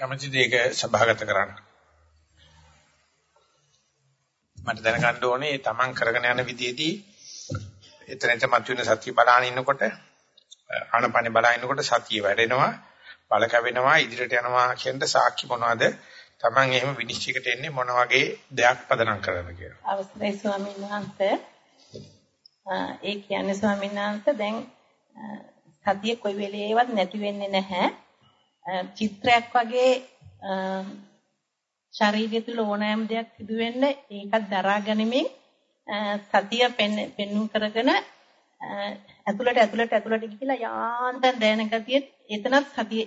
කැමැතිද ඒක සභාගත කරන්න? මට දැනගන්න ඕනේ තමන් කරගෙන යන විදිහේදී එතනට මතුවෙන සතිය බලාගෙන ඉන්නකොට ආනපනේ බලාගෙන ඉන්නකොට සතිය වැඩෙනවා බල කැවෙනවා ඉදිරියට යනවා කියන සාක්ෂි මොනවද? තමන් එහෙම විනිශ්චයකට එන්නේ මොන වගේ දෙයක් පදනම් කරන්න කියලා. අවසරයි ස්වාමීන් වහන්සේ. ඒ කියන්නේ ස්වාමීන් වහන්සේ දැන් සතිය කොයි වෙලේවත් නැති වෙන්නේ නැහැ. චිත්‍රයක් වගේ ශරීරය තුල ඕනෑම දෙයක් සිදු වෙන්න ඒකත් දරා ගනිමින් සතිය පෙන්눔 කරගෙන ඇතුළට ඇතුළට ඇතුළට ගිහිලා යාන්තම් දැනෙන ගතිය එතනත් සතිය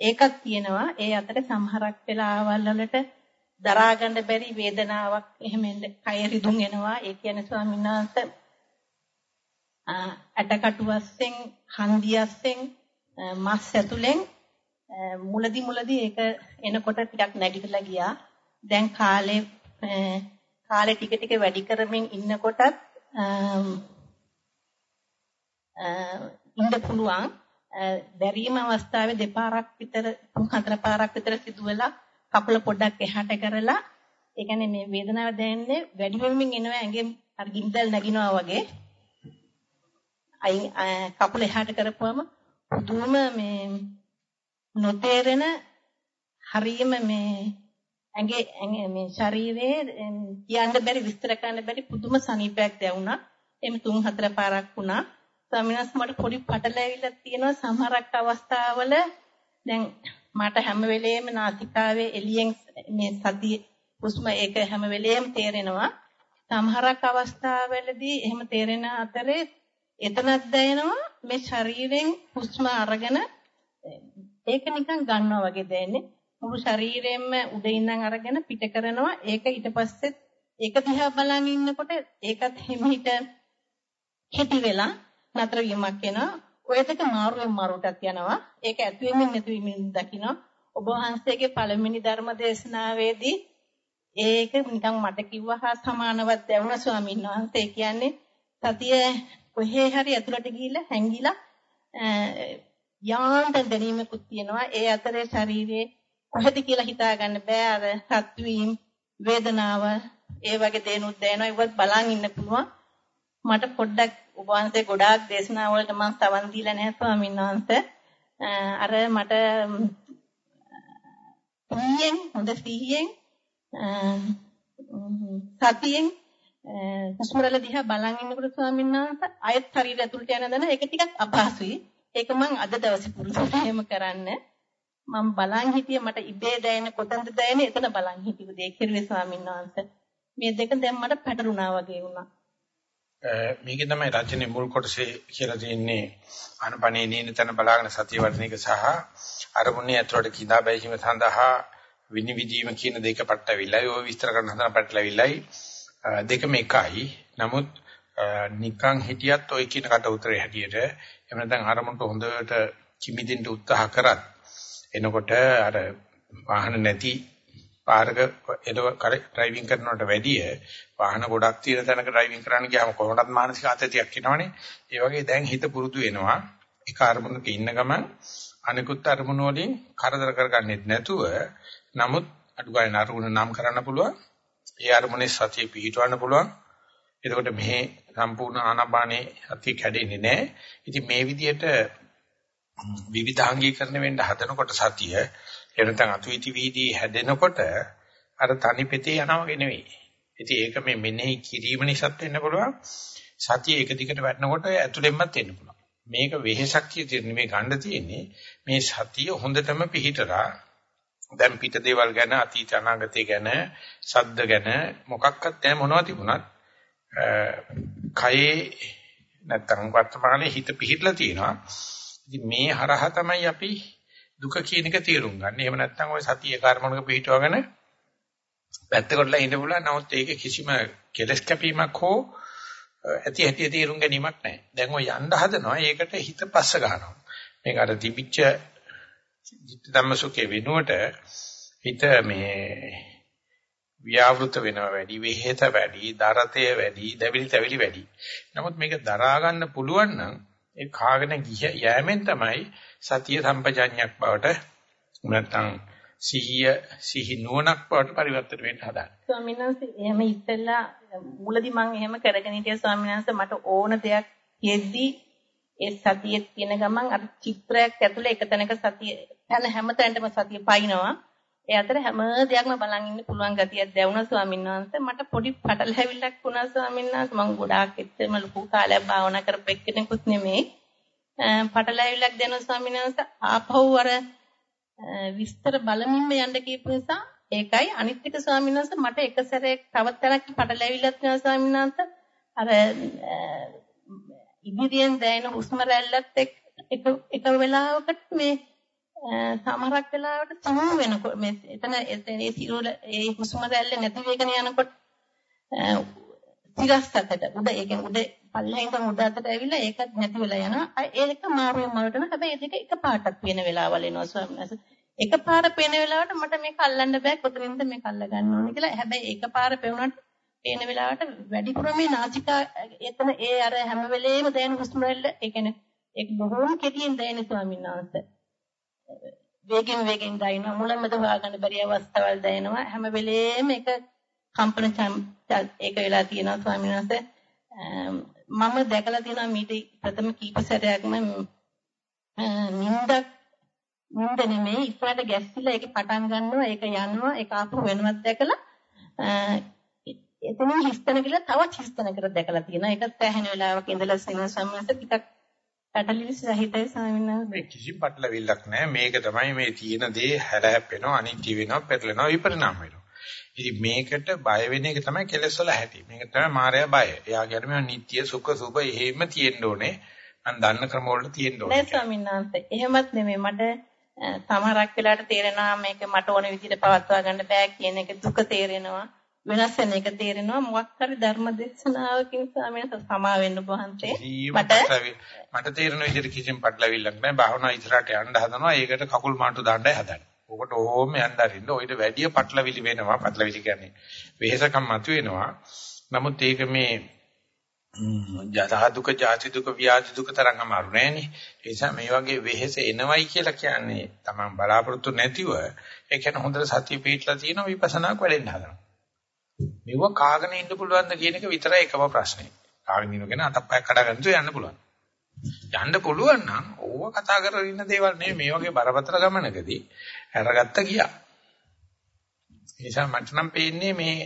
ඒකක් තියෙනවා. ඒ අතර සමහරක් වෙලාවල් වලට දරා ගන්න බැරි වේදනාවක් එහෙම කය රිදුම් එනවා. ඒ කියන්නේ ස්වාමීන් වහන්සේ ඇටකටු වස්සෙන් හන්දියස්සෙන් මස් ඇතුලෙන් මුලදි මුලදි ඒක එනකොට ටිකක් නැගිටලා ගියා. දැන් කාලේ කාලේ ටික ටික වැඩි කරමින් ඉන්නකොටත් ඉන්න පුළුවන්. දැරීම අවස්ථාවේ දෙපාරක් විතර තුන් හතර පාරක් විතර සිදුවලා කකුල පොඩ්ඩක් එහාට කරලා ඒ කියන්නේ මේ වේදනාව දැනෙන්නේ වැඩි වෙමින් එනවා ඇඟෙන් අර ගින්දල් නැගිනවා වගේ. අයි කකුල එහාට කරපුවම පුදුම මේ නොතේරෙන හරියම මේ ඇඟේ ඇඟේ මේ ශරීරයේ කියන්න බැරි විස්තර කරන්න බැරි පුදුම සනීපයක් දැනුණා. එimhe තුන් හතර පාරක් වුණා. ස්වාමිනාස් මට පොඩි පටලැවිල්ලක් තියෙනවා සමහරක් අවස්ථාවල දැන් මට හැම වෙලේම නාසිකාවේ එළියෙන් මේ සතිය හුස්ම ඒක හැම වෙලේම තේරෙනවා. සමහරක් අවස්ථාවලදී එහෙම තේරෙන අතරේ එතනක් දැනෙනවා මේ ශරීරයෙන් හුස්ම අරගෙන ඒක නිකන් ගන්නවා වගේ දැනෙන්නේ. මුළු ශරීරයෙන්ම උඩ ඉඳන් අරගෙන පිට කරනවා. ඒක ඊට පස්සෙත් ඒක දිහා බලන් ඉන්නකොට ඒකත් හිමිට කෙටි වෙලා නතර වීමක් එනවා. ඔය දෙක මාරුවෙන් මාරුටත් යනවා. ඒක ඇති වෙමින් නැති වෙමින් දකිනවා. ඔබ වහන්සේගේ පළවෙනි ධර්ම දේශනාවේදී ඒක නිකන් මට කිව්වා හා සමානවත් දැනුණා ස්වාමීන් වහන්සේ. කියන්නේ සතිය කොහේ හරි ඇතුළට ගිහිල්ලා හැංගිලා යාන්ත දැනීමකුත් තියෙනවා. ඒ අතරේ ශරීරයේ කොහෙද කියලා හිතා ගන්න බෑ. අර සත් වීම, වේදනාව, ඒ වගේ දේනුත් දැනෙනවා. ඒවත් බලන් ඉන්න පුළුවන්. මට පොඩ්ඩක් ඔබ වහන්සේ ගොඩාක් දේශනා වලට මම සවන් දීලා නැහැ ස්වාමීන් වහන්සේ. අර මට සිහියෙන් හොඳ සිහියෙන් සතියෙන් හුස්මරල දිහා බලන් ඉන්නකොට ස්වාමීන් වහන්සේ අයත් ශරීරය ඇතුළට යන දන ඒක ටිකක් අපහසුයි. ඒක මම අද දවසේ පුරුදු එහෙම කරන්න. මම බලන් හිටියේ මට ඉබේ දැනෙන කොතනද දැනෙන්නේ එතන බලන් හිටියු දෙය කිරුවේ ස්වාමීන් වහන්සේ. මේ දෙක දැන් මට පැටරුණා වගේ වුණා. මේකේ තමයි රචනයේ මුල් කොටසේ කියලා තියෙන්නේ අනපනේ නේන තන බලාගෙන සතිය වර්ධන එක සහ අරමුණේ ඇතුළට කිඳා බැසීම සඳහා විනිවිදීම කියන දෙක පටලවිලයි ඔය විස්තර කරන හදන පටලවිලයි දෙකම එකයි. නමුත් නිකන් හිටියත් ඔය කියන කට උතරේ හැටියට එහෙම නැත්නම් අරමුණට හොඳට කිමිදින්න උත්සාහ කරත් එනකොට අර වාහන නැති පාරක එළව ඩ්‍රයිවිං කරනවට වැඩිය වාහන ගොඩක් තියෙන තැනක ඩ්‍රයිවිං කරන්න ගියාම කොහොමවත් මානසික ආතතියක් එනවනේ. ඒ වගේ දැන් හිත පුරුදු වෙනවා. ඒක අරමුණක ඉන්න ගමන් අනිකුත් අරමුණු වලින් කරදර කරගන්නෙත් නැතුව නමුත් අඩු ගන්න අරමුණ නම් කරන්න පුළුවන්. ඒ අරමුණේ සතිය පිහිටවන්න පුළුවන්. එතකොට මෙහි සම්පූර්ණ ආනාපානේ අති කැඩෙන්නේ නැහැ. ඉතින් මේ විදිහට විවිධාංගීකරණ වෙන්න හදනකොට සතිය එනතන් අතුයිති වීදී හැදෙනකොට අර තනිපෙතේ යනවා වගේ නෙවෙයි. ඉතින් ඒක මේ මෙනෙහි කිරීම නිසාත් වෙන්න පුළුවන්. සතිය එක දිගට වැටෙනකොට ඇතුළෙන්මත් වෙන්න පුළුවන්. මේක වෙහෙසක් කියන මේ ගන්න තියෙන්නේ මේ සතිය හොඳටම පිහිටලා දැන් පිට දේවල් ගැන අතීත අනාගතය ගැන සද්ද ගැන මොකක්වත් නැහැ මොනවද තිබුණත් කයේ නැත්තම් වර්තමානයේ හිත පිහිටලා තියෙනවා. ඉතින් මේ හරහා තමයි අපි දුක කියන එක තේරුම් ගන්න. එහෙම නැත්නම් ওই සතිය කර්මණක පිහිටවගෙන පැත්තකටලා ඉඳ බුණා. නමුත් ඒකේ කිසිම කෙලස් කැපීමක් හෝ ඇති ඇති තේරුම් ගැනීමක් නැහැ. දැන් ඔය යන්න හදනවා. ඒකට හිත පස්ස ගන්නවා. මේක අර තිබිච්ච ධම්මසුඛේ වෙනුවට හිත මේ ව්‍යාවෘත වෙනවා වැඩි, වෙහෙත වැඩි, දරතය වැඩි, දැවිලි තැවිලි වැඩි. නමුත් මේක දරා ගන්න පුළුවන් නම් ඒ කාගෙන ගිය යෑමෙන් තමයි සතිය සම්පජඤ්ඤයක් බවට නැත්නම් සිහිය සිහි නුවණක් බවට පරිවර්තන වෙන්න හදාගන්න. ස්වාමීන් වහන්සේ එහෙම ඉස්සෙල්ලා මුලදී මම එහෙම කරගෙන හිටියා ස්වාමීන් වහන්සේ මට ඕන දෙයක් යෙද්දි ඒ සතියේ තියෙන ගමන් අර චිත්‍රයක් ඇතුලේ එක තැනක සතිය යන හැමතැනටම සතිය පයින්නවා. ඒ අතර හැම දෙයක්ම බලන් ඉන්න පුළුවන් ගතියක් දැවුණා ස්වාමීන් වහන්සේ. මට පොඩි පටලැවිල්ලක් වුණා ස්වාමීන් වහන්සේ. මම ගොඩාක් එච්චරම ලොකු කාලයක් භාවනා කරපෙක්කෙනෙකුත් නෙමෙයි. පටලැවිල්ලක් දෙනවා ස්වාමීන් වහන්සේ. ආපහු අර විස්තර බලමින්ම යන්න කියපු නිසා ඒකයි අනිත් එක ස්වාමීන් වහන්සේ මට එක සැරේක් තවත් තැනක් පටලැවිල්ලක් වෙනවා ස්වාමීන් වහන්සේ. අර ඉදිරියෙන් දැනෙන හුස්ම රැල්ලත් එක්ක එක එක වෙලාවකට මේ සමහරක් වෙලාවට සමු වෙනකොට මේ එතන එතන ඒ සිරුර ඒ හුස්ම රැල්ල නැති වෙගෙන යනකොට තිරස්සකට උඩ ඒ කියන්නේ උඩ පල්ලෙන් උඩ අතට ඇවිල්ලා ඒකත් නැති වෙලා යනවා. ඒක මාරුවෙන් මාරුට යනවා හැබැයි ඒ දෙක එක පාටක් වෙන වෙලාවල් එනවා ස්වාමීන් වහන්සේ. එකපාර පේන වෙලාවට මට මේක අල්ලන්න බෑ. කොතනින්ද මේක අල්ල ගන්න ඕනේ කියලා. හැබැයි එකපාර පේුණාට පේන වෙලාවට වැඩිපුර මේ නාසිකා එතන ඒ අර හැම වෙලේම දැනෙන හුස්ම රැල්ල ඒ කියන්නේ ඒක බොහොම කෙටියෙන් දැනෙන ස්වාමීන් වහන්සේ. වේගෙන් වේගෙන් දැනෙන මුලමද හොයාගන්න බැරි අවස්ථාවල් දැනෙනවා. හැම වෙලේම ඒක කම්පන ඒක වෙලා තියෙනවා ස්වාමීන් වහන්සේ. මම දැකලා තියෙනවා මීට ප්‍රථම කීප සැරයක්ම නින්දක් නින්ද නෙමෙයි ඉස්සරහට ගැස්සිලා ඒක පටන් ගන්නවා ඒක යනවා ඒක ආපහු වෙනවත් දැකලා එතන හිස්තන කියලා තවත් හිස්තනකට දැකලා තියෙනවා. ඒකත් ඇහෙන වෙලාවක ඉඳලා සෙන සම්මත ටිකක් පැටලිලි සහිතයි ස්වාමීන් වහන්සේ. කිසි පැටලවිල්ලක් නැහැ. මේක තමයි මේ තියෙන දේ හැලහැප්පෙනවා, අනිත්‍ය වෙනවා, පෙරලෙනවා, විපරිණාම වෙනවා. ඉතින් මේකට බය වෙන එක තමයි කෙලෙස් වල හැටි. මේක තමයි මායя බය. එයා කියන්නේ මේ නිට්ටය සුඛ සුබ එහෙම තියෙන්න ඕනේ. මම දන්න ක්‍රම වලට තියෙන්න ඕනේ. නෑ ස්වාමීන් වහන්සේ. එහෙමත් නෙමෙයි. මට සමහරක් වෙලාවට තේරෙනවා මේක මට ඕන විදිහට පවත්වා ගන්න බෑ කියන එක දුක තේරෙනවා. වෙනස් වෙන එක තේරෙනවා මොකක් හරි ධර්ම දේශනාවකින් ස්වාමීන් සමා වෙන්න වහන්සේ මට මට තේරෙන විදිහට කිසිම පටලවිල්ලක් නැහැ භාවනා ඉස්සරහට යන්න හදනවා ඒකට කකුල් මාට්ටු දාන්නයි හදන්නේ. ඔකට ඕම යන්න අරින්න ඔයිට වැඩි පටලවිලි වෙනවා පටලවිලි කියන්නේ වෙහෙසකම් මතුවෙනවා. නමුත් ඒක මේ ජරා දුක, ජාති දුක, ව්‍යාධි දුක තරම් අමාරු නෑනේ. ඒ නිසා මේ වගේ වෙහෙස එනවයි කියලා කියන්නේ තමන් බලාපොරොත්තු නැතිව ඒ කියන්නේ හොඳට සතිය පිටලා තියෙන විපස්සනාක් වැඩෙන්න හදනවා. මෙව කාගෙන ඉන්න පුළුවන්ද කියන එක විතරයි එකම ප්‍රශ්නේ. කාගෙන ඉන්නගෙන අතප්පයක් කඩගන්න තු යන්න පුළුවන්. යන්න පුළුවන් නම් ඕව කතා කරගෙන ඉන්න දේවල් නෙවෙයි මේ වගේ බරපතල ගමනකදී අරගත්ත ගියා. ඒ නිසා මට නම් පේන්නේ මේ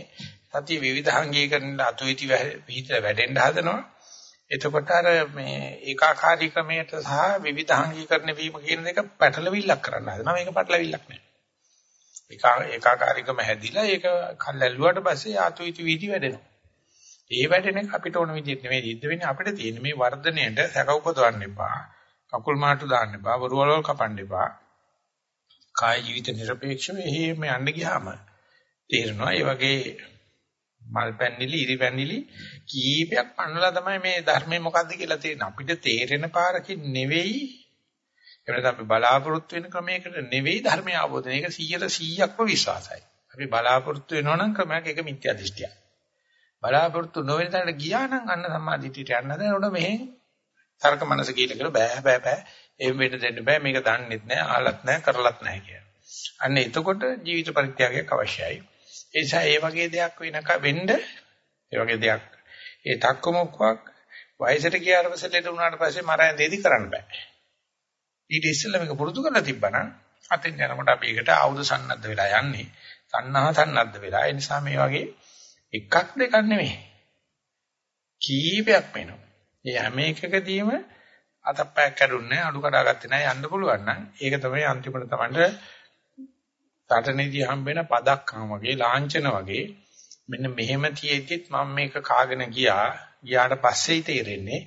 සතිය විවිධාංගීකරණ අතුයිති විහිද වැඩෙන්න හදනවා. එතකොට අර මේ ඒකාකාරී ක්‍රමයට සහ විවිධාංගීකරණ වීම කියන දෙක පැටලවිල්ලක් කරන්න හදනවා. මේක පැටලවිල්ලක් නෙවෙයි. ඒකාකාරීකම හැදිලා ඒක කල්ැල්ලුවාට පස්සේ ආතුයිති වීදි වැඩෙනවා. ඒ වැඩෙන එක අපිට ඕන විදිහට නෙමෙයි සිද්ධ වෙන්නේ අපිට තියෙන මේ වර්ධනයේට සැක උපදවන්න එපා. කකුල් මාට්ටු දාන්න එපා. වරුවලවල් කපන්න එපා. කාය ජීවිත නිර්පේක්ෂව එහෙම යන්න ගියාම තේරෙනවා ඒ වගේ මල් පැන්නිලි ඉරි පැන්නිලි කීපයක් පන්නලා තමයි මේ ධර්මයේ මොකද්ද කියලා තේරෙන අපිට තේරෙන පාරකින් නෙවෙයි එහෙම අපි බලාපොරොත්තු වෙන ක්‍රමයකට නෙවෙයි ධර්මය අවබෝධ වෙන එක 100%ක්ම විශ්වාසයි. අපි බලාපොරොත්තු වෙනවා නම් ක්‍රමයක් ඒක මිත්‍යා දෘෂ්ටියක්. බලාපොරොත්තු නොවන තැනට ගියා නම් අන්න සම්මාදිටියට යන්න හදනකොට මෙහෙන් තර්ක මනස කියලා කියලා බෑ බෑ බෑ එහෙම වෙන්න දෙන්න බෑ මේක දන්නෙත් නෑ අහලත් නෑ කරලත් නෑ කියන. අන්න එතකොට ජීවිත පරිත්‍යාගයක් අවශ්‍යයි. ඒ නිසා ඒ වගේ දෙයක් වෙනක වෙන්න ඒ වගේ දෙයක් ඒ තක්කමුක්කක් වයසට ගියාට පස්සේ ලෙඩ වුණාට පස්සේ මරණ දෙදි කරන්න බෑ. ඊට ඉස්සෙල්ලා මේක පුරුදු කරලා තිබ්බනම් අතෙන් යනකොට අපි ඒකට ආයුධ සන්නද්ධ වෙලා යන්නේ. තණ්හා සන්නද්ධ වෙලා. ඒ නිසා මේ වගේ එකක් දෙකක් නෙමෙයි. කීපයක් වෙනවා. ඒ හැම එකකදීම අතප්පයක් කැඩුන්නේ අඩු කඩාගත්තේ නැහැ යන්න පුළුවන් නම් ඒක තමයි අන්තිමට තමයි රටනේදී හම්බෙන පදක්කම් වගේ ලාංඡන වගේ මෙන්න මෙහෙම තියෙද්දිත් මම මේක කාගෙන ගියා ගියාට පස්සේ තේරෙන්නේ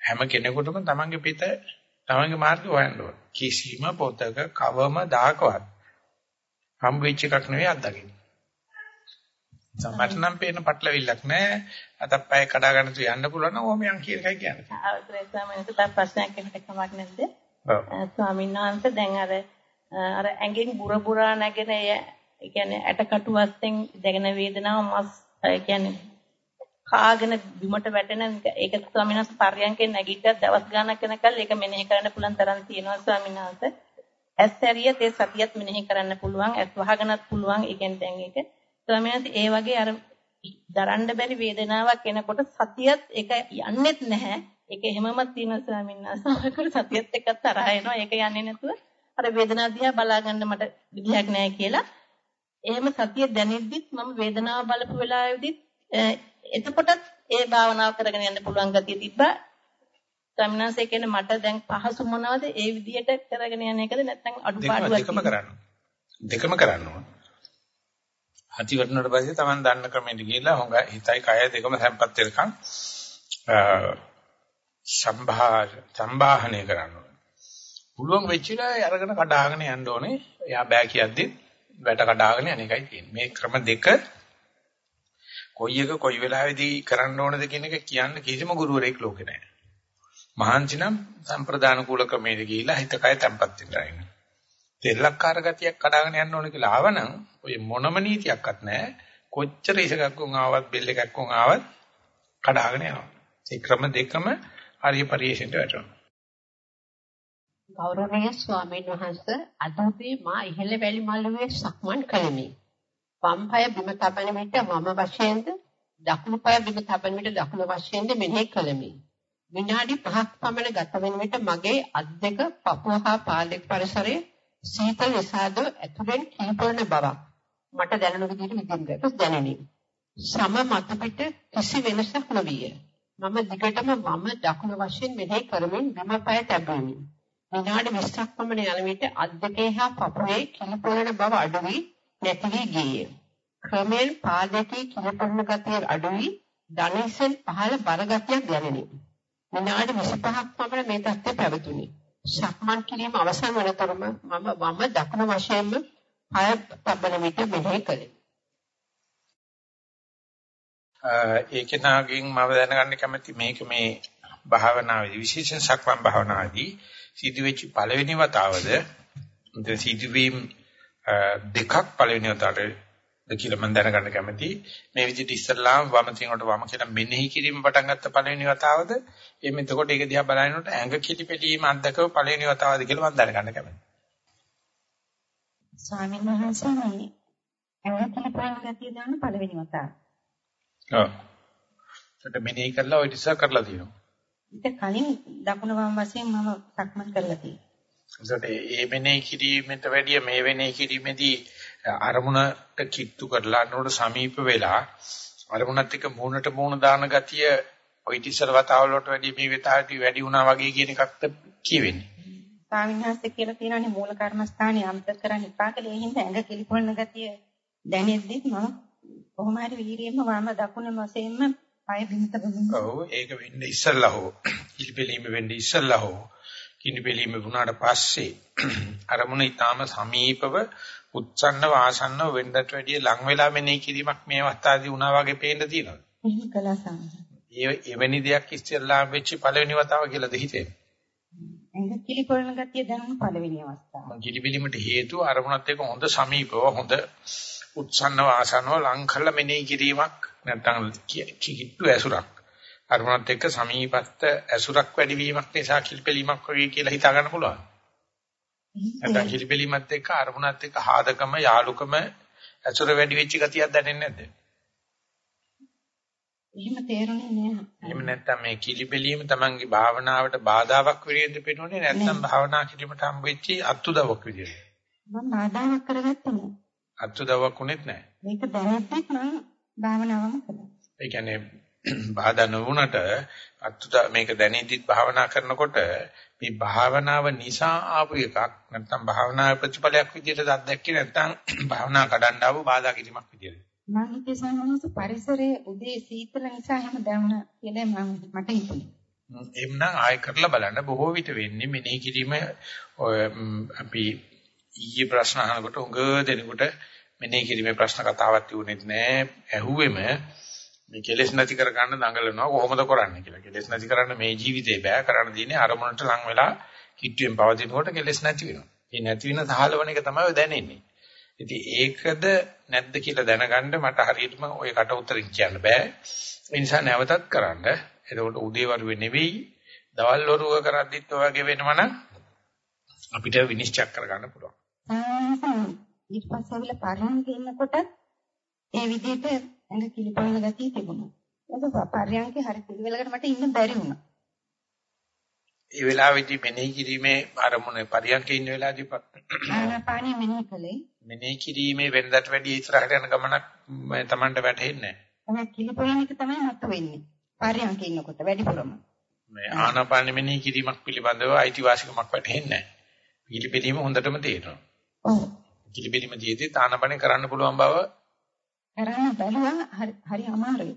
හැම කෙනෙකුටම තමන්ගේ පිට තමන්ගේ මාර්ගය හොයන්න ඕන. කිසිම පොතක කවම දාකවත් හම් වෙච්ච එකක් නෙවෙයි අත්දකින්න. සමහර නම් පේන පටලවිල්ලක් නැහැ. අතප්පය කඩා ගන්න තු යන්න පුළුවන් නම් ඕම යන් කියන එකයි කියන්නේ. අවසරයි ස්වාමීන් වහන්සේ ප්‍රශ්නයක් එකට කමක් නැද්ද? ඔව්. ස්වාමීන් වහන්සේ දැන් අර අර ඇඟෙන් බුර බුරා නැගෙන ඒ කියන්නේ ඇටකටු වස්තෙන් දැගෙන වේදනාව මස් කියන්නේ කාගෙන බිමට වැටෙන ඒක ස්වාමීන් වහන්සේ පර්යන්කෙන් නැගිට්ටත් දවස් ගාණක් යනකල් ඒක මෙනෙහි කරන්න පුළුවන් තරම් තියෙනවා ස්වාමීන් වහන්සේ. ඇස් ඇරියත් ඒ සතියත් මෙනෙහි කරන්න පුළුවන්. ඇස් වහගෙනත් පුළුවන්. ඒ කියන්නේ දැන් ඒක ස්වාමීන් ඒ වගේ අර දරන්න බැරි වේදනාවක් එනකොට සතියත් ඒක යන්නෙත් නැහැ. ඒක එහෙමම තියෙන ස්වාමීන් වහන්සේ සතියත් එක්ක තරහ එනවා. ඒක යන්නේ නැතුව අර වේදනාව දිහා බලා ගන්න මට විදිහක් නැහැ කියලා. එහෙම සතිය දැනෙද්දිත් මම වේදනාව බලපු වෙලාවෙදිත් එතකොටත් ඒ භාවනාව කරගෙන යන්න පුළුවන් ගතිය තිබ්බා. ස්වාමිනාසේ කියන්නේ මට දැන් පහසු මොනවද ඒ විදිහට කරගෙන යන එකද නැත්නම් අඩුපාඩුවක් දෙකම කරන්න. දෙකම කරන්න ඕන. හති වටනට පස්සේ Taman දන්න ක්‍රමෙට ගිහිල්ලා හොඟ හිතයි කය දෙකම සම්පත් වෙනකන් සම්භා සම්භාහණය කරන්න ඕන. පුළුවන් වෙච්චිලා අරගෙන කඩාගෙන යන්න ඕනේ. එයා බෑ කියද්දි වැට කඩාගෙන යන එකයි තියෙන්නේ. මේ ක්‍රම දෙක කොයි එක කොයි වෙලාවෙදී කරන්න ඕනද කියන එක කියන්න කිසිම ගුරුවරයෙක් ලෝකේ නැහැ. මහන්සි නම් සම්ප්‍රදාන කූල ක්‍රමයේද ගිහිලා හිත කය තැම්පත් වෙලා ඉන්න. තෙල්ලක්කාර ගතියක් කඩාගෙන යන්න ඕන කියලා ආවනම් ඔය මොනම නීතියක්වත් නැහැ. කොච්චර ඉසකක් උන් ආවත් බෙල් එකක් උන් ආවත් කඩාගෙන යනවා. ඒ ක්‍රම දෙකම හරිය පරිශෙන්ට වැටෙනවා. ගෞරවනීය ස්වාමීන් වහන්සේ අදෝපේ මා ඉහළ වැලි මළුවේ සක්මන් කළෙමි. වම් පාය බිම තබන විට වම වශයෙන්ද දකුණු පාය බිම තබන විට දකුණු වශයෙන්ද මෙනෙහි කළෙමි. විනාඩි 5ක් පමණ ගත වෙන විට මගේ අත් දෙක පපුව හා පාදයක පරිසරයේ සීතල නිසාද ඇතුලෙන් කීපවන බවක් මට දැනෙන විදිහට විඳින්නට දැනෙනි. සම මත පිට කිසි වෙනසක් නොවිය. මම දිගටම වම දකුණු වශයෙන් මෙහෙය කරමින් බිම පය තැබුණි. විනාඩි 20ක් පමණ යන විට අත් දෙකේ හා පපුවේ කිලිපොළන බව අඩු වී නැති වී ගියේ. ක්‍රමෙන් පාදයේ කිලිපොළන ගතිය අඩු වී ධනෙසෙන් පහළ බර ගතියක් දැනිනි. විනාඩි 25ක් පමණ මේ තත්ත්වය පැවතුණි. සක්මන් කිරීම අවසන් වනතරම මම වම දකුණ වශයෙන්ම පය තබන විට මෙහෙය කළේ. ඒකේ නාගින් මම දැනගන්න කැමති මේක මේ භාවනාවේදී විශේෂයෙන් සක්මන් භාවනාවේදී සිදුවෙච්ච පළවෙනි වතාවද සිදුවීම් දෙකක් පළවෙනි වතාවට කියලා මම දැනගන්න කැමතියි. මේ විදිහට ඉස්සල්ලාම වම තිනකොට වම කියලා මෙනෙහි කිරීම පටන් ගත්ත පළවෙනි වතාවද එimhe එතකොට ඒක දිහා බලනකොට ඇඟ කිලිපෙලීම අත්දකව පළවෙනි වතාවද කියලා මම දැනගන්න කැමතියි. ස්වාමීන් වහන්සේ මේ ඇඟ කිලිපෙලීම ගැතිය දාන පළවෙනි වතාව. ඔව්. ඒකට මෙනෙහි කරලා ඔය ඉස්සර කරලා තියෙනවා. ඊට කලින් දකුණ වම් වශයෙන් මම සක්මන් කරලා තියෙනවා. ඒකට ඒ මෙනෙහි කිරීමට වැඩිය මේ වෙනෙහි කිරීමේදී අරමුණට කිට්ටු කරලා නෝඩ සමීප වෙලා අරමුණත් එක්ක මූණට මූණ දාන ගතිය ඔය ඉතිසර වතාවල වලට වැඩි මේ වෙතාවටි වැඩි වුණා වගේ කියන එකක්ද කියවෙන්නේ. ස්වාමීන් වහන්සේ කියලා තියෙනනේ මූල කර්මස්ථානයේ අම්ත කරන්න එපා කියලා ඒ හින්දා ඇඟ කිලිපොළන ගතිය දැනෙද්දි මම කොහොම හරි වීර්යයෙන්ම වම දකුණ වශයෙන්ම පය බිමට බඳිනවා. ඔව් ඒක වෙන්නේ ඉස්සල්ලා හෝ ඉලිපෙලීම වෙන්නේ ඉස්සල්ලා හෝ කිනිපෙලීම වුණාට පස්සේ අරමුණ ඊටාම සමීපව උච්චන්න වාසන්නව වෙන්නට වැඩිය ලං වෙලා මෙනෙහි කිරීමක් මේ අවස්ථාවේදී වුණා වගේ පේන්න තියෙනවා. එහෙම කළා සම්මත. ඒ එවැනි දෙයක් ඉස්සෙල්ලා වෙච්ච පළවෙනි වතාව කියලාද හිතෙන්නේ? ඇඟ කිලිපොළන ගතිය දැනුණු පළවෙනි අවස්ථාව. මං කිලිපිලිමට හේතුව අරමුණත් එක්ක හොඳ සමීපව හොඳ උත්සන්නව ආසන්නව ලං කරලා මෙනෙහි කිරීමක් නැත්නම් කිකිට්ටු ඇසුරක් අරමුණත් එක්ක සමීපස්ත ඇසුරක් වැඩිවීමක් නිසා කිලිපෙලීමක් වගේ කියලා හිතා ගන්න පුළුවන්. නැත්නම් කිලිපෙලීමත් එක්ක අරමුණත් එක්ක හාදකම යාලුකම ඇසුර වැඩි වෙච්ච ගතියක් දැනෙන්නේ නැද්ද? එහෙම තේරුණේ නෑ. එහෙම නැත්නම් මේ කිලිපෙලීම තමන්ගේ භාවනාවට බාධාවක් විදිහට පෙනුනේ නැත්නම් භාවනා කිරීමට හම් වෙච්ච අත්උදව්වක් විදිහට. මම බාධාවක් කරගත්තේ නෑ. අත්උදව්වක් උනේත් නෑ. මේක දැනෙද්දිත් මම භාවනාවම කළා. ඒ කියන්නේ බාධා නොවුනට අත්උද මේක දැනෙද්දිත් භාවනා කරනකොට මේ භාවනාව නිසා ආපු එකක් නැත්නම් භාවනාවේ ප්‍රතිඵලයක් විදිහට අත්දැක්කේ නැත්නම් භාවනා කඩන්න ආපු බාධා කිරීමක් විදිහට. මම හිතේ සමහරවිට පරිසරයේ උදේ සීතල නිසා එහෙම දැනුණා කියලා මම මට හිතුණා. එම්නම් ආයෙ කරලා බලන්න බොහෝ විට වෙන්නේ මෙනෙහි කිරීම අපි ඊයේ ප්‍රශ්න අහනකොට උඟ දෙනකොට මෙනෙහි කිරීමේ ප්‍රශ්න කතාවක් තිබුණෙත් නෑ ඇහුවෙම මේ කෙලෙස් නැති කර ගන්න දඟලනවා කොහොමද කරන්නේ කියලා. කෙලෙස් නැති කරන්න මේ ජීවිතේ බෑ කරන්න දෙන්නේ අරමුණට ලං වෙලා කිට්ටුවෙන් පවතිනකොට කෙලෙස් නැති වෙනවා. මේ නැති වෙන සහලවන එක තමයි දැනෙන්නේ. ඉතින් ඒකද නැද්ද කියලා දැනගන්න මට හරියටම ওই කට උතරින් කියන්න බෑ. ඒ නිසා නැවතත් කරන්න. එතකොට උදේවරුේ නෙවෙයි දවල් වරුව කරද්දිත් ඔය වගේ වෙනවනම් අපිට විනිශ්චය කරගන්න පුළුවන්. ඊට පස්සේ ඇවිල්ලා පරයන්ක ඉන්නකොට ඒ විදිහට ඇඟ කිලිපොළන ගතිය තිබුණා. ඒක පරයන්කේ හරි පිළිවෙලකට මට ඉන්න බැරි වුණා. ඒ වෙලාවේදී මෙනෙහි කිරීමේ ආරමුණ පරියන්කේ ඉන්න වෙලාවේදී ආනාපානෙ මෙනෙහි කළේ. මෙනෙහි කිරීමේ වෙනදට වැඩිය ඉස්සරහට යන ගමනක් Tamanට වැටහෙන්නේ නැහැ. ඔය කිලිපොළන එක තමයි මත වෙන්නේ. පරයන්කේ ඉන්නකොට වැඩිපුරම. මේ ආනාපානෙ මෙනෙහි කිරීමක් පිළිබඳව අයිතිවාසිකමක් වැටහෙන්නේ නැහැ. පිළිපෙදීම හොඳටම තේරෙනවා. ඔව්. පිළිපෙදීම ජීවිතේ ආනාපානෙ කරන්න පුළුවන් බව කරන්න බැලුවා හරි අමාරුයි.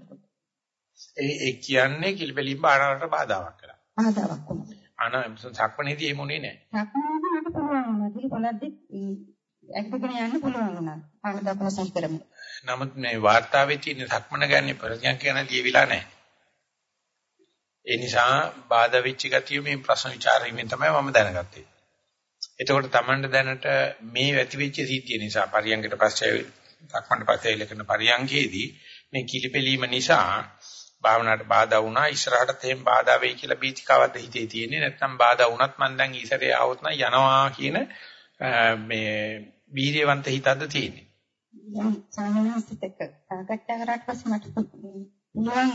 ඒ ඒ කියන්නේ කිලිපෙලින් බාහනකට බාධාවක් කරා. බාධාවක් වුණා. අන සක්මණේදී එහෙම උනේ නැහැ. සක්මණේදී පුළුවන් වුණා. කිලිපොළද්දි ඇක්ටගෙන යන්න පුළුවන් වුණා. ආන දකුණ සිහි කරමු. නමුත් මේ වාර්තාවේ තියෙන සක්මණ ගන්නේ ප්‍රඥා කියන ලියවිලා නැහැ. ඒ නිසා බාධා වෙච්ච ගතිය මේ ප්‍රශ්න විචාරීමෙන් තමයි මම දැනගත්තේ. එතකොට Tamanට දැනට මේ ඇති වෙච්ච සිද්ධිය නිසා පරියංගකට පස්සේ සක්මණට පස්සේ ඉලකන පරියංගයේදී මේ කිලිපෙලීම නිසා භාවනාවට බාධා වුණා ඉස්සරහට තේම් බාධා වෙයි කියලා බීතිකාවක්ද හිතේ තියෙන්නේ නැත්නම් බාධා වුණත් මම දැන් ඊසරේ ආවොත් නම් යනවා කියන මේ වීර්යවන්ත හිතක්ද තියෙන්නේ. එක්ක සාකච්ඡා කරාට පස්සේ මට පුළුවන්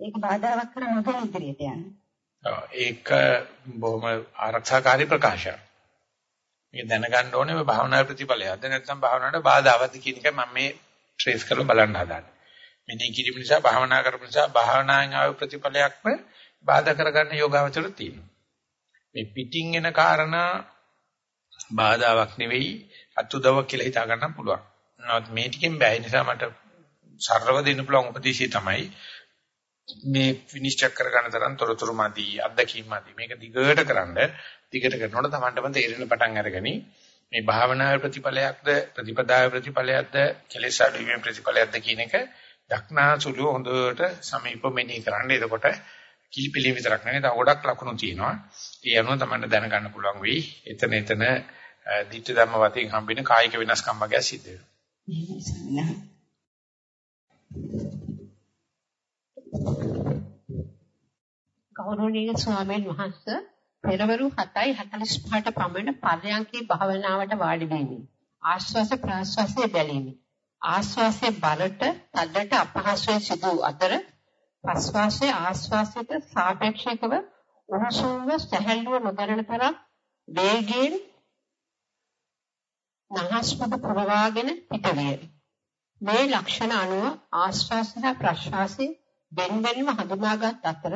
ඒක බාධාවක් කර නොගෙන ඉදිරියට යන්න. ඒක බොහොම ආරක්ෂාකාරී ප්‍රකාශයක්. මේක දැනගන්න ඕනේ මේ භාවනා ප්‍රතිඵලයක්ද නැත්නම් භාවනාවට බාධාවත්ද කියන එක මම මේ ට්‍රේස් කරලා බලන්න හදාන්නේ. මෙනෙහි කිරීම නිසා භාවනා කරපු නිසා භාවනාවෙන් ආව ප්‍රතිඵලයක්ම බාධා කරගන්න යෝගාවචර තියෙනවා. මේ පිටින් එන කාරණා බාධාවක් නෙවෙයි අතුදවක් කියලා හිතා ගන්න පුළුවන්. නමුත් මේ ටිකෙන් බැහැ නිසා මට සරලව දෙන්න පුළුවන් උපදේශය තමයි මේ විනිශ්චය කරගන්න තරම් තොරතුරු මදි අත්දැකීම් මදි මේක දිගට කරන්ඩ දිගට කරනකොට Tamanටම තේරෙන පටන් අරගනි මේ භාවනාවේ ප්‍රතිඵලයක්ද ප්‍රතිපදාවේ ප්‍රතිඵලයක්ද කෙලෙස් අඩුවීමේ ප්‍රතිඵලයක්ද කියන එක දක්නාසුළු හොඳට සමීප මෙනෙහි කරන්න. එතකොට කිලිපිලි විතරක් නෙවෙයි තව ගොඩක් ලකුණු තියෙනවා. ඒ අනුව තමයි දැනගන්න පුළුවන් වෙයි. එතන එතන දිට්ඨ ධම්ම වතින් හම්බෙන කායික වෙනස්කම් වගේ සිද්ධ වෙනවා. ගෞරවනීය ස්වාමීන් වහන්සේ පෙරවරු 7:45ට පමණ පර්යංකේ භාවනාවට වාඩි වෙමි. ආශ්වාස ප්‍රාශ්වාසයේ බැලීමි. ආශ්වාසයේ බලට තදට අපහසුයෙන් සිදු අතර ප්‍රශ්වාසයේ ආශ්වාසයට සාපේක්ෂව උණුසුම්ව සැහැල්ලුව නොදැනෙන තරම් වේගයෙන් නහස්පද ප්‍රවාහගෙන පිටවිය. මේ ලක්ෂණ අනුව ආශ්වාස සහ ප්‍රශ්වාසයේ බෙන්බෙන්ම හඳුනාගත් අතර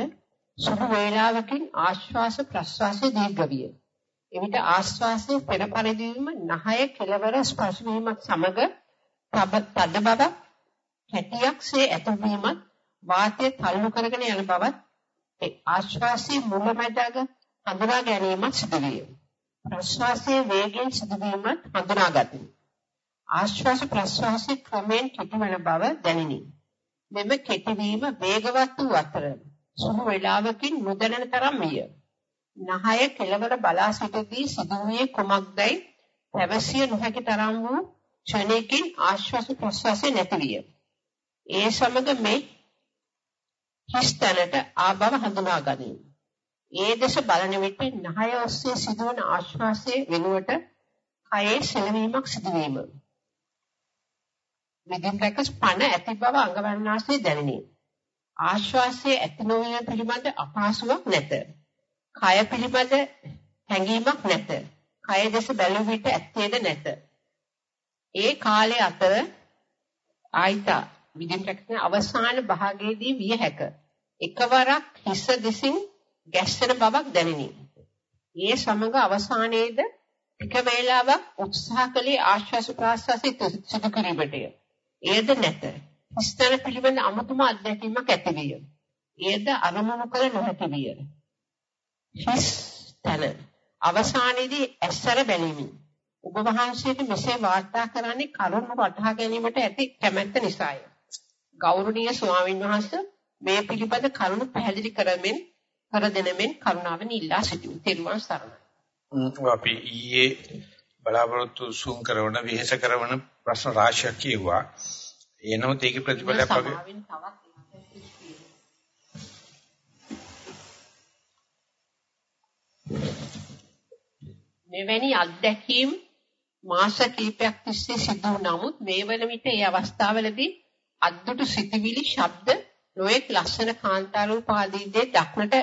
සුළු වේලාවකින් ආශ්වාස ප්‍රශ්වාසයේ දීර්ඝ විය. එවිට ආශ්වාසයේ පෙර පරිදිම නහය කෙළවර ස්පර්ශ වීමත් සමග තද බවක් හැටියක්සේ ඇතිවීමත් වාතය තල්ලු කරගෙන යන බවත් ආශ්වාසයේ මුලමැදග හඳුනා ගැනීමත් සිදු වේ. ප්‍රශ්වාසයේ වේගයෙන් සිදුවීමත් හඳුනාගතිමි. ආශ්වාස ප්‍රශ්වාසයේ ක්‍රමෙන් කෙටිවන බව දැනිනි. මෙම කෙටිවීම වේගවත් වූ අතර සුළු වේලාවකින් නොදැනෙන තරම් විය. නහය කෙළවර බලා සිටදී සිදුවේ කුමක්දයි පැවසිය නොහැකි තරම් වූ ක්ෂණයකින් ආශ්වාස ප්‍රශ්වාසය නැති විය. ඒ සමග මේ හිස්තැනට ආබව හඳුනා ගනිමි. ඒ දෙස බලන විට නහය ඔස්සේ සිදුවන ආශ්වාසයේ වෙනුවට කයේ සෙලවීමක් සිදුවීම. විදින් රැකස් පණ ඇති බව අඟවන්නාසේ දැනිනි. ආශ්වාසයේ ඇති නොවීම පිළිබඳ අපහසුාවක් නැත. කය පිළිබඳ හැඟීමක් නැත. කය දෙස බැලුව විට ඇත්තේද නැත. ඒ කාලය අතර ආයිතා විදින් රැකගෙන අවසාන භාගයේදී විය හැක. එකවරක් හිස දෙසින් ගැස්සෙන බවක් දැනිනි. ඒ සමග අවසානයේද එක වේලාවක් උත්සාහ කළේ ආශ්වාස ප්‍රාශ්වාසය සිදු කිරීමටය. එයද නැත. හිස්තර පිළිබඳ අමුතුම අත්දැකීමක් ඇති විය. එයද අරමුණු කළ නොහැකි විය. හිස් තන අවසානයේදී ඇස්සර බැලීමි. ඔබ වහන්සේට මෙසේ වාර්තා කරන්නේ කරුණ වටහා ගැනීමට ඇති කැමැත්ත නිසාය. ගෞරවනීය ස්වාමින් වහන්සේ මේ පිළිබඳ කරුණු පැහැදිලි කරමින් කර දෙනමින් කරුණාවෙන් ඉල්ලා සිටිමි. තෙරුවන් සරණයි. අපි ඊයේ බලාපොරොත්තු සූම් කරන විහෙස කරන ප්‍රශ්න රාශියක් කියුවා. එනමුත් ඒකේ ප්‍රතිඵලයක් වගේ මෙවැනි අත්දැකීම් මාස කිහිපයක් තිස්සේ සිදු නමුත් මේ වන විට ඒ අවස්ථාවලදී අද්දුටු සිටිවිලි ශබ්ද නොඑක් ලස්සන කාන්තාරූප ආදී දේ දක්නට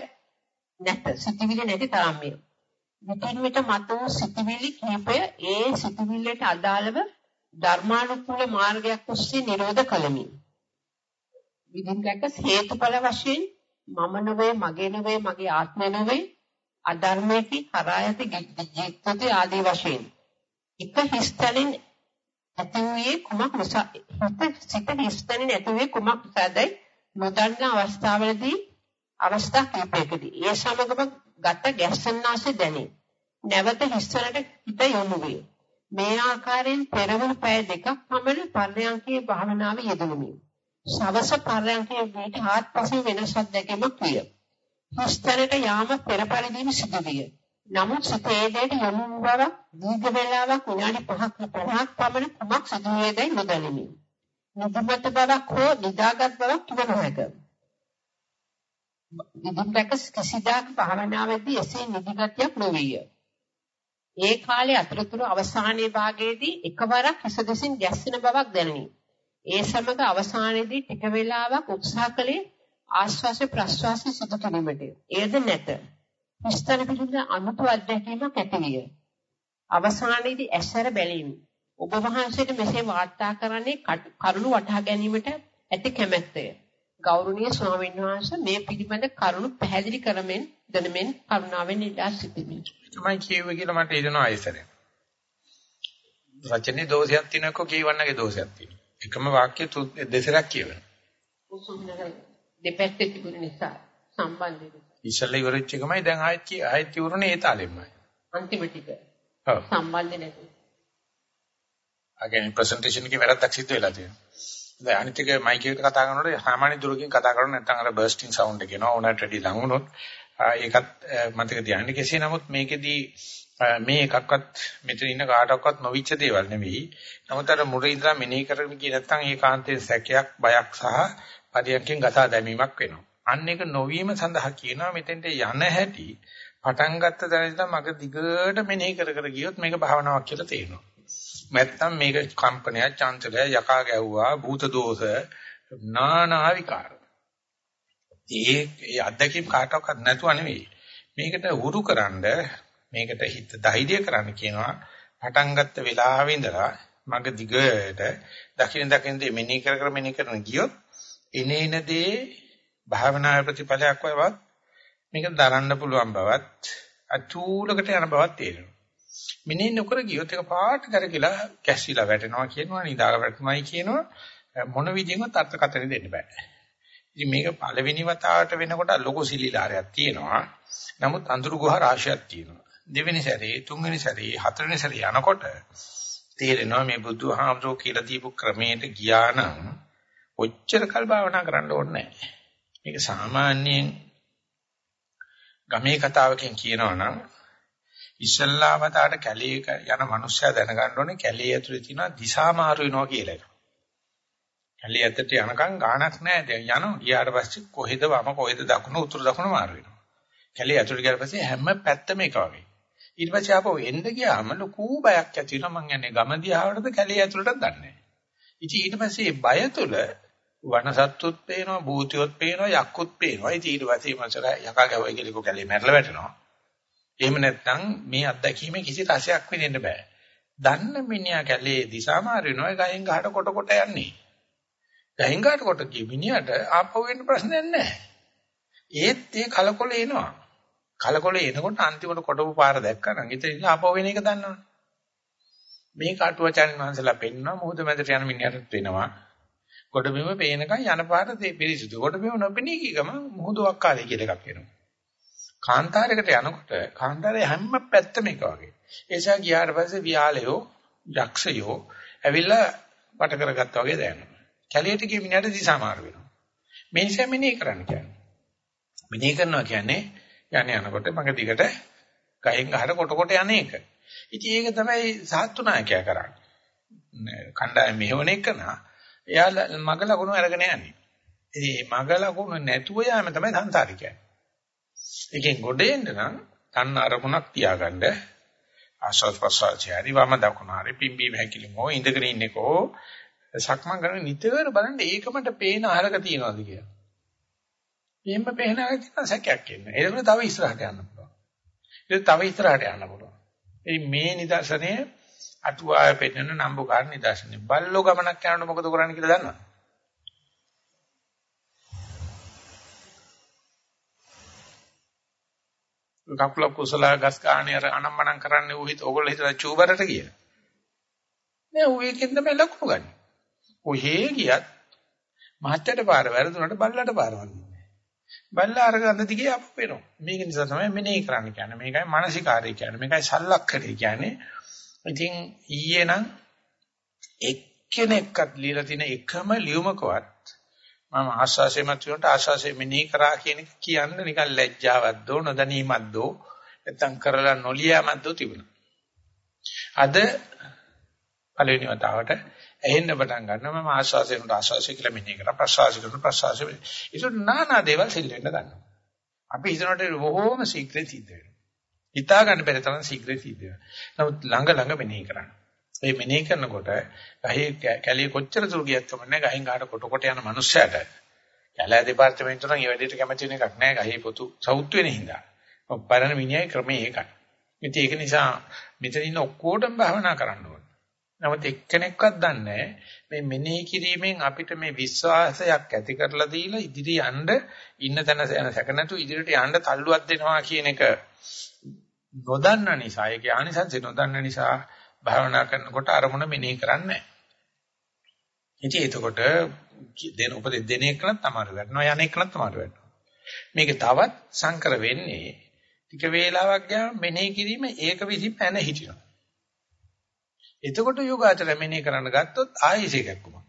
නැත සිටිවිලි නැති තරම්ය. විටින් විට මතුව සිටිවිලි කිහිපය ඒ සිටිවිල්ලට අදාළව ධර්මානුකූල මාර්ගයක් ඔස්සේ නිරෝධ කළමි. විදින් දැක්ක හේතුඵල වශයෙන් මම නොවේ මගේ නොවේ මගේ ආත්මය නොවේ අධර්මයේ කරා යති ජීවිතයේ ආදී වශයෙන් එක හිස්තලින් ඇති වූයේ කුමක් නිසා හිත සිත හිස්තලින් ඇති වූයේ කුමක් නිසාදයි නොදන්නා අවස්ථාවලදී අවස්ථා කිහිපයකදී ඒ සමගම ගත ගැස්සන්නාසේ දැනේ. නැවත හිස්වලට හිත යොමු වේ මේ ආකාරයෙන් පෙරවරු පැය දෙකක් පමණ පර්යංකයේ භාවනාවේ යෙදුණෙමි. සවස පර්යංකයේ වේට හාත්පසින් වෙනසක් දැකීමක් විය. හිස්තරට යාම පෙර පරිදිම සිදු විය. නමුත් සිතේ දෙයට යොමු බව දීර්ඝ වේලාවක් විනාඩි 5ක් 5ක් පමණ කුමක් සිදු වේදයි නොදැනිමි. නිදිමත බවක් හෝ නිදාගත් බවක් කිව නොහැක. ඉදින්දක කිසිදාක භාවනාවේදී එසේ නිදිගතියක් නොවිය. ඒ කාලේ අතරතුර අවසානයේ භාගයේදී එකවරක් හිස දෙසින් ගැස්සෙන බවක් දැනුනි. ඒ සමග අවසානයේදී ටික වේලාවක් උත්සාහ කළේ ආශ්වාස ප්‍රශ්වාස සිදු කිරීමට. එයද නැත. හිස්තන පිළිබඳ අමුතු අත්දැකීමක් ඇතිවිය. අවසානයේදී ඇසර බැලීම. ඔබ වහන්සේට මෙසේ වාර්තා කරන්නේ කරුණු වටහා ගැනීමට ඇති කැමැත්තය. ගෞරවනීය ස්වාමීන් වහන්සේ මේ පිළිබඳ කරුණු පැහැදිලි කරමින් දනමින් කරුණාවෙන් ඉල්ලා සිටිමි. තමයි කියුවේ කියලා මට හිතෙනවා ආයසරය. රචනයේ දෝෂයක් තියෙනකො කියවන්නගේ දෝෂයක් තියෙනවා. එකම වාක්‍ය දෙසරක් කියවන. දෙපැත්තේ තිබුණ නිසා සම්බන්ධය. ඉස්සල්ලා ඉවරෙච්ච එකමයි දැන් ආයෙත් ආයෙත් ඉවරනේ ඒ තාලෙමයි. අන්තිම ටික. ඔව්. සම්බන්ධ නැති. අගේන් ප්‍රසන්ටේෂන් එකේ වැරද්දක් සිද්ධ වෙලා තියෙනවා. දැන් අනිත් එක මයික් එකට කතා කරනකොට සාමාන්‍ය දුරකින් කතා කරන්නේ නැත්නම් අර බර්ස්ටිං සවුන්ඩ් එක එනවා. ඕනට වැඩි ලඟ වුණොත් ඒකත් මතක තියාගන්න. කෙසේ නමුත් මේකෙදී මේ එකක්වත් මෙතන ඉන්න කාටවත් නොවිච්ච දේවල් නෙවෙයි. නමුත් අර මුලින් ඉඳලා මෙනෙහි කරගෙන ගියේ නැත්නම් ඒකාන්තයේ සැකයක්, බයක් සහ පරියන්කෙන් ගසා දැමීමක් වෙනවා. අන්න ඒක නොවීම සඳහා කියනවා මෙතෙන්ට යන හැටි පටන් ගත්ත තැන ඉඳලා මග දිගට මෙනෙහි කර කර ගියොත් මේක භාවනාවක් කියලා තේරෙනවා. නැත්තම් මේක කම්පනයක්, චංචලය, යකා ගැව්වා, භූත දෝෂ, නානා විකාර. ඒ ඒ අත්දැකීම් කාටවත් නැතුව නෙවෙයි. මේකට හුරුකරනද මේකට හිත ධෛර්ය කරන්න කියනවා. පටන් ගත්ත වෙලාවෙ ඉඳලා මග දිගට දකින්න දකින්න දේ මෙනෙහි කර කර මෙනෙහි කරන ගියොත් එනේනදී භාවනා ප්‍රතිඵලයක් වයවත් මේක දරන්න පුළුවන් බවත් අචූලකට යන බවත් තේරෙනවා. මෙනෙහි නොකර ගියොත් ඒක පාට කරකිලා කැස්සිලා වැටෙනවා කියනවා නිදාග වැටෙනවායි කියනවා මොන විදිහෙන්වත් අර්ථකථන දෙන්න බෑ. ඉතින් මේක පළවෙනි වතාවට වෙනකොට ලොකු සිලිලාරයක් තියෙනවා. නමුත් අඳුරු ගුහා රාශියක් තියෙනවා. දෙවෙනි සැරේ, තුන්වෙනි සැරේ, හතරවෙනි සැරේ යනකොට තේරෙනවා මේ බුදුහාමුදුරුවෝ කියලා දීපු ක්‍රමයට ගියා නම් ඔච්චර කල් භාවනා කරන්න ඕනේ නැහැ. මේක සාමාන්‍යයෙන් ගමේ කතාවකින් කියනවා නම් ඉස්සල්ලාමතාවට කැලේ යන මනුස්සයා දැනගන්න ඕනේ කැලේ ඇතුලේ තියෙන දිශා මාරු වෙනවා කියලා. කැලේ ඇතුලට යනකම් ගාණක් නැහැ. දැන් යනවා. ගියාට පස්සේ කොහෙද වම කොහෙද දකුණ උතුරු දකුණ මාරු වෙනවා. කැලේ ඇතුලට ගියාට පස්සේ හැම පැත්තම එක වගේ. ඊට පස්සේ ආපහු එන්න ගියාම ලොකු බයක් ඇති වෙනවා. මං යන්නේ ගම දිහාවටද කැලේ ඇතුලටද දන්නේ නැහැ. ඉතින් ඊට පස්සේ මේ බය තුල වනසත්තුත් පේනවා, භූතියොත් පේනවා, යක්කුත් පේනවා. ඉතින් ඊට පස්සේ මනසට යකා ගැවයි කියලා කැලේ මැරලා වැටෙනවා. එහෙම නැත්නම් මේ අත්දැකීමේ කිසි රසයක් විඳින්න බෑ. දන්න මිනිහා කැලේ දිසා මාරු වෙනවා ගහෙන් ගහට කොට කොට යන්නේ. ගහෙන් ගහට කොට ගිය මිනිහට ආපහු වෙන්න ප්‍රශ්නයක් නැහැ. ඒත් ඒ කලකොල එනවා. කලකොල එනකොට අන්තිමට කොටපු පාර දැක්කනම් ඉතින් ආපහු වෙන එක දන්නවනේ. මේ කාටුවචාන් වහන්සලා පෙන්නවා මොහොත මැදට යන මිනිහට වෙනවා. ගොඩබිම පේනකන් යන පාර පිරිසිදු. ගොඩබිම නොපෙනී කී ගම මුහුදුවක් කාලේ කියලා එකක් වෙනවා. කාන්තාරයකට යනකොට කාන්තාරයේ හැම පැත්තම එක වගේ. ඒසා ගියාට පස්සේ වියාලයෝ යක්ෂයෝ ඇවිල්ලා වට කරගත්තා වගේ දැනෙනවා. කැලියට ගිය මිනිහට දිසා මාරු වෙනවා. මේ නිසා මෙනේ කරන්න කියන්නේ. මෙනේ කරනවා කියන්නේ යන්නේ යනකොට මග දිගට ගහෙන් ගහට කොට කොට යන්නේ එක. ඉතින් ඒක තමයි සාත්තු නායකයා කරන්නේ. කණ්ඩායම මෙහෙවන එක නා එයා මග ලකුණු අරගෙන යන්නේ. ඉතින් මග ලකුණු නැතුව යාම තමයි සංසාරිකයන්නේ. එකෙන් ගොඩ එන්න නම් තන්න අරමුණක් තියාගන්න ආශ්වාස ප්‍රශ්වාසය හරි වම දකුණ හරි පිම්බීම හැකිලිමෝ ඉඳගෙන ඉන්නේකෝ සක්මන් කරන නිතර බලන්න ඒකමට පේන අහලක තියනවාද කියලා. එහෙම පේන අහලක තියෙන සැකයක් එන්නේ. ඒක තව ඉස්සරහට යන්න පුළුවන්. ඒක තව ඉස්සරහට යන්න පුළුවන්. මේ නිදර්ශනය අටුවාය පෙන්නන නම්බුකාර නිදර්ශනය. බල්ලෝ ගමනක් යනකොට මොකද කරන්නේ කියලා දන්නවද? කකුල කුසල ගස් ගානේ අර අනම්මනම් කරන්නේ ඌ හිත ඕගොල්ලෝ හිතලා චූබරට කියලා. නෑ ඌ ඒකෙන් තමයි ලකුණු ගන්න. ඔහේ ගියත් මහත්තයට පාර වැරදුනට බල්ලට පාර වදින්නේ. බල්ලා අර ගඳ දිගේ අප වෙනවා. මේක නිසා තමයි මෙනෙහි කරන්න කියන්නේ. මේකයි මානසිකාරය කියන්නේ. මේකයි සල්ලක්කරේ කියන්නේ. ඉතින් ඊයේ නම් එක්කෙනෙක්වත් ලියලා තියෙන එකම ලියුමකවත් මම ආශාසෙ මත උන්ට ආශාසෙ මෙනෙහි කරා කියන එක කියන්න නිකන් ලැජ්ජාවක් දෝ නොදැනීමක් දෝ නැත්තම් කරලා නොලියාමක් දෝ තිබුණා. අද පළවෙනි වතාවට ඇහෙන්න පටන් ගන්නවා මම ආශාසෙන්ට ආශාසෙ කියලා මෙනෙහි කරා ප්‍රසවාසය කරන ප්‍රසවාසය. ඒක නානා දේවල් සිල් වෙන්න ගන්නවා. අපි හිතනට බොහෝම ශීඝ්‍රයෙන් සිද්ධ වෙනවා. හිතා ගන්න බැරි තරම් ශීඝ්‍රයෙන් සිද්ධ වෙනවා. නමුත් ළඟ ළඟ මෙනෙහි කරන්න. ඒ මෙනෙහි කරනකොට ගහේ කැලේ කොච්චර දුර ගියත් කමන්නේ ගහෙන් ගහට කොට කොට යන මනුස්සයට කැලෑ දෙපාර්තමේන්තුව නම් ඒ වැඩේට කැමති වෙන එකක් නෑ ගහේ පොතු සවුත් වෙන හින්දා. පරණ මිනිහයි ක්‍රමේ ඒකයි. ඉතින් ඒක නිසා මෙතන ඉන්න ඔක්කොටම භාවනා කරන්න ඕනේ. නමුත් එක්කෙනෙක්වත් දන්නේ මේ මෙනෙහි කිරීමෙන් අපිට මේ විශ්වාසයක් ඇති කරලා දීලා ඉදිරි යන්න ඉන්න තැන යන සැක නැතු ඉදිරියට යන්න තල්ලුවක් දෙනවා කියන එක නොදන්න නිසා ඒකේ ආනිසංසය නොදන්න නිසා භාවනා කරනකොට අරමුණ මෙනෙහි කරන්නේ නැහැ. ඉතින් එතකොට දෙන උපදෙස් දෙන එකනත් තමයි වැටෙනවා යන එකනත් තමයි වැටෙනවා. මේක තවත් සංකර වෙන්නේ ටික වේලාවක් ගියාම මෙනෙහි කිරීම ඒක විසින් පැන හිටිනවා. එතකොට යෝගාචර මෙනෙහි කරන්න ගත්තොත් ආයෙසේකක් කොමක්.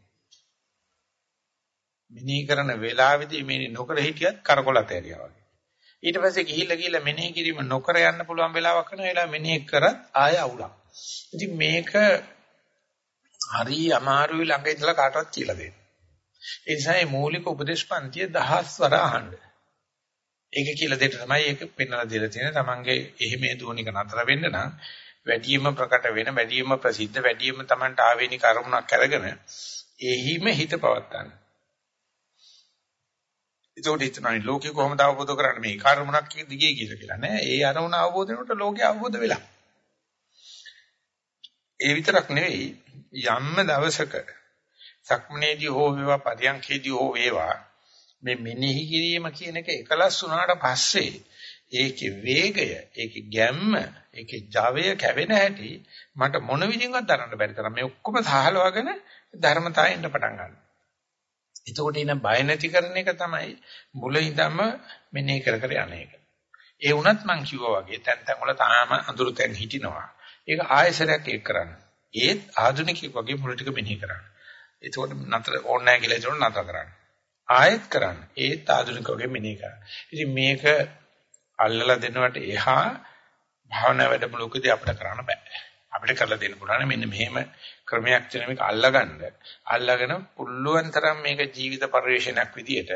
මෙනෙහි කරන වෙලාවේදී මෙනෙහි නොකර හිටියත් කරකොලත ඇරියා වගේ. ඊට පස්සේ ගිහිල්ලා ගිහිල්ලා මෙනෙහි කිරීම නොකර යන්න පුළුවන් වෙලාවක් වෙන වෙලාව මෙනෙහි කරත් ආය අවුලක්. ඉතින් මේක හරි අමාරුයි ළඟ ඉඳලා කාටවත් කියලා දෙන්න. ඒ නිසා මේ මූලික උපදේශ පන්තිය දහස්වර අහන්න. ඒක කියලා දෙන්න තමයි ඒක පෙන්වලා දෙලා තියෙන තමන්ගේ එහෙමේ දුවනික නතර වෙන්න නම් වැඩිම ප්‍රකට වෙන වැඩිම ප්‍රසිද්ධ වැඩිම තමන්ට ආවේනික අරමුණක් අරගෙන එහිම හිත පවත්තන්න. ඒකට හිතනයි ලෝකේ කොහොමද අවබෝධ කරන්නේ මේ කර්මණක් දිගේ කියලා කියලා නෑ. ඒ අරමුණ අවබෝධ වෙනකොට ලෝකේ අවබෝධ වෙලා. ඒ විතරක් නෙවෙයි යම්ම දවසක සක්මනේදී හෝ වේවා පරියන්කේදී හෝ වේවා මේ මෙනෙහි කිරීම කියන එක එකලස් වුණාට පස්සේ ඒකේ වේගය ඒකේ ගැම්ම ඒකේ ජවය කැවෙන හැටි මට මොන විදිහින්වත් දරන්න බැරි තරම් මේ ඔක්කොම සහලවගෙන ධර්මතාවෙන්න පටන් ගන්නවා. එතකොට ඉන බය නැති කරන එක තමයි මුල ඉඳන්ම මෙනෙහි කර කර යන එක. ඒ වුණත් මං කිව්වා වගේ තැන් තැන් වල තාම අඳුරු තැන් හිටිනවා. ඒක ආයෙසරයක් ඒක කරන්න. ඒත් ආධුනිකයෙක් වගේ මුල ටික මෙනෙහි කරන්න. එතකොට නතර ඕනේ නැහැ කියලා එතකොට නතර කරන්න. ආයෙත් කරන්න. ඒත් ආධුනික වගේ මෙනෙහි කරන්න. ඉතින් මේක අල්ලලා දෙනවට එහා භාවනා වැඩමුළුකදී අපිට කරන්න බෑ. අපිට කරලා දෙන්න පුළුවන් මෙන්න මෙහෙම ක්‍රමයක් තියෙන මේක අල්ලගන්න. අල්ලගෙන පුළුවන් තරම් මේක ජීවිත පරිශ්‍රණයක් විදියට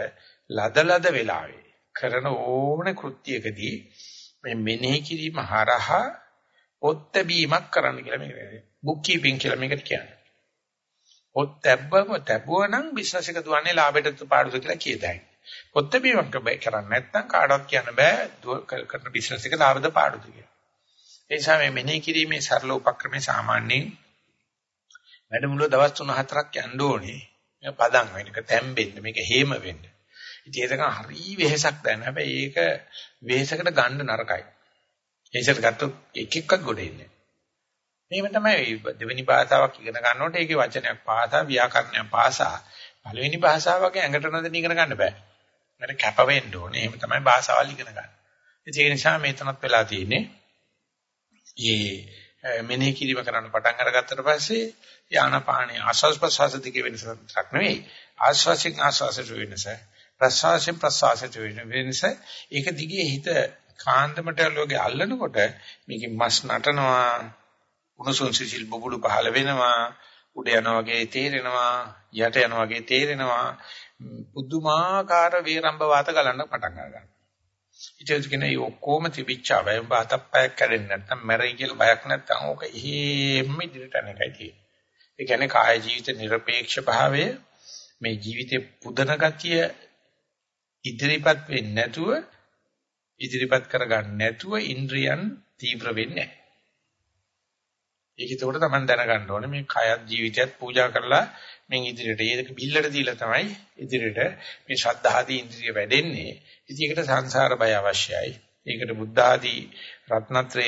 ලදලද වෙලාවේ කරන ඕන කෘත්‍යයකදී මේ මෙනෙහි කිරීම හරහා පොත් බැීමක් කරන්න කියලා මේක කියන්නේ. බුක් කීපින් කියලා මේකට කියන්නේ. පොත් තැබ්බම තැබුවා නම් බිස්නස් එක දුවන්නේ ලාභයට පාඩුද කියලා කියදයි. පොත් බැීමක් කරන්නේ නැත්නම් කාටවත් කියන්න බෑ කරන බිස්නස් එක ලාභද පාඩුද කියලා. ඒ නිසා මේ මෙනෙහි කිරීමේ සරල උපක්‍රමයේ සාමාන්‍යයෙන් වැඩමුළුව දවස් 3-4ක් යන්න ඕනේ. මේක පදම් වෙන්න, මේක තැම්බෙන්න, මේක හේම වෙන්න. ඉතින් ඒක හරි වෙහෙසක් දැන. හැබැයි ඒක වෙහෙසකට ගන්න නරකයි. ඒසට ගත්තොත් එක එකක් ගොඩ එන්නේ. මේව තමයි දෙවෙනි භාෂාවක් ඉගෙන ගන්නකොට ඒකේ වචනයක් පාසා ව්‍යාකරණයක් පාසා පළවෙනි භාෂාව වගේ ඇඟට නොදෙන ඉගෙන ගන්න බෑ. මට කැප වෙන්න ඕනේ. එහෙම තමයි භාෂාවල් ඉගෙන ගන්න. ඒක නිසා මේතනත් වෙලා තියෙන්නේ. මේ මෙනෙහි කිරීම කරන්න පටන් අරගත්තට පස්සේ යානපාණි ආස්වාස් ප්‍රසවාස දිගේ වෙනසක් නෙවෙයි. ආස්වාසික ආස්වාසයට වෙනස. ප්‍රසවාසයෙන් ප්‍රසවාසයට වෙනස. ඒක දිගේ හිත කාන්දමට ලෝකේ අල්ලනකොට මේකේ මස් නටනවා උණුසුම් සිසිල් බබුළු පහළ වෙනවා උඩ යනවා වගේ තේරෙනවා යට යනවා වගේ තේරෙනවා පුදුමාකාර වේරම්බ වාත ගලන්න පටන් ගන්නවා ඊට පස්සේ කියන ඒ ඔක්කොම තිබිච්චා බය උඹ අතප්පයක් කැඩෙන්නේ නැත්නම් මැරෙයි කියලා බයක් නැත්නම් ඕක එහෙම ඉදිරියට යන එකයි තියෙන්නේ. ඒ කියන්නේ කාය ජීවිත নিরপেক্ষ භාවය මේ ජීවිතේ පුදන ගතිය ඉදිරිපත් වෙන්නේ නැතුව ඉදිරිපත් කරගන්න නැතුව ඉන්ද්‍රියන් තීව්‍ර වෙන්නේ නැහැ. ඒක ඒකට තමයි දැනගන්න ඕනේ මේ කයත් ජීවිතයත් පූජා කරලා මෙන් ඉදිරියට ඒක බිල්ලට දීලා තමයි ඉදිරියට මේ ශ්‍රද්ධාදී ඉන්ද්‍රිය වැඩෙන්නේ. ඉතින් ඒකට සංසාර බය අවශ්‍යයි. ඒකට බුද්ධ ආදී රත්නත්‍රය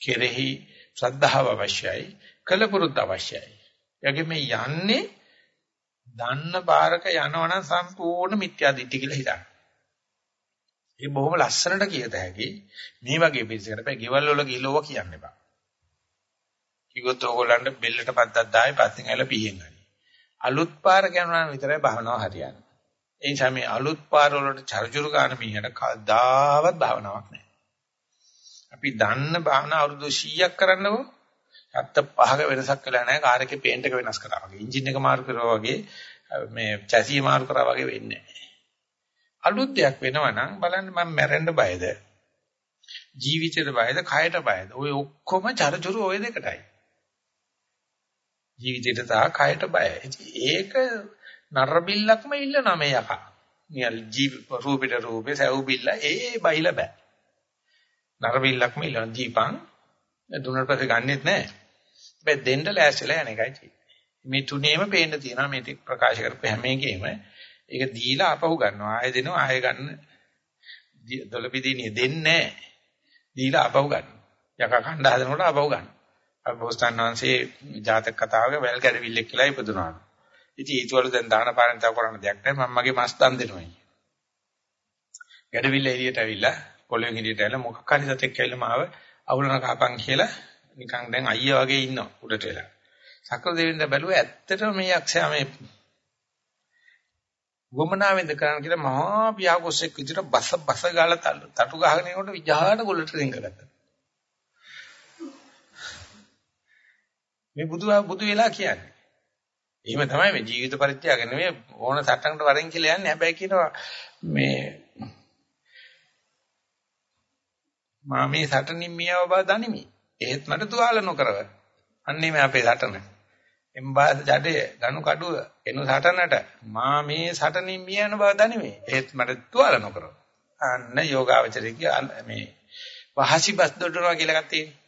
කෙරෙහි ශ්‍රද්ධාව අවශ්‍යයි. කලපුරුත් අවශ්‍යයි. යගේ මේ යන්නේ දන්න පාරක යනවනම් සම්පූර්ණ මිත්‍යා දිට්ඨි කියලා හිතන්න. ඒ බොහොම ලස්සනට කියත හැකි මේ වගේ පිළිසකට බෑ ගෙවල් වල ගිලෝව කියන්න එපා. කිව්වොත් ඕගොල්ලන්ට බෙල්ලට පද්දක් දායි පස්සෙන් ඇවිල්ලා පීයෙන් ගනි. අලුත් පාර යනවා නම් විතරයි භාවනාව හරියන්නේ. ඒ නිසා මේ අලුත් පාර වලට චර්චුරු ගන්න මීහට කවදාවත් භාවනාවක් නැහැ. අපි දන්න භාවනා අවුරුදු 100ක් කරන්නකෝ ඇත්ත පහක වෙනසක් වෙලා නැහැ කාර් එකේ පේන්ට් එක වෙනස් කරා වගේ එන්ජින් එක මාරු කරා වගේ මේ චැසිය මාරු කරා වගේ වෙන්නේ නැහැ. අලුත් දෙයක් වෙනවා නම් බලන්න මම මැරෙන්න බයද? ජීවිතේට බයද? කයට බයද? ওই ඔක්කොම චරචුරු ওই දෙකටයි. ජීවිතේට තා කයට බයයි. ඒක නරබිල්ලක්ම ඉල්ලනවා මේ යකා. නියල් ජීව රූපෙට රූපේ සැව් බිල්ල ඒ බයිලා බෑ. නරබිල්ලක්ම ඉල්ලන දීපං දුන්නට පස්සේ ගන්නෙත් නෑ. හැබැයි දෙන්න ලෑස්තිලා යන එකයි තියෙන්නේ. මේ තුනේම පේන්න තියෙනවා මේ ටික ප්‍රකාශ කරපු හැම එකෙම ඒක දීලා අපහු ගන්නවා. ආයෙ දෙනවා ආයෙ ගන්න. දොළපිදීනිය දෙන්නේ නෑ. දීලා අපහු ගන්න. යකා කණ්ඩ හදනකොට අපහු ගන්න. අපෝස්තන් වහන්සේ ජාතක කතාවක වැල් කැඩවිල්ලෙක් කියලා ඉපදුනා. ඉතින් ඊටවල දැන් දාන පාරමිතා කරන්න දෙයක් නැහැ මම මගේ මස් දන් දෙනවා. ගැඩවිල්ල එළියට ඇවිල්ලා පොළොවෙන් එළියට ඇවිල්ලා මොකක් හරි සතෙක් ඇවිල්ලා මාව අවුලන කපන් කියලා නිකන් දැන් අයියා වගේ ඉන්නවා උඩට වෙලා. සක්‍ර දෙවියන් බැලුවා ඇත්තටම මේ යක්ෂයා මේ වමනාවෙන්ද කරන්න කියලා මහා පියාකොස්සෙක් විදිහට බස බස ගාලා තටු ගහගෙන යනකොට විජහාට ගොල්ලට රිංගගත්තා. මේ බුදු බුදු වෙලා කියන්නේ. එහෙම තමයි මේ ජීවිත පරිත්‍යාග නෙමෙයි ඕන සටනකට වරෙන් කියලා යන්නේ. හැබැයි කියනවා මේ මා මේ සටනින් මියව බව දනිමි. ඒත් මට තුවාල නොකරව. අන්නේ මේ අපේ සටන. එම්බාස ජඩේ ගනු කඩුව එනු සටනට මා මේ සටනින් මියන බව දනිමි. ඒත් මට තුවාල නොකරව. අන්න යෝගාවචරයේ මේ වහසි බස් දොඩනවා කියලා එකක් තියෙනවා.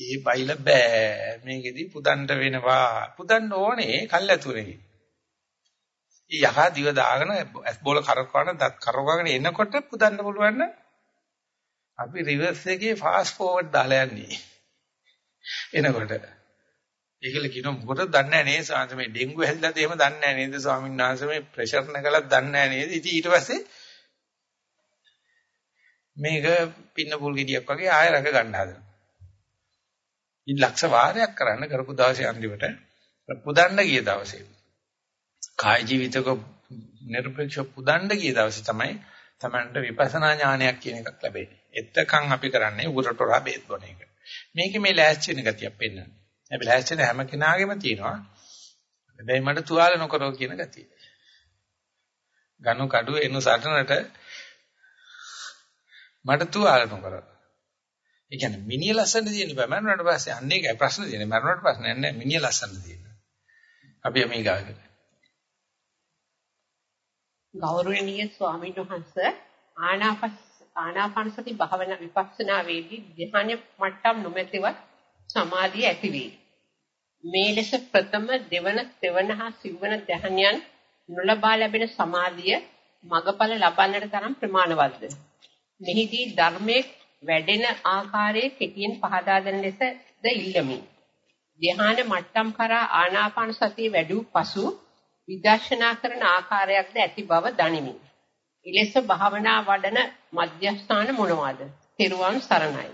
ඒ බයිල බෑ. මේකෙදි පුදන්න වෙනවා. පුදන්න ඕනේ කල්ැතුරේ යහා දිව දාගෙන ඇස් බෝල කරකවන දත් කරකවගෙන එනකොට පුදන්න පුළුවන් නම් අපි රිවර්ස් එකේ ෆාස්ට් ෆෝවර්ඩ් දාලා යන්නේ. එනකොට. ඒකල කියන මොකටද දන්නේ නැහැ නේද සාන්ත මේ ඩෙන්ගු හැදිලාද එහෙම දන්නේ නැහැ නේද ස්වාමීන් වහන්සේ? මේ ප්‍රෙෂර් නැගලත් දන්නේ නැහැ නේද? ඉතින් ඊට පස්සේ මේක පින්න පුල් ගෙඩියක් වගේ ආය රක ගන්න හදනවා. ඉන් ලක්ෂ වාරයක් කරන්න කරපු දවසේ අන්තිමට පුදන්න ගිය දවසේ කාය ජීවිතක නිර්පේක්ෂ පුදන්න ගිය දවසේ තමයි තමන්ට විපස්සනා ඥානයක් කියන එකක් ලැබෙන්නේ. එතකන් අපි කරන්නේ උගුරට හොරා බේත් බොන එක. මේකේ මේ ලෑස්ති වෙන ගතියක් පෙන්වන්නේ. හැබැයි ලෑස්ති වෙන හැම කෙනාගේම තියෙනවා. හැබැයි මට තුවාල නොකරෝ කියන ගතිය. ගනු කඩුව එනු සටනට මට තුවාල නොකරෝ. ඒ කියන්නේ මිනිය ලස්සන තියෙන බෑ. මරණයට පස්සේ අන්න ඒකයි ප්‍රශ්න තියෙන්නේ. මරණයට පස්සේ නෑ මිනිය ලස්සන තියෙනවා අපි මේ ගාගෙන ගෞරවනීය ස්වාමීන් වහන්සේ ආනාපස් ආනාපාන සති භාවනා විපස්සනා වේදී ධ්‍යාන මට්ටම් නොමැතිව සමාධිය ඇති වේ. මේ ලෙස ප්‍රථම දෙවන තෙවන හා සිවන ධ්‍යානයන් නොලබා ලැබෙන සමාධිය මගඵල ලබන්නට තරම් ප්‍රමාණවත්ද? මෙහිදී ධර්මයේ වැඩෙන ආකාරයේ කෙටියෙන් පහදා දෙන ලෙසද ඉල්ලමි. ධ්‍යාන මට්ටම් කරා ආනාපාන සතිය වැඩි පසු විදර්ශනා කරන ආකාරයක්ද ඇති බව දනිමි. ඉලෙස භාවනා වඩන මධ්‍යස්ථාන මොනවාද? තෙරුවන් සරණයි.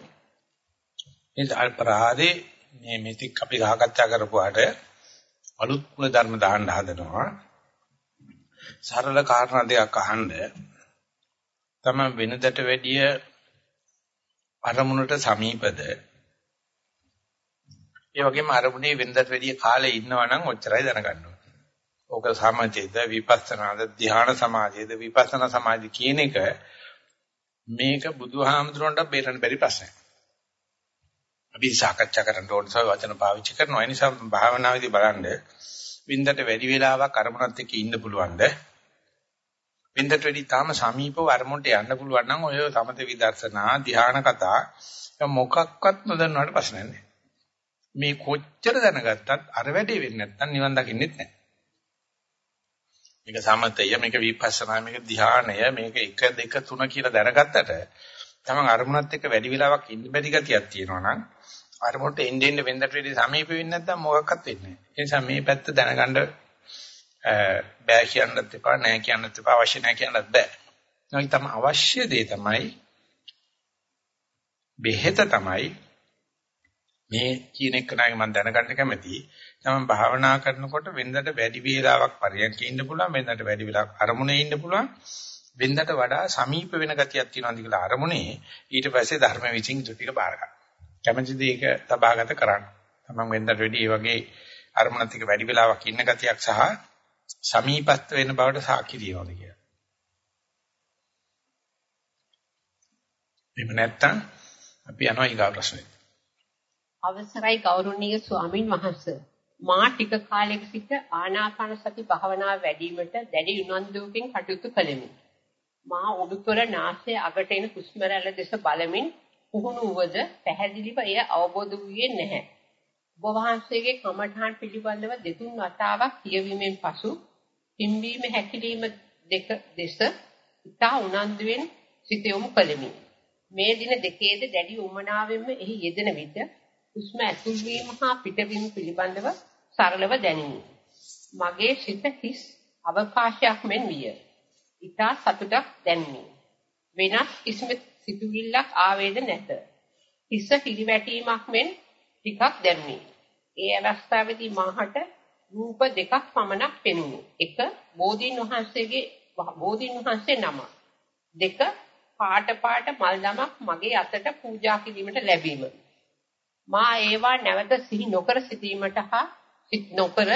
මේ අපරාධේ මේ මෙතික් අපි ගහකච්ඡා කරපුවාට අලුත් කුල ධර්ම දාන්න හදනවා. සරල කාරණා දෙකක් අහන්න. තම වෙනදට වැඩිය අරමුණට සමීපද ඒ වගේම අරමුණේ වෙනදට වැඩිය කාලේ ඉන්නවා නම් ඔච්චරයි දැනගන්න ඕනේ. ඕක සමාධියද විපස්සනාද ධ්‍යාන සමාධියද විපස්සනා සමාධිය කියන එක මේක බුදුහාමුදුරන්ට බේරන්න බැරි ප්‍රශ්නයක්. අපි සාකච්ඡා කරන්න ඕන සව වචන පාවිච්චි කරනවා. ඒ නිසා භාවනාවේදී බලන්න වින්දට වැඩි වෙලාවක් අරමුණත් එක්ක ඉන්න පුළුවන්ද? වින්දට වැඩි තාම සමීපව අරමුණට යන්න පුළුවන් නම් ඔය සමත විදර්ශනා ධ්‍යාන කතා මොකක්වත් නොදන්නවට ප්‍රශ්නයක් නැහැ. මේ කොච්චර දැනගත්තත් අර වැඩේ වෙන්නේ නැත්නම් නිවන් දකින්නෙත් නැහැ. මේක සමතය, මේක විපස්සනා, මේක ධ්‍යානය, මේක 1 2 3 කියලා දැනගත්තට තමන් අරමුණත් එක්ක වැඩි වෙලාවක් ඉන්න බැරි ගතියක් තියෙනවා නම් අරමුණට එන්නේ එන්නේ වෙන්දට වැඩි සමීප වෙන්නේ නැත්නම් මොකක්වත් වෙන්නේ නැහැ. ඒ නිසා මේ පැත්ත දැනගන්න බෑ කියන්නත් එපා, නෑ කියන්නත් එපා, අවශ්‍ය නෑ කියන්නත් බෑ. ඒ තමයි අවශ්‍ය දේ තමයි බෙහෙත තමයි මේ කියන එක නයි මම දැනගන්න කැමතියි. තමයි භාවනා කරනකොට වෙනදට වැඩි වේලාවක් පරියන්කේ ඉන්න පුළුවන්, වෙනදට වැඩි වෙලාවක් අරමුණේ ඉන්න පුළුවන්. වෙනදට වඩා සමීප වෙන ගතියක් තියෙනවා කියලා අරමුණේ ඊට පස්සේ ධර්ම විචින් ටික බාර ගන්න. කැමැතිද ඒක තබාගත කරන්න. තමන් වෙනදට වැඩි මේ වගේ අරමුණත් එක්ක වැඩි වෙලාවක් ඉන්න ගතියක් සහ සමීපස්ත වෙන බවට සාක්ෂි දිනවද කියලා. එහෙම නැත්නම් අපි යනවා ඊගා ප්‍රශ්නෙට. අවසරයි ගෞරවනීය ස්වාමින් වහන්සේ. මා ටික කාලයක සිට ආනාපාන සති භාවනාව වැඩිවීමට දැඩි උනන්දුවකින් කටයුතු කළෙමි. මා උඩුතොල නාසය අගට එන හුස්ම රැල්ල දෙස බලමින් පුහුණු වූද පැහැදිලිව එය අවබෝධ වූයේ නැහැ. ඔබ වහන්සේගේ කමඨාන් පිළිබඳව දෙතුන් වතාවක් කියවීමෙන් පසු පිම්බීම හැකිලිම දෙක දෙස ඉතා උනන්දුවෙන් සිත යොමු කළෙමි. මේ දින දෙකේද දැඩි උමනාවෙන්ම එහි යෙදෙන විට හුස්ම ඇතුල් වීම හා පිටවීම පිළිබඳව සරලව දැනිනි. මගේ සිත හිස් අවකාශයක් මෙන් විය. ඊටා සතුටක් දැනිනි. වෙනස් කිසිම සිතුවිල්ලක් ආවේද නැත. හිස පිළිවැටීමක් මෙන් ටිකක් දැනුනි. ඒ අවස්ථාවේදී මාහට රූප දෙකක් පමණක් පෙනුනි. එක බෝධීන් වහන්සේගේ බෝධීන් වහන්සේ නම. දෙක පාට පාට මල් දමක් මගේ අතට පූජා කිරීමට ලැබීම. මා ඒවා නැවත සිහි නොකර සිටීමට හා සිත් නොකර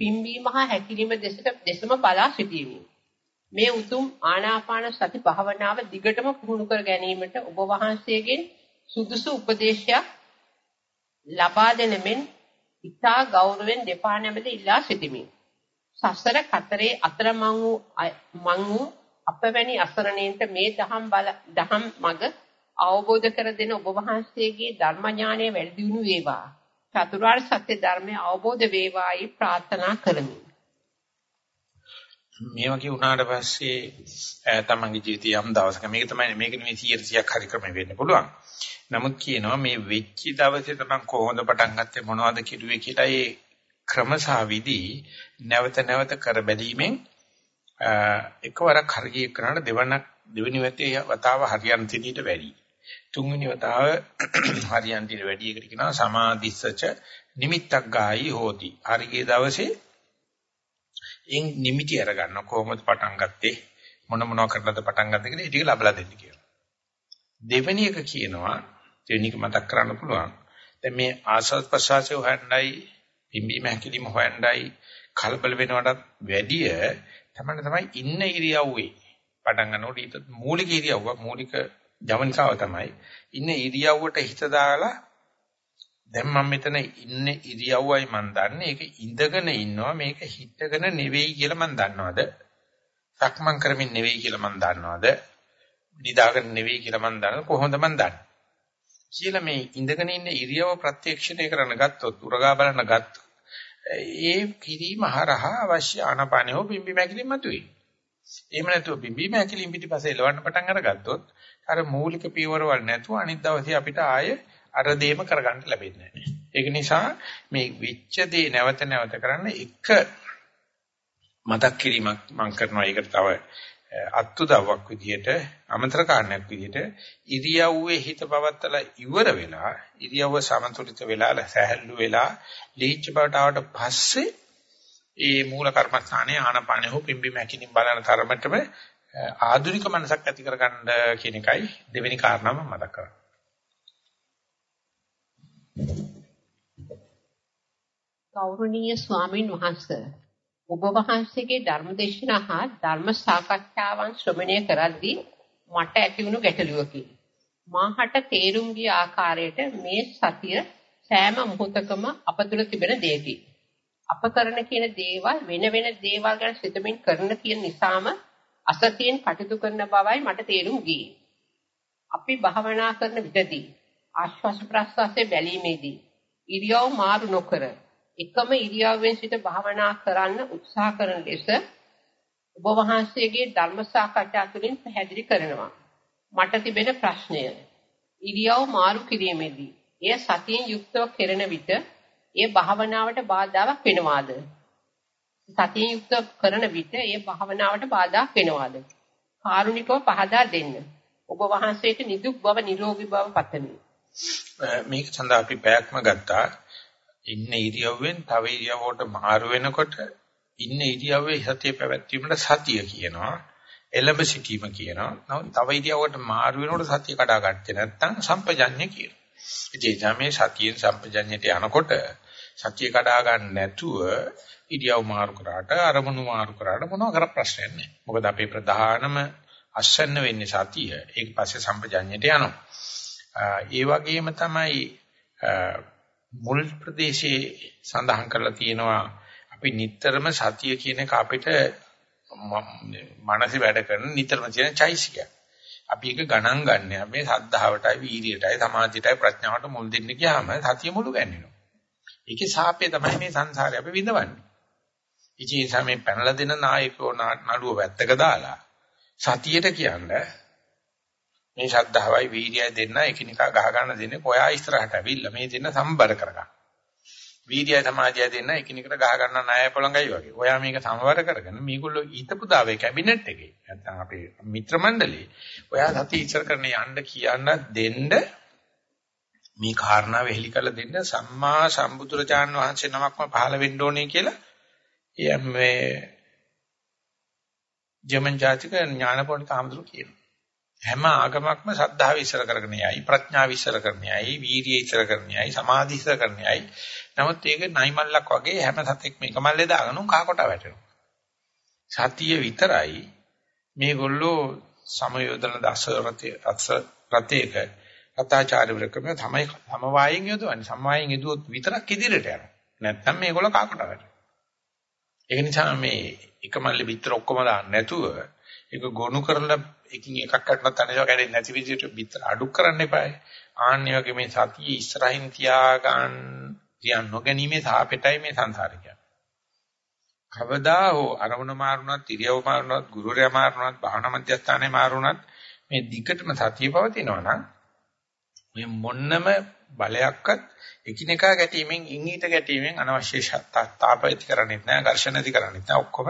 පිම්බීම හා හැකිලිම දෙසට දෙසම බලා සිටීමි. මේ උතුම් ආනාපාන සති භාවනාව දිගටම පුහුණු කර ගැනීමට ඔබ වහන්සේගෙන් සුදුසු උපදේශයක් ලබා දෙන මෙන් ඉතා ගෞරවයෙන් දෙපා නැමෙද ඉල්ලා සිටිමි. සසර කතරේ අතරමං වූ මං වූ අපවැනි අසරණේන්ට මේ දහම් බල දහම් මඟ අවබෝධ කර දෙන ඔබ වහන්සේගේ ධර්ම ඥානය වැඩි දියුණු වේවා. චතුරාර්ය සත්‍ය ධර්මය අවබෝධ වේවායි ප්‍රාර්ථනා කරමි. මේ වගේ වුණාට පස්සේ තමන්ගේ ජීවිතය යම් දවසක මේක තමයි මේක නෙමෙයි 100ක් හරි ක්‍රම වෙන්න පුළුවන්. නමුත් කියනවා මේ වෙච්ච දවසේ තමන් කොහොමද පටන් ගත්තේ මොනවද කිරුවේ කියලා ඒ ක්‍රමසහ විදි නැවත නැවත කර බැලීමෙන් එකවරක් හරිය කරන දෙවනක් දෙවෙනි වතාව හරියන තිදීට වැඩි. තුන්වෙනි වතාව හරියන් දින වැඩි එකට කියනවා සමාධිස්සච නිමිත්තක් ගායි හෝති. හරියේ දවසේ ඉන් නිමිටි අරගන්න කොහොමද පටන් ගත්තේ මොන මොනවා කරලාද පටන් ගත්තේ කියලා ටික ලබලා දෙන්න කියලා. දෙවෙනි එක කියනවා දෙවෙනි එක මතක් කරන්න පුළුවන්. දැන් මේ ආස්වාද ප්‍රසආසය හොයන්නයි පිම්බීම හැකිලිම හොයන්නයි කලබල වෙනවටත් වැඩිය තමයි තමයි ඉන්න ඉරියව්වේ. පටන් ගන්නකොට ඊට මූලික ඉරියව්ව මූලික ජවනිකාව තමයි ඉන්න ඉරියව්වට හිත දාලා දැන් මම මෙතන ඉන්න ඉරියව්වයි මම දන්නේ. ඒක ඉඳගෙන ඉන්නවා මේක හිටගෙන නෙවෙයි කියලා මම දන්නවද? සක්මන් කරමින් නෙවෙයි කියලා මම දන්නවද? නිදාගෙන නෙවෙයි කියලා මම දන්නවද කොහොමද මම දන්නේ? කියලා මේ ඉඳගෙන ඉන්න ඉරියව්ව ප්‍රත්‍යක්ෂණය කරන්න ගත්තොත් උරගා බලන්න ගත්තොත් ඒ කිරීම හරහා අවශ්‍ය ආනපානෝ පිම්බි මැකිලින් මතුවේ. එහෙම නැතුව පිම්බීම හැකිලින් පිටිපස්සේ එලවන්න පටන් අරගත්තොත් අර මූලික පියවරවල් නැතුව අනිත් දවසේ අපිට ආය අර දෙයම කරගන්න ලැබෙන්නේ නැහැ. ඒක නිසා මේ විච්ඡ දේ නැවත නැවත කරන්න එක මතක් කිරීමක් මම කරනවා. ඒකට තව අත්උදව්වක් විදිහට අමතර කාරණයක් විදිහට ඉරියව්වේ හිත පවත්තලා ඉවර වෙලා ඉරියව්ව සමතුලිත වෙලා සැහැල්ලු වෙලා ලීච්ච බවට ආවට පස්සේ ඒ මූල කර්මස්ථානයේ ආනපානෙ හෝ පිම්බිම හැකිනින් බලන තරමටම ආධුනික මනසක් ඇති කරගන්න කියන එකයි දෙවෙනි කාරණාව මතක් කරන්නේ. ගෞරවනීය ස්වාමින් වහන්සේ ඔබ වහන්සේගේ ධර්මදේශනා හා ධර්ම සාකච්ඡාවන් ශ්‍රවණය කරද්දී මට ඇති වුණු ගැටලුවකි. මාහට තේරුම් ගිය ආකාරයට මේ සතිය සෑම මොහොතකම අප තුළ තිබෙන දෙයකි. අප කරන කියන දේවල් වෙන වෙන දේවල් ගැන සිතමින් කරන කියන නිසාම අසතියෙන් කටයුතු කරන බවයි මට තේරුම් ගියේ. අපි භාවනා කරන විටදී ආශ්වාස ප්‍රශ්වාසයේ බැලීමේදී ඉරියව් මාරු නොකර එකම ඉරියව්වෙන් සිට භාවනා කරන්න උත්සාහ කරන ලෙස ඔබ වහන්සේගේ ධර්ම සාකච්ඡා තුළින් පැහැදිලි කරනවා. මට තිබෙන ප්‍රශ්නය ඉරියව් මාරු කිරීමේදී එය සතියෙන් යුක්තව කෙරෙන විට එය භාවනාවට බාධාවක් වෙනවාද? සතියෙන් යුක්තව කරන විට එය භාවනාවට බාධාක් වෙනවාද? කාරුණිකව පහදා දෙන්න. ඔබ වහන්සේට නිදුක් බව නිරෝගී බව පතමි. මේක සඳහා අපි පැයක්ම ගත්තා. ඉන්න ඉරියව්වෙන් තව ඉරියව්වට මාරු වෙනකොට ඉන්න ඉරියව්වේ සතිය පැවැත්වීමට සතිය කියනවා. එළඹ සිටීම කියනවා. නමුත් තව ඉරියව්වට මාරු වෙනකොට සතිය කඩා ගත්තේ නැත්නම් සම්පජඤ්ඤය කියනවා. ඉතින් මේ සතියෙන් සම්පජඤ්ඤයට යනකොට සතිය කඩා ගන්න නැතුව ඉරියව් මාරු කරාට අරමුණු මාරු කරාට මොනවා කර ප්‍රශ්නයක් නැහැ. මොකද අපේ ප්‍රධානම අස්සන්න වෙන්නේ සතිය. ඒක පස්සේ සම්පජඤ්ඤයට යනවා. ඒ වගේම තමයි මුල් ප්‍රදේශයේ සඳහන් කරලා තියෙනවා අපි නිතරම සතිය කියන එක අපිට මනසේ වැඩ කරන නිතරම තියෙන චෛසිකය. අපි ඒක ගණන් ගන්න. අපි සද්ධාවටයි, වීරියටයි, සමාධියටයි, ප්‍රඥාවට මුල් දෙන්න ගියාම සතිය මුළු ගන්නවා. ඒකේ සාපේ තමයි මේ සංසාරේ අපි විඳවන්නේ. ඉතින් සමේ පැනලා දෙන නායකෝ නඩුව වැත්තක දාලා සතියට කියන්නේ මේ ශද්ධාවයි වීර්යය දෙන්න එකිනෙකා ගහ ගන්න දෙන්නේ කොයා ඉස්සරහට ඇවිල්ලා මේ දෙන්න සම්බර කරගන්න. වීර්යය සමාධිය දෙන්න එකිනෙකට ගහ ගන්න ණය පොළඟයි වගේ. ඔයා මේක සමවර කරගෙන මේගොල්ලෝ ඊතපු දාවේ කැබිනට් එකේ නැත්නම් අපේ මිත්‍ර මණ්ඩලේ ඔයා සතිය ඉස්සර කරන යන්න කියන්න දෙන්න මේ කාරණාව එලි කරලා දෙන්න සම්මා සම්බුදුරජාන් වහන්සේ නමක්ම පහළ වෙන්න ඕනේ කියලා මේ ජර්මන් ජාතික ඥානපෝනික ආමතුරු කියනවා. හැම ආගමක්ම සද්ධාව ඉස්සර කරගෙන යයි ප්‍රඥාව ඉස්සර කරගෙන යයි වීරිය ඉස්සර කරගෙන යයි සමාධි ඉස්සර කරගෙන යයි. නමුත් ඒක නයිමල්ලක් වගේ හැම සතෙක්ම එක මල්ලේ දාගෙන කහ කොට වැටෙනවා. සතිය විතරයි මේගොල්ලෝ සමයෝදන දසරතේ අත්ස ප්‍රතේක අතාචාර්ය වෘකම තමයි තම වායෙන් යදුවන්නේ. සම්මායෙන් යදුවොත් විතරක් ඉදිරියට යනවා. නැත්නම් මේගොල්ලෝ කහ කොට වැටෙනවා. ඒ නිසා මේ එක මල්ලේ පිටර ඔක්කොම දාන්න නැතුව ඒක ගොනු කරලා එකින් එකක් කටනත් අනේවා කැඩෙන්නේ නැති විදිහට විතර අඩු කරන්න එපායි. ආන්නේ වගේ මේ සතිය ඉස්සරහින් තියාගන්න තියන් නොගැනීමේ සාපෙටයි මේ සංසාරේ කියන්නේ. කවදා හෝ අරමුණ මාරුණත්, ඉරියව් මාරුණත්, ගුරුරයා මාරුණත්, භාවනා මධ්‍යස්ථානේ මාරුණත් මේ දිගටම සතිය පවතිනවා නම් මේ මොන්නම බලයක්වත් එකිනෙකා ගැටීමෙන් ඉංගීට ගැටීමෙන් අනවශ්‍ය තාපයිති කරන්නේ නැහැ, ඝර්ෂණ ඇති කරන්නේ නැහැ. ඔක්කොම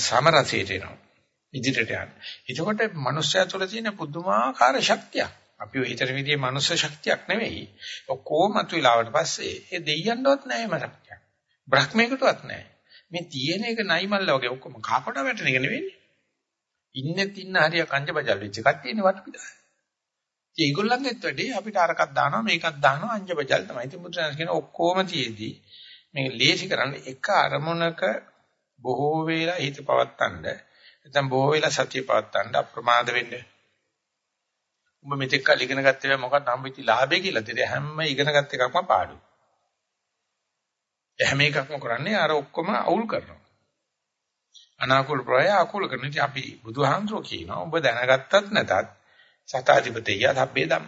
සමරසයට එනවා. ඉදිරියට යන්න. එතකොට මනුස්සයා තුළ තියෙන පුදුමාකාර ශක්තියක්. අපි ඔය හිතන විදිහේ මනුස්ස ශක්තියක් නෙවෙයි. ඔක්කොම තුලාවට පස්සේ ඒ දෙයියන්වත් නැහැ එම ශක්තියක්. බ්‍රහ්මයකටවත් නැහැ. මේ තියෙන එක නයිමල්ල වගේ ඔක්කොම කාපට වැටෙන එක නෙවෙයි. ඉන්නේ තින්න හරිය කංජබජල් වෙච්ච කට්ටියනේ වටපිට. ඒ ඒගොල්ලන්ගෙත් වැඩි අපිට අරකක් දානවා මේකක් දානවා අංජබජල් තමයි. ඉතින් මුද්‍රණස් කියන ඔක්කොම තියේදී මේ ලේසි කරන්නේ එක අරමුණක බොහෝ වේලා හිත පවත්තන්නේ නැත්නම් බොහෝ වෙලා සතිය පවත්තන්න අප්‍රමාද වෙන්න. උඹ මෙතෙක් කල් ඉගෙන ගත්තේ මොකක්ද හම්බෙච්ච ලාභය කියලා තේ හැම ඉගෙන ගත්ත එකක්ම පාඩු. හැම එකක්ම කරන්නේ අර ඔක්කොම අවුල් කරනවා. අනාකූල ප්‍රය අකුල කරන ඉතින් අපි බුදුහාමුදුරුවෝ කියනවා ඔබ දැනගත්තත් නැතත් සතාධිපතිය සබ්බේ ධම්ම.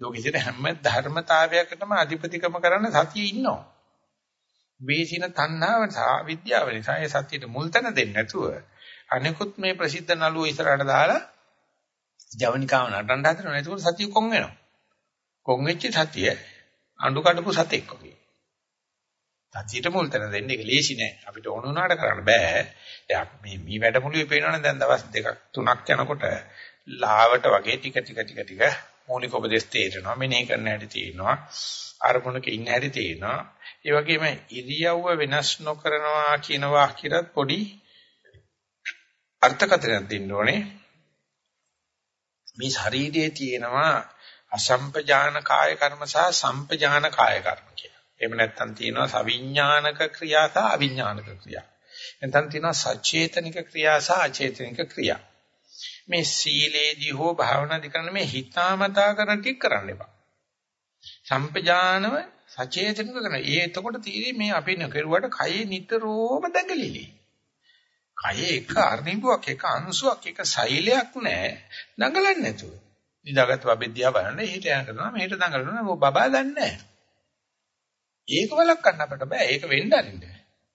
ලෝකෙදී හැම ධර්මතාවයකටම අධිපතිකම කරන්න සතියේ ඉන්නවා. වේසින තණ්හාව සහ විද්‍යාව නිසා ඒ සතියට මුල් තැන දෙන්නේ නැතුව අනිකුත් මේ ප්‍රසිද්ධ නළුව ඉස්සරහට දාලා ජවනිකාව නටන්න හදනවා. ඒකෝට සතිය කොන් වෙනවා. කොන් වෙච්ච සතිය අඬු කඩපු සතෙක් වගේ. සතියට මුල් තැන දෙන්න ඒක ලේසි නෑ. අපිට ඕන උනාට කරන්න බෑ. දැන් මේ මේ වැඩමුළුවේ පේනවනේ දැන් දවස් දෙකක් තුනක් යනකොට ලාවට වගේ ටික ටික ටික ටික මූලික උපදේශ තේරෙනවා. මෙනෙහි කරන්න හැටි තේරෙනවා. අරමුණක ඉන්න හැටි තේරෙනවා. ඒ වගේම ඉරියව්ව වෙනස් නොකරනවා කියන වාක්‍යයත් පොඩි අර්ථකථනයක් දෙන්න ඕනේ. මේ ශරීරයේ තියෙනවා අසම්පජාන කාය කර්ම සහ සම්පජාන කාය කර්ම කියලා. එහෙම නැත්නම් තියෙනවා සවිඥානික ක්‍රියා සහ අවිඥානික ක්‍රියා. නැත්නම් තියෙනවා සචේතනික ක්‍රියා සහ අචේතනික ක්‍රියා. මේ සීලේදී හෝ භාවනාදී කරන මේ හිතාමතා කරන ටික කරන්න එපා. සම්පජානව සචේතනික කරන. ඒ එතකොට තීරේ මේ අපි නකරුවට කයේ නිතරම දඟලිලි. කයේ එක අර්ධිඹුවක් එක අංශුවක් එක සෛලයක් නැහැ. දඟලන්නේ නැතුව. නිදාගත්ත බබෙද්දියා බලන්න හිත යන කරනවා මෙහෙට දඟලනවා ඔය බබා දන්නේ නැහැ. ඒක වලක්වන්න අපිට බෑ. ඒක වෙන්න අරින්න.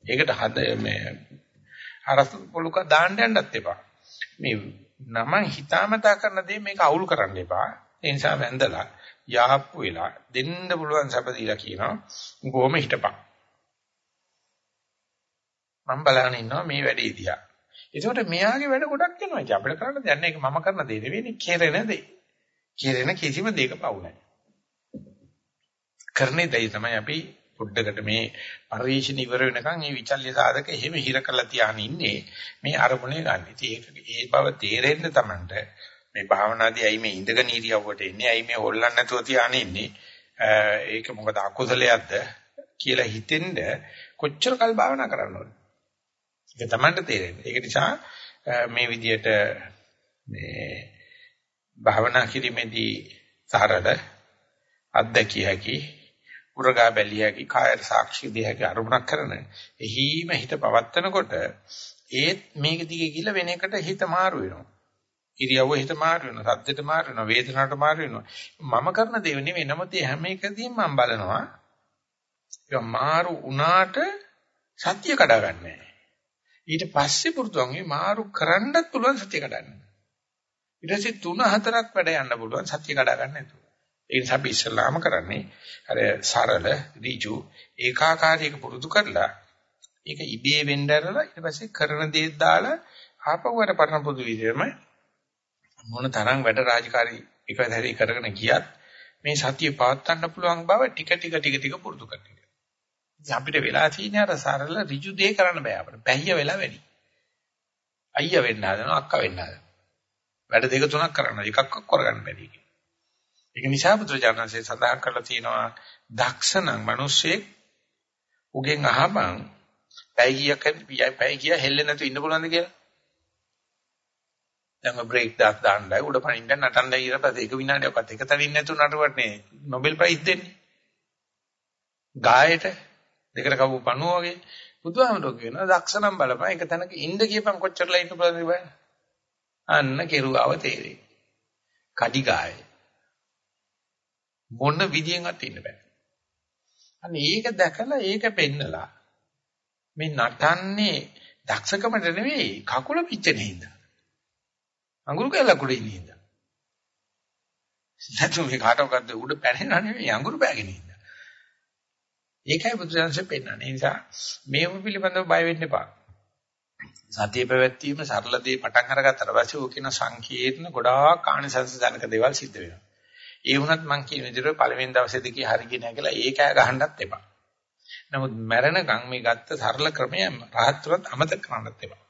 ඒකට හද මේ අරස් පොලුක දාන්න යන්නත් එපා. මේ නම හිතාමතා කරන දේ මේක අවුල් කරන්න එපා. ඒ නිසා වැඳලා යාප්පු වෙලා දෙන්න පුළුවන් සැප දීලා කියනවා. කොහොම හිටපන්. මම බලන ඉන්නවා මේ වැඩේ දිහා. ඒකට මෙයාගේ වැඩ ගොඩක් වෙනවා. ඉතින් අපිට කරන්න දෙයක් නැහැ. ඒක මම කරන දේ නෙවෙයි, කෙරෙන දේ. කෙරෙන කිසිම දෙයක පවු නැහැ. කරන්නේ දෙය තමයි අපි පොඩ්ඩකට මේ පරිශීන ඉවර වෙනකන් මේ විචල්්‍ය සාධක එහෙම හිර කරලා තියාගෙන ඉන්නේ මේ අරමුණේ ගන්න. ඉතින් ඒක ඒ බව තේරෙන්න තමන්ට මේ භාවනාදී ඇයි මේ ඉඳගෙන ඉරියව්වට එන්නේ? ඇයි මේ හොල්ලන්න නැතුව තියාගෙන ඉන්නේ? ඒක මොකද අකුසලයක්ද කියලා හිතෙන්න කොච්චර කල් භාවනා කරන්න ඕනද? ඒක තමන්ට තේරෙන්නේ. ඒක නිසා මේ විදියට මේ භාවනා කිරීමේදී සාරද අත්දැකිය හැකි උරගා බැලිය හැකි කායර සාක්ෂි දෙය හැකි අරුණක් කරන එහිම හිත පවත්නකොට ඒත් මේක දිගේ ගිල වෙන එකට හිත මාරු වෙනවා. ඉරියව්ව හිත මාරු වෙනවා සද්දෙට මාරු වෙනවා වේදනාවට මාරු වෙනවා. මම කරන දේ නෙවෙයි නමුත් හැම එකදීම මම බලනවා. ඒක මාරු වුණාට සත්‍ය කඩාගන්නේ. ඊට පස්සේ පුරුදුන් මේ මාරු කරන්නත් පුළුවන් සත්‍ය කඩන්න ඊට පස්සේ තුන හතරක් වැඩ යන්න පුළුවන් සත්‍ය කඩා ගන්න නැතුව ඒ නිසා අපි ඉස්සල්ලාම කරන්නේ අර සරල ඍජු ඒකාකාරීක පුරුදු කරලා ඒක ඉබේ වෙන්න ඇරලා ඊට පස්සේ කරන දේ දාලා ආපහු අර පරණ පොදු විදිහම මොන තරම් වැඩ රාජකාරී එකවැරි කරගෙන ගියත් මේ සතිය පවත්වන්න පුළුවන් බව ටික ටික ටික ටික පුරුදු කරගන්න. අපිට වෙලා තියෙන අර සරල ඍජු දේ කරන්න බෑ අපිට. පැහිය වෙලා වැඩි. අයියා වෙන්න හදනවා අක්කා වෙන්න හදනවා. වැඩ දෙක තුනක් කරන්න එකක්වත් කරගන්න බැරි එක. ඒක නිසා බුදුරජාණන්සේ සඳහන් කරලා තියෙනවා දක්ෂණං මිනිස්සෙක් උගෙන් අහපන් පැය කීයක් පැය කීය හෙල්ලෙන්නේ නැතුව ඉන්න පුළුවන්ද කියලා. දැන් බ්‍රේක් දාස් දාන්නයි උඩ පනින්න නටන්න ඊට පස්සේ එක විනාඩියක්වත් එක තැනින් නැතුව නටුවට නේ නොබෙල් ප්‍රයිස් දෙන්නේ. ගායට දෙකට කවු පණුව වගේ බුදුහාමරෝ කියනවා දක්ෂණම් බලපන් එක තැනක ඉන්න කියපන් කොච්චරලා ඉන්න පුළුවන්ද බලන්න. අන්න කෙරුවාව තේරෙයි. කඩි ගායේ මොන විදියෙන්වත් ඉන්න බෑ. අන්න ඒක දැකලා ඒක පෙන්නලා මේ නටන්නේ දක්ෂකමට නෙවෙයි කකුල පිච්චෙන හින්දා. අඟුරු කැල්ලක් උඩ ඉන්න හින්දා. නැත්නම් මේ කාටවත් උඩ පැනෙනා නෙවෙයි අඟුරු බෑගෙන හින්දා. ඒකයි බුදුසසුනේ පෙන්නන්නේ. ඒ නිසා මේව පිළිබඳව බය වෙන්න එපා. සතිය පැවැත්වීම සරල දේ පටන් අරගත්තට පස්සේ ඕක කියන සංකීර්ණ ගොඩාක් ආනිසංස ජනක දේවල් සිද්ධ වෙනවා. ඒ වුණත් මම කියන විදිහට පළවෙනි දවසේදී හරිය නැගලා ඒකෑ ගහන්නත් එපා. නමුත් මැරෙනකන් මේ ගත්ත සරල ක්‍රමය රහත්වත් අමතක කරන්නත් එපා.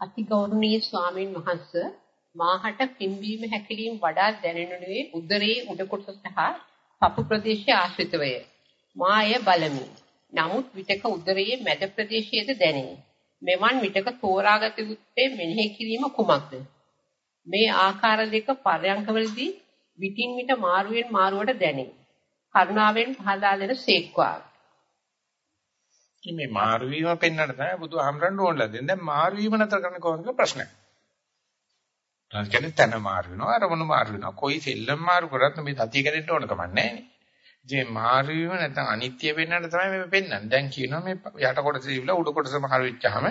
අතිගෞරවනීය ස්වාමීන් වහන්සේ මාහට පිම්බීම හැකිලින් වඩා දැනෙනුනේ උදරයේ උඩ කොටස සහ පපු ප්‍රදේශයේ ආශ්‍රිතවය. මාය බලමි. නමුත් විතක උදරයේ මැද ප්‍රදේශයේද දැනේ. මෙවන් විතක තෝරාගත යුත්තේ මෙනෙහි කිරීම කුමක්ද? මේ ආකාර දෙක පරයන්කවලදී විටින් විට මාරුවෙන් මාරුවට දැනේ. කරුණාවෙන් පහදා දෙන සේක්වා. මේ මාරු වීම පෙන්වන්න තමයි බුදුහාමරන් ඕනලා දෙන්නේ. දැන් මාරු වීම නතර කරන්න කොහොමද ප්‍රශ්නයක්. ඊට කියන්නේ තන මාරු වෙනවා අරමුණු මාරු වෙනවා. කොයි සෙල්ලම් මාරු කරත් මේ තතිය කැඩෙන්න ඕන කමක් නැහැ නේ. ඉතින් මාරු වීම නැත්නම් අනිත්‍ය වෙන්නට තමයි මේ පෙන්වන්නේ. දැන් කියනවා මේ යට කොටස ඉවිලා උඩ කොටස මාරු වෙච්චාම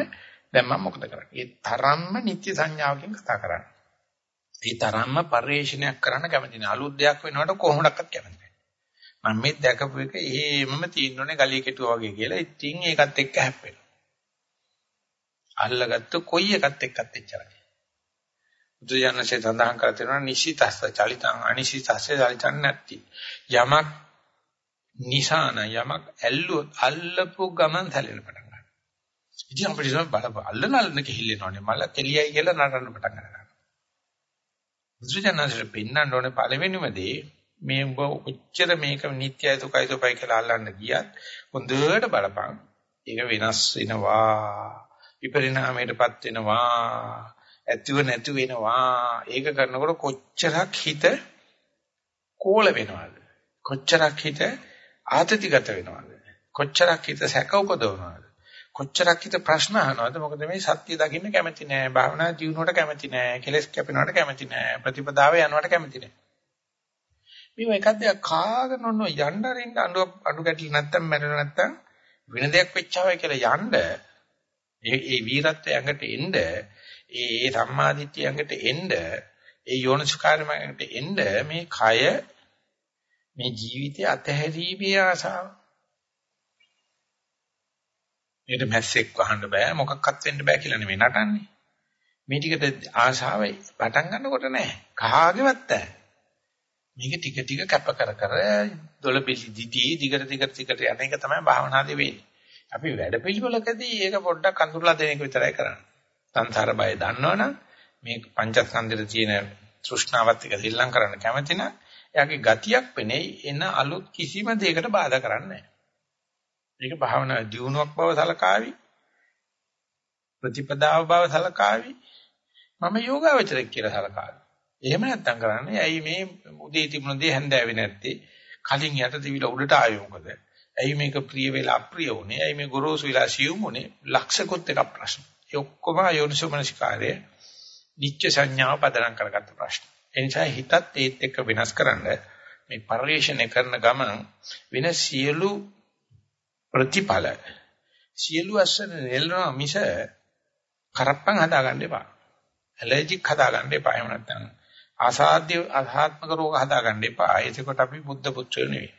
දැන් මම මොකද කරන්නේ? ඒ තරම්ම නිත්‍ය සංඥාවකින් කතා කරන්නේ. ඒ තරම්ම පරිශ්‍රණයක් කරන්න කැමති නෑ. අලුත් දෙයක් වෙනවට කොහොමඩක්වත් කැමති නෑ. මම මේ දැකපු එක එහෙමම තියෙනුනේ ගලිය කෙටුවා වගේ කියලා. ඉතින් ඒකත් එක්ක හැප්පෙනවා. අල්ලගත්ත කොයි එකත් එක්කත් එච්චරයි. බුදුජානකසේ සඳහන් කර තියෙනවා නිසිතස්ස චලිතං අනිසිතස්ස චලිතං නැති. යමක් නිසාන යමක් ඇල්ලුවොත් අල්ලපු ගමන් හැලෙන පටන් ගන්නවා. ඉතින් අපිට බලප අල්ලන අල්ලන කිහිල්ලෙනවනේ මල කෙලියයි කියලා නටන්න පටන් ගන්නවා. බුදුජානකසේ පෙන්වන්න ඕනේ පළවෙනිම දේ මේ උඹ ඔච්චර මේක නිට්ටයයි දුකයි දුපයි කියලා අල්ලන්න ගියත් හොඳට බලපන් ඒක වෙනස් වෙනවා විපරිණාමයටපත් වෙනවා ඇතිව නැති වෙනවා ඒක කරනකොට කොච්චරක් හිත කෝල වෙනවද? කොච්චරක් හිත ආතතිගත වෙනවද? කොච්චරක් හිත සැක උපදවනවද? කොච්චරක් හිත ප්‍රශ්න අහනවද? මොකද මේ සත්‍ය දකින්න කැමති නෑ. භාවනා ජීවුණට කැමති නෑ. කෙලස් කැපෙනවට කැමති නෑ. ප්‍රතිපදාව යනවට කැමති නෑ. මේ එකක් දෙයක් කාගෙන ඔන්න යන්න අරින්න අඬු අඬු ගැටලි නැත්තම් මැරෙන්න නැත්තම් වෙන දෙයක් වෙච්චාවයි කියලා යන්න. ඒ ඒ වීරත්වය ඇඟට එන්න. ඒ ඒ සම්මාදිට්ඨිය ඇඟට එන්න ඒ යෝනිසුකාරමකට එන්න මේ කය මේ ජීවිතය අතහැරීමේ ආසාව මේකට මැස්සෙක් වහන්න බෑ මොකක්වත් වෙන්න බෑ කියලා නෙමෙයි නටන්නේ මේ ටිකට ආශාවයි පටන් ගන්නකොට නෑ කහාගේවත් නැහැ මේක ටික ටික කැප කර කර දොළ පිළි දිදී දිගට දිගට දිගට යන එක තමයි භාවනාදී වෙන්නේ. අපි වැඩ පිළිවෙලකදී ඒක පොඩ්ඩක් අඳුරලා දෙන එක විතරයි කරන්නේ. සංසාර බය දන්නවනම් මේ පංචස්කන්ධෙට තියෙන තෘෂ්ණාවත් එක දෙල්ලම් කරන්න කැමති නම් එයාගේ ගතියක් වෙන්නේ එන අලුත් කිසිම දෙයකට බාධා කරන්නේ නැහැ. මේක භාවනා දියුණුවක් බව සලකාවි. ප්‍රතිපදාව බව සලකාවි. මම යෝගාවචරයක් කියලා සලකාවි. එහෙම නැත්තම් කරන්නේ ඇයි මේ උදේ තිබුණ දේ හැන්දෑවේ නැත්තේ? කලින් යට දිවිලා උඩට ආවේ මොකද? ඇයි මේක ප්‍රිය වෙලා අප්‍රිය වුනේ? ඇයි මේ ගොරෝසු වෙලා සියුම් වුනේ? ලක්ෂකොත් එක ප්‍රශ්න. ඒ ඔක්කොම යෝනිසෝමනසිකාරය නිත්‍ය සංඥාව පදනම් කරගත්ත ප්‍රශ්න. ඒ නිසා හිතත් ඒත් එක්ක වෙනස් කරන්න මේ පරිශ්‍රණය කරන ගමන වෙන සියලු ප්‍රතිඵල සියලු අස්සන නෙලනවා මිස කරප්පන් හදාගන්න එපා. ඇලර්ජික් හදාගන්න එපා. එහෙම නැත්නම් අසාධ්‍ය අධාත්මක රෝග හදාගන්න එපා. ඒකකොට අපි බුද්ධ පුත්‍රයෝ නෙවෙයි.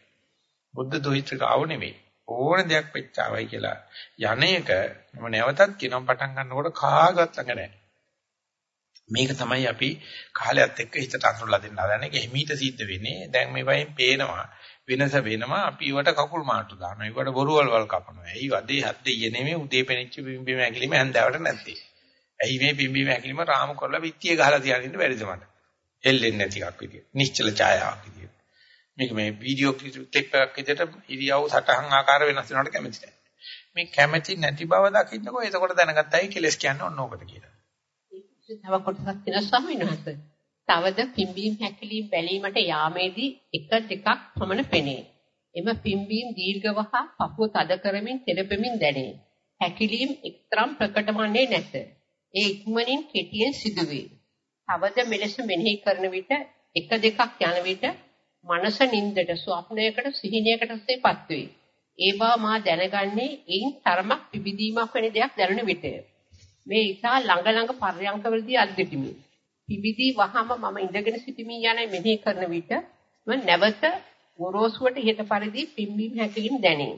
බුද්ධ දොහිත්‍රකාව නෙවෙයි. ඕන දෙයක් වෙච්චාවයි කියලා යන්නේක මම නැවතත් කියනවා පටන් ගන්නකොට කාගවත් ළඟ නැහැ. මේක තමයි අපි කාලයත් එක්ක හිතට අඳුරලා දෙන්න හදන එක හිමීට සිද්ධ වෙන්නේ. දැන් මේ වයින් පේනවා වෙනස වෙනවා අපි ඊවට කකුල් මාට්ටු දානවා. ඊවට බොරුවල් වල් කපනවා. ඇයි වදේ හද්දේ නෙමෙයි උදේ පෙනිච්ච බිම්බිම ඇකිලිම හැන්දාවට නැත්තේ. ඇයි මේ බිම්බිම ඇකිලිම රාම කරලා විත්තිය ගහලා තියාගෙන බැරිද මට? එල්ලෙන්නේ නැති එකක් විදියට. නිශ්චල ඡායාවක් විදියට. මේක මේ වීඩියෝ ක්ලිප් එකක් විදියට ඉරියව් සටහන් ආකාර වෙනස් වෙනවට කැමති නැහැ. මේ කැමැති නැති බව දකින්නකො එතකොට දැනගත්තයි කෙලස් කියන්නේ ඔන්න ඕකට කියලා. තව කොටසක් තියෙනවා ස්වාමීන් වහන්සේ. තවද පිම්බීම් හැකිලීම් බැලීමට යාමේදී එක දෙකක් පමණ පෙනේ. එම පිම්බීම් දීර්ඝව හා පපුව තද කරමින් තෙරපෙමින් දැනේ. හැකිලීම් එක්තරම් ප්‍රකට වන්නේ නැත. ඒ ඉක්මනින් කෙටියෙන් සිදුවේ. තවද මෙලෙස මෙනෙහි කරන විට එක දෙකක් යන විට මනස නින්දට ස්වප්නයකට සිහිනයකට සේපත් වේ. ඒ බව මා දැනගන්නේ එයින් තරමක් පිබිදීමක් වෙන දෙයක් දැනුන විටය. මේ ඉතා ළඟ ළඟ පර්යංකවලදී අද්දිටිමි. පිබිදී වහම මම ඉඳගෙන සිටිමි යන මෙනෙහි කරන විට මම නැවත ගොරෝසුවට ඉහත පරිදි පිම්බීම හැකලින් දැනේ.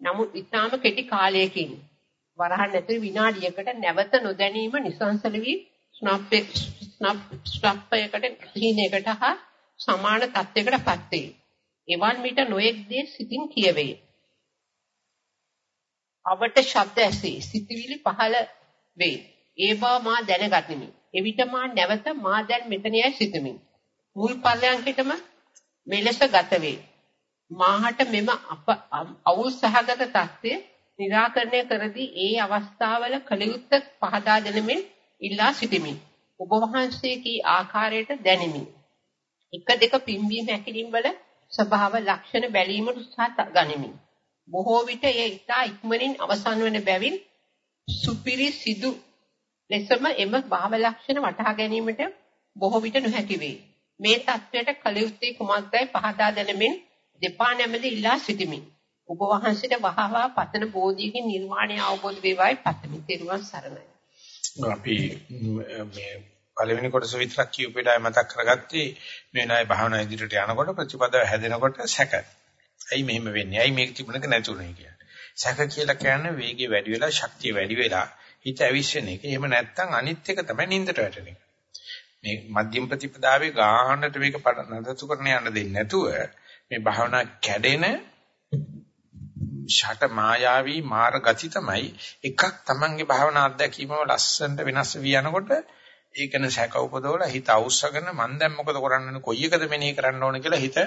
නමුත් ඊටාම කෙටි කාලයකින් වරහන් ඇතුළේ විනාඩියකට නැවත නොදැනීම නිසංසල වී ස්නප් ස්නප්යකට හිණයකට හා සමාන තත්යකටපත් වේ. එවන් විට නොඑක් දේ සිතින් කියවේ. අවට ශබ්ද ඇසේ සිතවිලි පහළ වේ. ඒවා මා දැනගතිමි. එවිට මා නැවත මා දැන් මෙතනයි සිතමි. මුල් පල්ලයන්කෙටම මෙලෙස ගත වේ. මාහට මෙම අප අවුල් සහගත தත්ත්වය निराකරණය කරදී ඒ අවස්ථාවල කලියුත්ත පහදා දෙනමින් ඉල්ලා සිටිමි. ඔබ වහන්සේ කී ආකාරයට දැනෙමි. එක දෙක පිම්බීම හැකිලිම් වල ස්වභාව ලක්ෂණ බැලීමට උත්සාහ ගනිමි. බොහෝ විට එය ඉතා ඉක්මනින් අවසන් වන බැවින් සුපිරි සිදු ලෙසම එම භාව ලක්ෂණ වටහා ගැනීමට බොහෝ විට නොහැකි වේ. මේ தත්වයට කලියුත්තේ කුමක්දයි පහදා දෙනමින් දෙපා නැමෙලි ඉල්ලා සිටිමි. ඔබ වහන්සේට වහවා පතන බෝධියකින් නිර්වාණය අවබෝධ වේවායි පතමි. තෙරුවන් සරණයි. අපි මේ පළවෙනි කොටස විතරක් කියූපේටයි මතක් කරගත්තේ මේ ණය භාවනා ඉදිරියට යනකොට ප්‍රතිපදාව හැදෙනකොට සැක. ඇයි මෙහෙම වෙන්නේ? ඇයි මේක තිබුණක නැතුනේ කියන්නේ. සැක කියලා කියන්නේ වේගය වැඩි වෙලා ශක්තිය වැඩි වෙලා හිත ඇවිස්සෙන එක. එහෙම නැත්නම් අනිත් එක තමයි නින්දට වැටෙන එක. මේ මධ්‍යම ප්‍රතිපදාවේ ගාහනට මේක නඩත්තු කරන්න යන්න දෙන්නේ නැතුව මේ භාවනා කැඩෙන ෂට මායාවී මාර ගති තමයි එකක් Tamange භාවනා අත්දැකීමම ලස්සනට වෙනස් වී යනකොට ඒකන සැක උපදවලා හිත අවශ්‍යගෙන මන් දැන් මොකද කරන්න කොයි එකද මෙනෙහි කරන්න ඕන කියලා හිත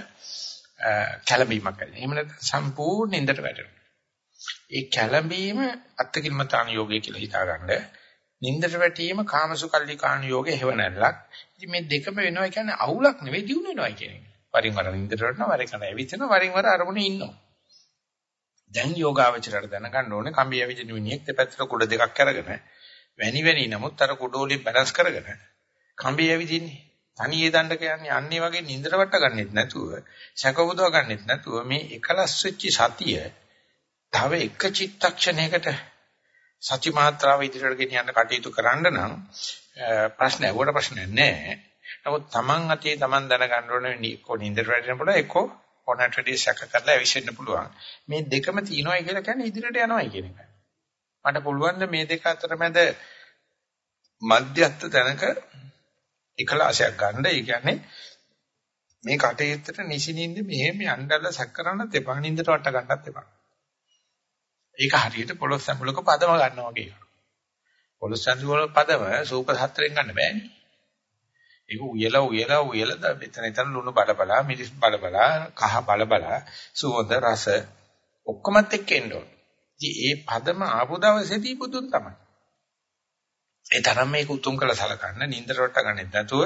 කැළඹීමක් ඇති. එහෙම නැත්නම් සම්පූර්ණ නින්දට වැටෙනවා. ඒ කැළඹීම අත්කිලමතාන යෝගය කියලා හිතාගන්න. නින්දට වැටීම කාමසුකල්ලි කාණ යෝගේ හේව නැල්ලක්. ඉතින් මේ දෙකම වෙනවා කියන්නේ අවුලක් නෙවෙයි දිනු වෙනවා කියන එක. වරින් වර නින්දට වැටෙනවා වරින් වර ඇවිදිනවා වරින් වර අරමුණේ ඉන්නවා. දැන් යෝගාවචරයට දැනගන්න ඕනේ කම්බිය ඇවිදින මිනිහෙක් දෙපැත්තට කුඩ දෙකක් අරගෙන වැනි වැනි නමුත් අර කුඩෝලින් බැලන්ස් කරගෙන කම්බිය ඇවිදින්නේ. තනියේ දණ්ඩක යන්නේ අන්නේ වගේ නින්දට වට ගන්නෙත් නැතුව සැකවුදව ගන්නෙත් නැතුව මේ එකලස් වෙච්ච සතිය තව එක චිත්තක්ෂණයකට සත්‍ය මාත්‍රාව ඉදිරියට ගෙනියන්න කටයුතු කරන්න නම් ප්‍රශ්න ඇහුවට ප්‍රශ්නයක් නැහැ. නමුත් Taman අතේ Taman දැනගන්න ඕනේ කො නින්දට වැටෙන පුළුවන් එක්කෝ ඕනට වැඩි සැක කරලා ඇවිස්සෙන්න පුළුවන්. මේ දෙකම තියෙනවායි කියලා කියන්නේ ඉදිරියට යනවායි කියන එක. මට පුළුවන් මේ දෙක අතර මැද මධ්‍යස්ථ තැනක එකලාසයක් ගන්න. ඒ කියන්නේ මේ කටයුත්තට නිසිනින්ද මෙහෙම යන්නදලා සැක කරන්නත් එපා නින්දට වට ගන්නත් එපා. ඒක හරියට පොළොස් සම්බුලක පදම ගන්නවා වගේ. පොළොස් සම්බුල පදම සූපර් හතරෙන් ගන්න බෑනේ. ඒක උයලා උයලා උයලා මෙතන එතන ලුණු බල බලා මිරිස් බල බලා කහ බල බලා සුවඳ රස ඔක්කොමත් එක්ක එන්න ඕන. ඉතින් ඒ පදම ආපු දවසේදී බුදුන් තමයි. ඒ තරම් මේක උතුම් කළ සලකන්න නින්දට වට ගන්නෙත් නැතුව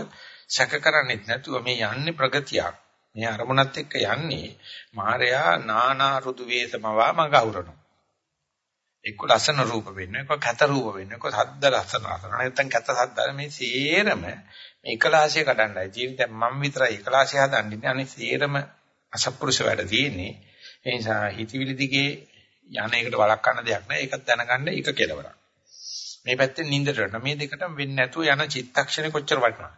සැක කරන්නෙත් නැතුව මේ යන්නේ ප්‍රගතියක්. මේ අරමුණත් එක්ක යන්නේ මායයා නානා රුදු වේසමවා මග අවරනවා. එක්ක ලස්සන රූප වෙන්න, එක්ක කැත රූප වෙන්න, එක්ක සද්ද ලස්සන ලස්සන. නැත්නම් කැත සද්ද මේ සේරම මේ එකලාසිය කඩන්නයි. තියෙන්නේ දැන් මම විතරයි එකලාසිය හදන්නේ. අනේ සේරම අසත්පුරුෂ වැඩ තියෙන්නේ. ඒ නිසා හිතවිලි දිගේ යන එකට වළක්වන්න දෙයක් නැහැ. ඒකත් දැනගන්න එක කෙලවරක්. මේ පැත්තෙන් නින්දට යන මේ දෙකටම වෙන්නේ නැතුව යන චිත්තක්ෂණය කොච්චර වටිනවද?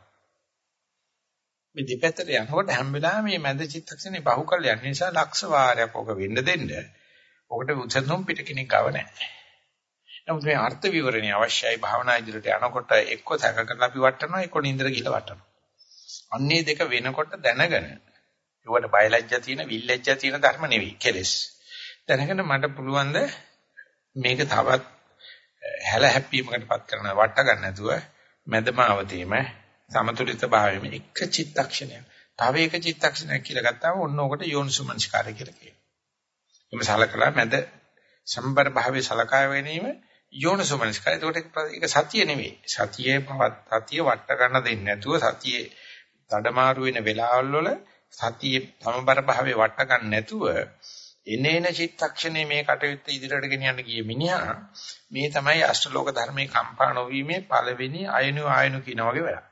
මේ දෙපැත්තට යනකොට හැම වෙලාවෙම මේ මැද චිත්තක්ෂණේ බහුකල් යන නිසා ලක්ෂ වාරයක් ඔක වෙන්න දෙන්න. ඔකට උසඳුම් පිට කෙනෙක් ගව නැහැ. නමුත් මේ අර්ථ විවරණي අවශ්‍යයි භාවනා ඉදිරියට යනකොට එක්ක සැක කරලා අපි වටනවා එක්ක නින්දර ගිහලා වටනවා. අන්නේ දෙක වෙනකොට දැනගෙන ඒවට බයලජ්ජා තියෙන විල්ලජ්ජා තියෙන ධර්ම නෙවෙයි කෙලස්. දැනගෙන මට පුළුවන් මේක තවත් හැල හැප්පීමකටපත් කරන වට ගන්න නැතුව මැදමාවතීම සමතුලිත භාවයෙම එක චිත්තක්ෂණයක්. තව එක චිත්තක්ෂණයක් කියලා ගත්තාම ඔන්න ඔකට යෝනිසුමංස්කාරය කියලා කියනවා. එimhe සලකලා මැද සම්බර භාවයේ සලකා ගැනීම යෝනිසුමනස්කාරය. ඒකට ඒක සතිය නෙවෙයි. සතියේ පවත් සතිය වට ගන්න දෙන්නේ නැතුව සතියේ තඩමාරු වෙන වෙලාවල් වල සතියේ සමබර භාවයේ වට ගන්න නැතුව එනේන චිත්තක්ෂණේ මේ කටයුත්ත ඉදිරියට ගෙනියන්න ගිය මිනිහා මේ තමයි අෂ්ටලෝක ධර්මයේ කම්පා නොවීමේ පළවෙනි අයනු ආයනු කියන වගේ වැඩක්.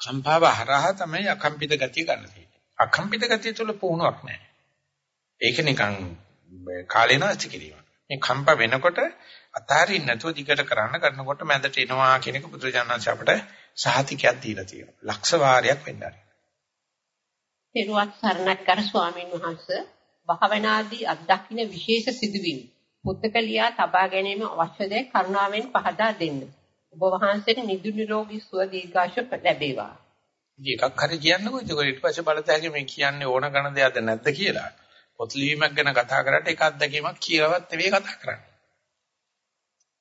කම්පාව හරහා තමයි අකම්පිත ගතිය ගන්න තියෙන්නේ. අකම්පිත ගතිය තුල පුහුණුවක් නැහැ. ඒක නිකන් කාලේ නාස්ති කිරීම. මේ කම්ප වෙනකොට අතාරින්න නැතුව දිගට කරන්න කරනකොට මැදට එනවා කියන එක බුදුරජාණන් අපට සහතිකයක් දීලා තියෙනවා. ලක්ෂ වාරයක් වෙන්න ආරයි. පෙරුවත් සරණක් කර ස්වාමීන් වහන්සේ භාවනාදී අත්දකින්න විශේෂ සිදුවීම් පුත්තකලියා තබා ගැනීම අවශ්‍යද කරුණාවෙන් පහදා දෙන්න. ඔබ වහන්සේට නිදු නිරෝගී සුව දීර්ඝාෂ ලැබේවා. එකක් හරි කියන්නකෝ ඒක ඊට පස්සේ බලතැගේ මේ කියන්නේ ඕන ගණ දෙයක්ද නැද්ද කියලා. පොත් ලිවීමක් ගැන කතා කරාට ඒක අත්දැකීමක් කියලාවත් නෙවෙයි කතා කරන්නේ.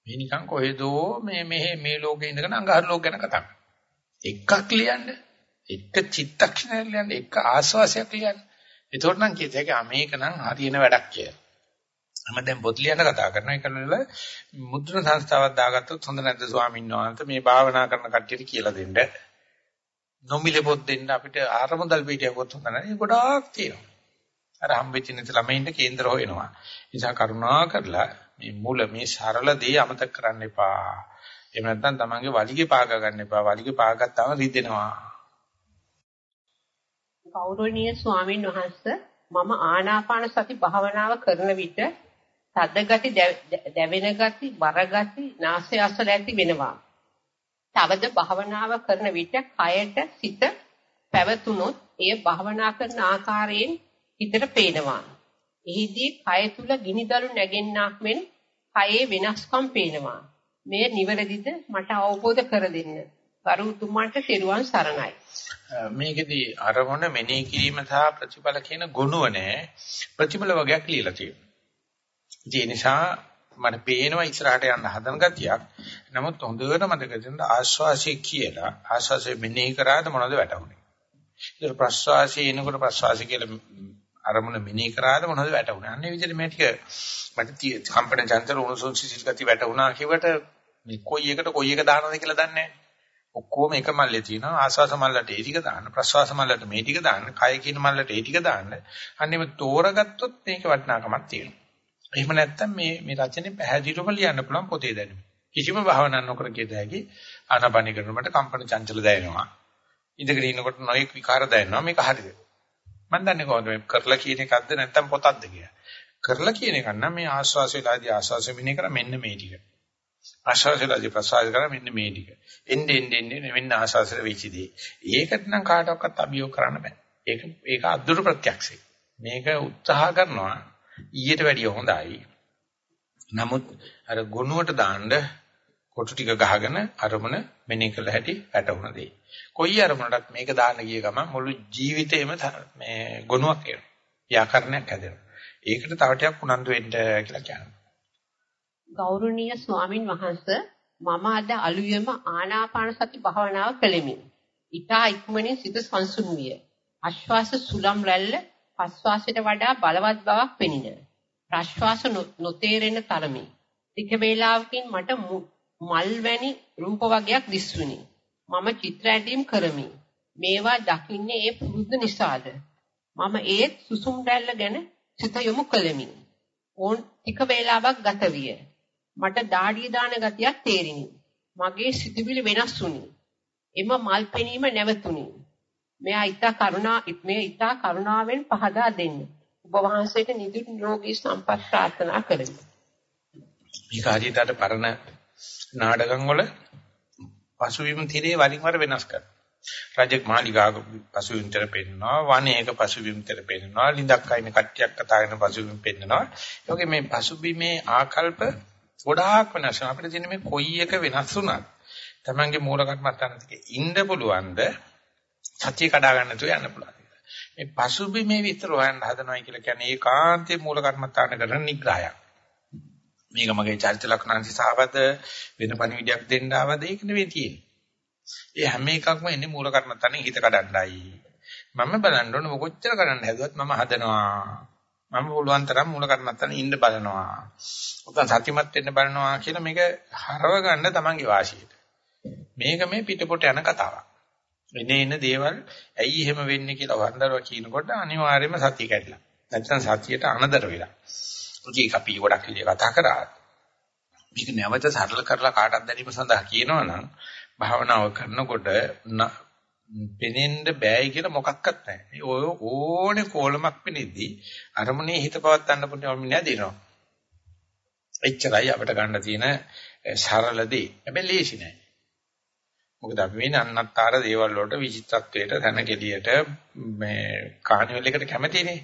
මේ නිකන් කොහෙදෝ මේ මේ මේ ලෝකේ ඉඳගෙන අඟහරු ලෝක ගැන කතා කරනවා. එකක් ලියන්න. එක චිත්තක්ෂණයක් ලියන්න. එක ආස්වාසයක් ලියන්න. ඒතකොට නම් කියත හැකි මේක නම් හරියන වැඩක් කියලා. මම දැන් පොත් ලියන්න කතා කරනවා ඒක නේද මුද්‍රණ සංස්ථාවක් දාගත්තොත් හොඳ නැද්ද ස්වාමීන් වහන්සේ මේ භාවනා කරන කට්ටියට කියලා දෙන්න. නොමිලේ පොත් දෙන්න අපිට ආරමුදල් පිටියක් පොත් හොඳ නැහැ. ගොඩාක් තියෙනවා. අර හම්බෙච්ච නැති ළමයින්ට කේන්දර හොයනවා. නිසා කරුණා කරලා මේ මුල මේ සරල දේ අමතක කරන්න එපා. එහෙම නැත්නම් තමන්ගේ වලිගේ පාග ගන්න එපා. වලිගේ පාගත්තාම රිදෙනවා. ගෞරවනීය ස්වාමින් වහන්සේ මම ආනාපාන සති භාවනාව කරන විට තද ගති දැවෙන ගති බර ගති නාසය අසල ඇති වෙනවා. තවද භාවනාව කරන විට කයට සිත පැවතුනොත් එය භාවනා කරන ආකාරයෙන් හිතට පේනවා. එහිදී කය තුල ගිනිදළු නැගෙන්නක් මෙන් කයේ වෙනස්කම් පේනවා. මෙය නිවැරදිද මට අවබෝධ කර දෙන්න. ගරුතුමන්ට සිරුවන් සරණයි. මේකෙදී අරමුණ මෙනෙහි කිරීම සහ ප්‍රතිඵල කියන ගුණුව නෑ ප්‍රතිඵල වගේක් ලියලා තියෙනවා. ඒ නිසා මට පේනවා ඉස්සරහට යන්න හදන ගතියක්. නමුත් හොඳට මතක තියාගන්න ආශ්වාසය කියලා ආශ්වාසය මෙනෙහි කරාද මොනවද වැටුනේ. ඒක ප්‍රශ්වාසය එනකොට ප්‍රශ්වාසය කියලා අරමුණ මිනී කරාද මොනවද වැටුනේ. අන්නේ විදිහට මේ ටික මට කම්පන චංචල උණුසුම් සිසිල් ගති වැටුණා කියවට මේ කොයි එකට කොයි එක දානවද කියලා දන්නේ නැහැ. ඔක්කොම එක මල්ලේ තියෙනවා. ආස්වාස මල්ලට ඒ ටික දාන්න ප්‍රස්වාස මල්ලට මේ ටික දාන්න කය කියන මල්ලට ඒ ටික දාන්න. අන්නේම තෝරගත්තොත් මේක වටිනාකමක් තියෙනවා. එහෙම නැත්නම් මේ මේ රචනයේ පැහැදිලිවම ලියන්න පුළුවන් පොතේ දැනුම. කිසිම භාවනා නොකර කියද හැකි ආනාපානි කරනකොට කම්පන චංචල දැනෙනවා. ඉඳගෙන ඉන්නකොට නොයෙක් විකාර දැනෙනවා. මේක හරිද? මම දන්නේ කොහොමද? මේ කරලා කියන එකක්ද නැත්නම් පොතක්ද කියලා. කරලා කියන එක නම් මේ ආස්වාස වේලාදී ආස්වාස මිනේ කර මෙන්න මේ ටික. ආශාසලදී ප්‍රසාර කරා මෙන්න මේ ටික. එන්නේ එන්නේ එන්නේ මෙන්න ආශාසල වෙච්චදී. ඒකට නම් කාටවත් අභියෝග කරන්න බෑ. ඒක ඒක අද්දුරු ප්‍රත්‍යක්ෂයි. මේක උත්සාහ කරනවා ඊට වැඩිය හොඳයි. නමුත් අර ගුණුවට දාන්න කොටු ටික ගහගෙන අරමුණ මෙනෙහි කළ හැටි වැටුණ දෙයි. කොයි අරමුණටත් මේක දාන්න ගිය ගමන් මුළු ජීවිතේම මේ ගුණයක් එනවා. ව්‍යාකරණයක් හැදෙනවා. ඒකට තව ටිකක් උනන්දු වෙන්න කියලා කියනවා. ගෞරවනීය ස්වාමින් වහන්සේ මම අද අලුයම ආනාපාන සති භාවනාව කළෙමි. ඊටා ඉක්මනින් සිත සංසුන් විය. ආශ්වාස සුලම් රැල්ල ප්‍රශ්වාසයට වඩා බලවත් බවක් පෙනින. ප්‍රශ්වාස නොතේරෙන තරමේ. ටික වේලාවකින් මට මල් වැනි රූප වර්ගයක් දිස්වුනි. මම චිත්‍ර ඇඳීම් කරමි. මේවා දකින්නේ ඒ පුරුද්ද නිසාද? මම ඒත් සුසුම් රැල්ල ගැන සිත යොමු කළෙමි. ඕන් ටික වේලාවක් ගත විය. මට දාඩිය දාන ගතියක් තේරිණි. මගේ සිතුවිලි වෙනස් වුණි. එම මල් පෙනීම නැවතුණි. මෙයා ඊතා කරුණා මේ ඊතා කරුණාවෙන් පහදා දෙන්න. ඔබ වහන්සේට නිදුක් නිරෝගී සම්පත් ප්‍රාර්ථනා කරමි. මේක හරියට අර පරණ නාටකම් වල පසුබිම් තිරේ වරින් වර වෙනස් කරනවා. රජෙක් මාලිගාවක පසුබිම් තර පෙන්නනවා, වනයේක පසුබිම් තර පෙන්නනවා, ලිඳක් අයින කට්ටියක් කතා කරන පසුබිම් පෙන්නනවා. ඒ වගේ මේ පසුබිමේ ආකල්ප ගොඩාක් වෙනස් වෙනවා. අපිට තියෙන මේ කොයි එක වෙනස් වුණත් Tamange මූල කර්මස්ථාන ටිකේ ඉන්න පුළුවන්ද සත්‍ය කඩා ගන්න තු යන්න පුළුවන්. මේ පසුබිමේ විතර හොයන්න හදනවයි කියලා කියන්නේ ඒකාන්තයේ මූල කර්මස්ථාන කරන නිග්‍රහයක්. මේක මගේ චරිත ලක්ෂණන්ති සහවද වෙන පණිවිඩයක් දෙන්න ආවද ඒක නෙවෙයි තියෙන්නේ. ඒ හැම එකක්ම එන්නේ මූල කර්මස්ථානේ හිත කඩන්නයි. මම බලන්න ඕනේ කොච්චර කරන්න හැදුවත් මම හදනවා. මම පුළුවන් තරම් මූල කර්මත්තන ඉන්න බලනවා. උතන් සත්‍යමත් වෙන්න බලනවා කියලා මේක හරව ගන්න තමන්ගේ වාසියට. මේක මේ පිටපොට යන කතාවක්. එනේ එන දේවල් ඇයි එහෙම වෙන්නේ කියලා වන්දරව කියනකොට අනිවාර්යයෙන්ම සතිය කැඩලා. නැත්නම් සතියට අනදර වෙලා. ඒක අපි ගොඩක් විදිහ කතා කරා. මේක නැවත සරල කරලා කාටවත් දැනීම සඳහා කියනවනම් භාවනාව කරනකොට පෙනෙන්න බෑයි කියලා මොකක්වත් නැහැ. ඔය ඕනේ කෝලමක් පෙනෙද්දී අරමුණේ හිත පවත් ගන්න පුළුවන් මිනිහා දිනනවා. එච්චරයි අපිට ගන්න තියෙන සරල දේ. හැබැයි ලේසි නෑ. මොකද අපි මේ අන්නත්තර දේවල් වලට විචිත්තත්වයට ධනකෙලියට මේ කාණිවල එකට කැමතිනේ.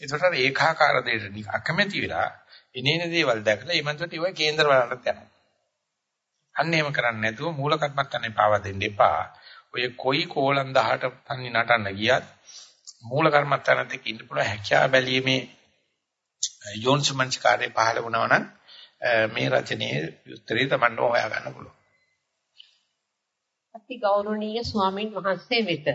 ඒකට ඒකාකාර දෙයට අකමැති වෙලා එනේන දේවල් දැකලා ඊමණට ඒවා කේන්දර වලට යනවා. අන්න එහෙම කරන්නේ නැතුව මූල කර්මත්තන්නේ පාවා දෙන්න එපා. ඔය කොයි කෝලම් 18 තනි නටන්න ගියත් මූල කර්මත්තානත් එක්ක ඉන්න පුළුවන් හැකියාව බැලීමේ යෝන්සමංචකාරේ පහළ වුණා නම් මේ රචනයේ උත්තරේ තමන්ව හොයා ගන්න පුළුවන්. අති ගෞරවනීය ස්වාමින් වහන්සේ වෙත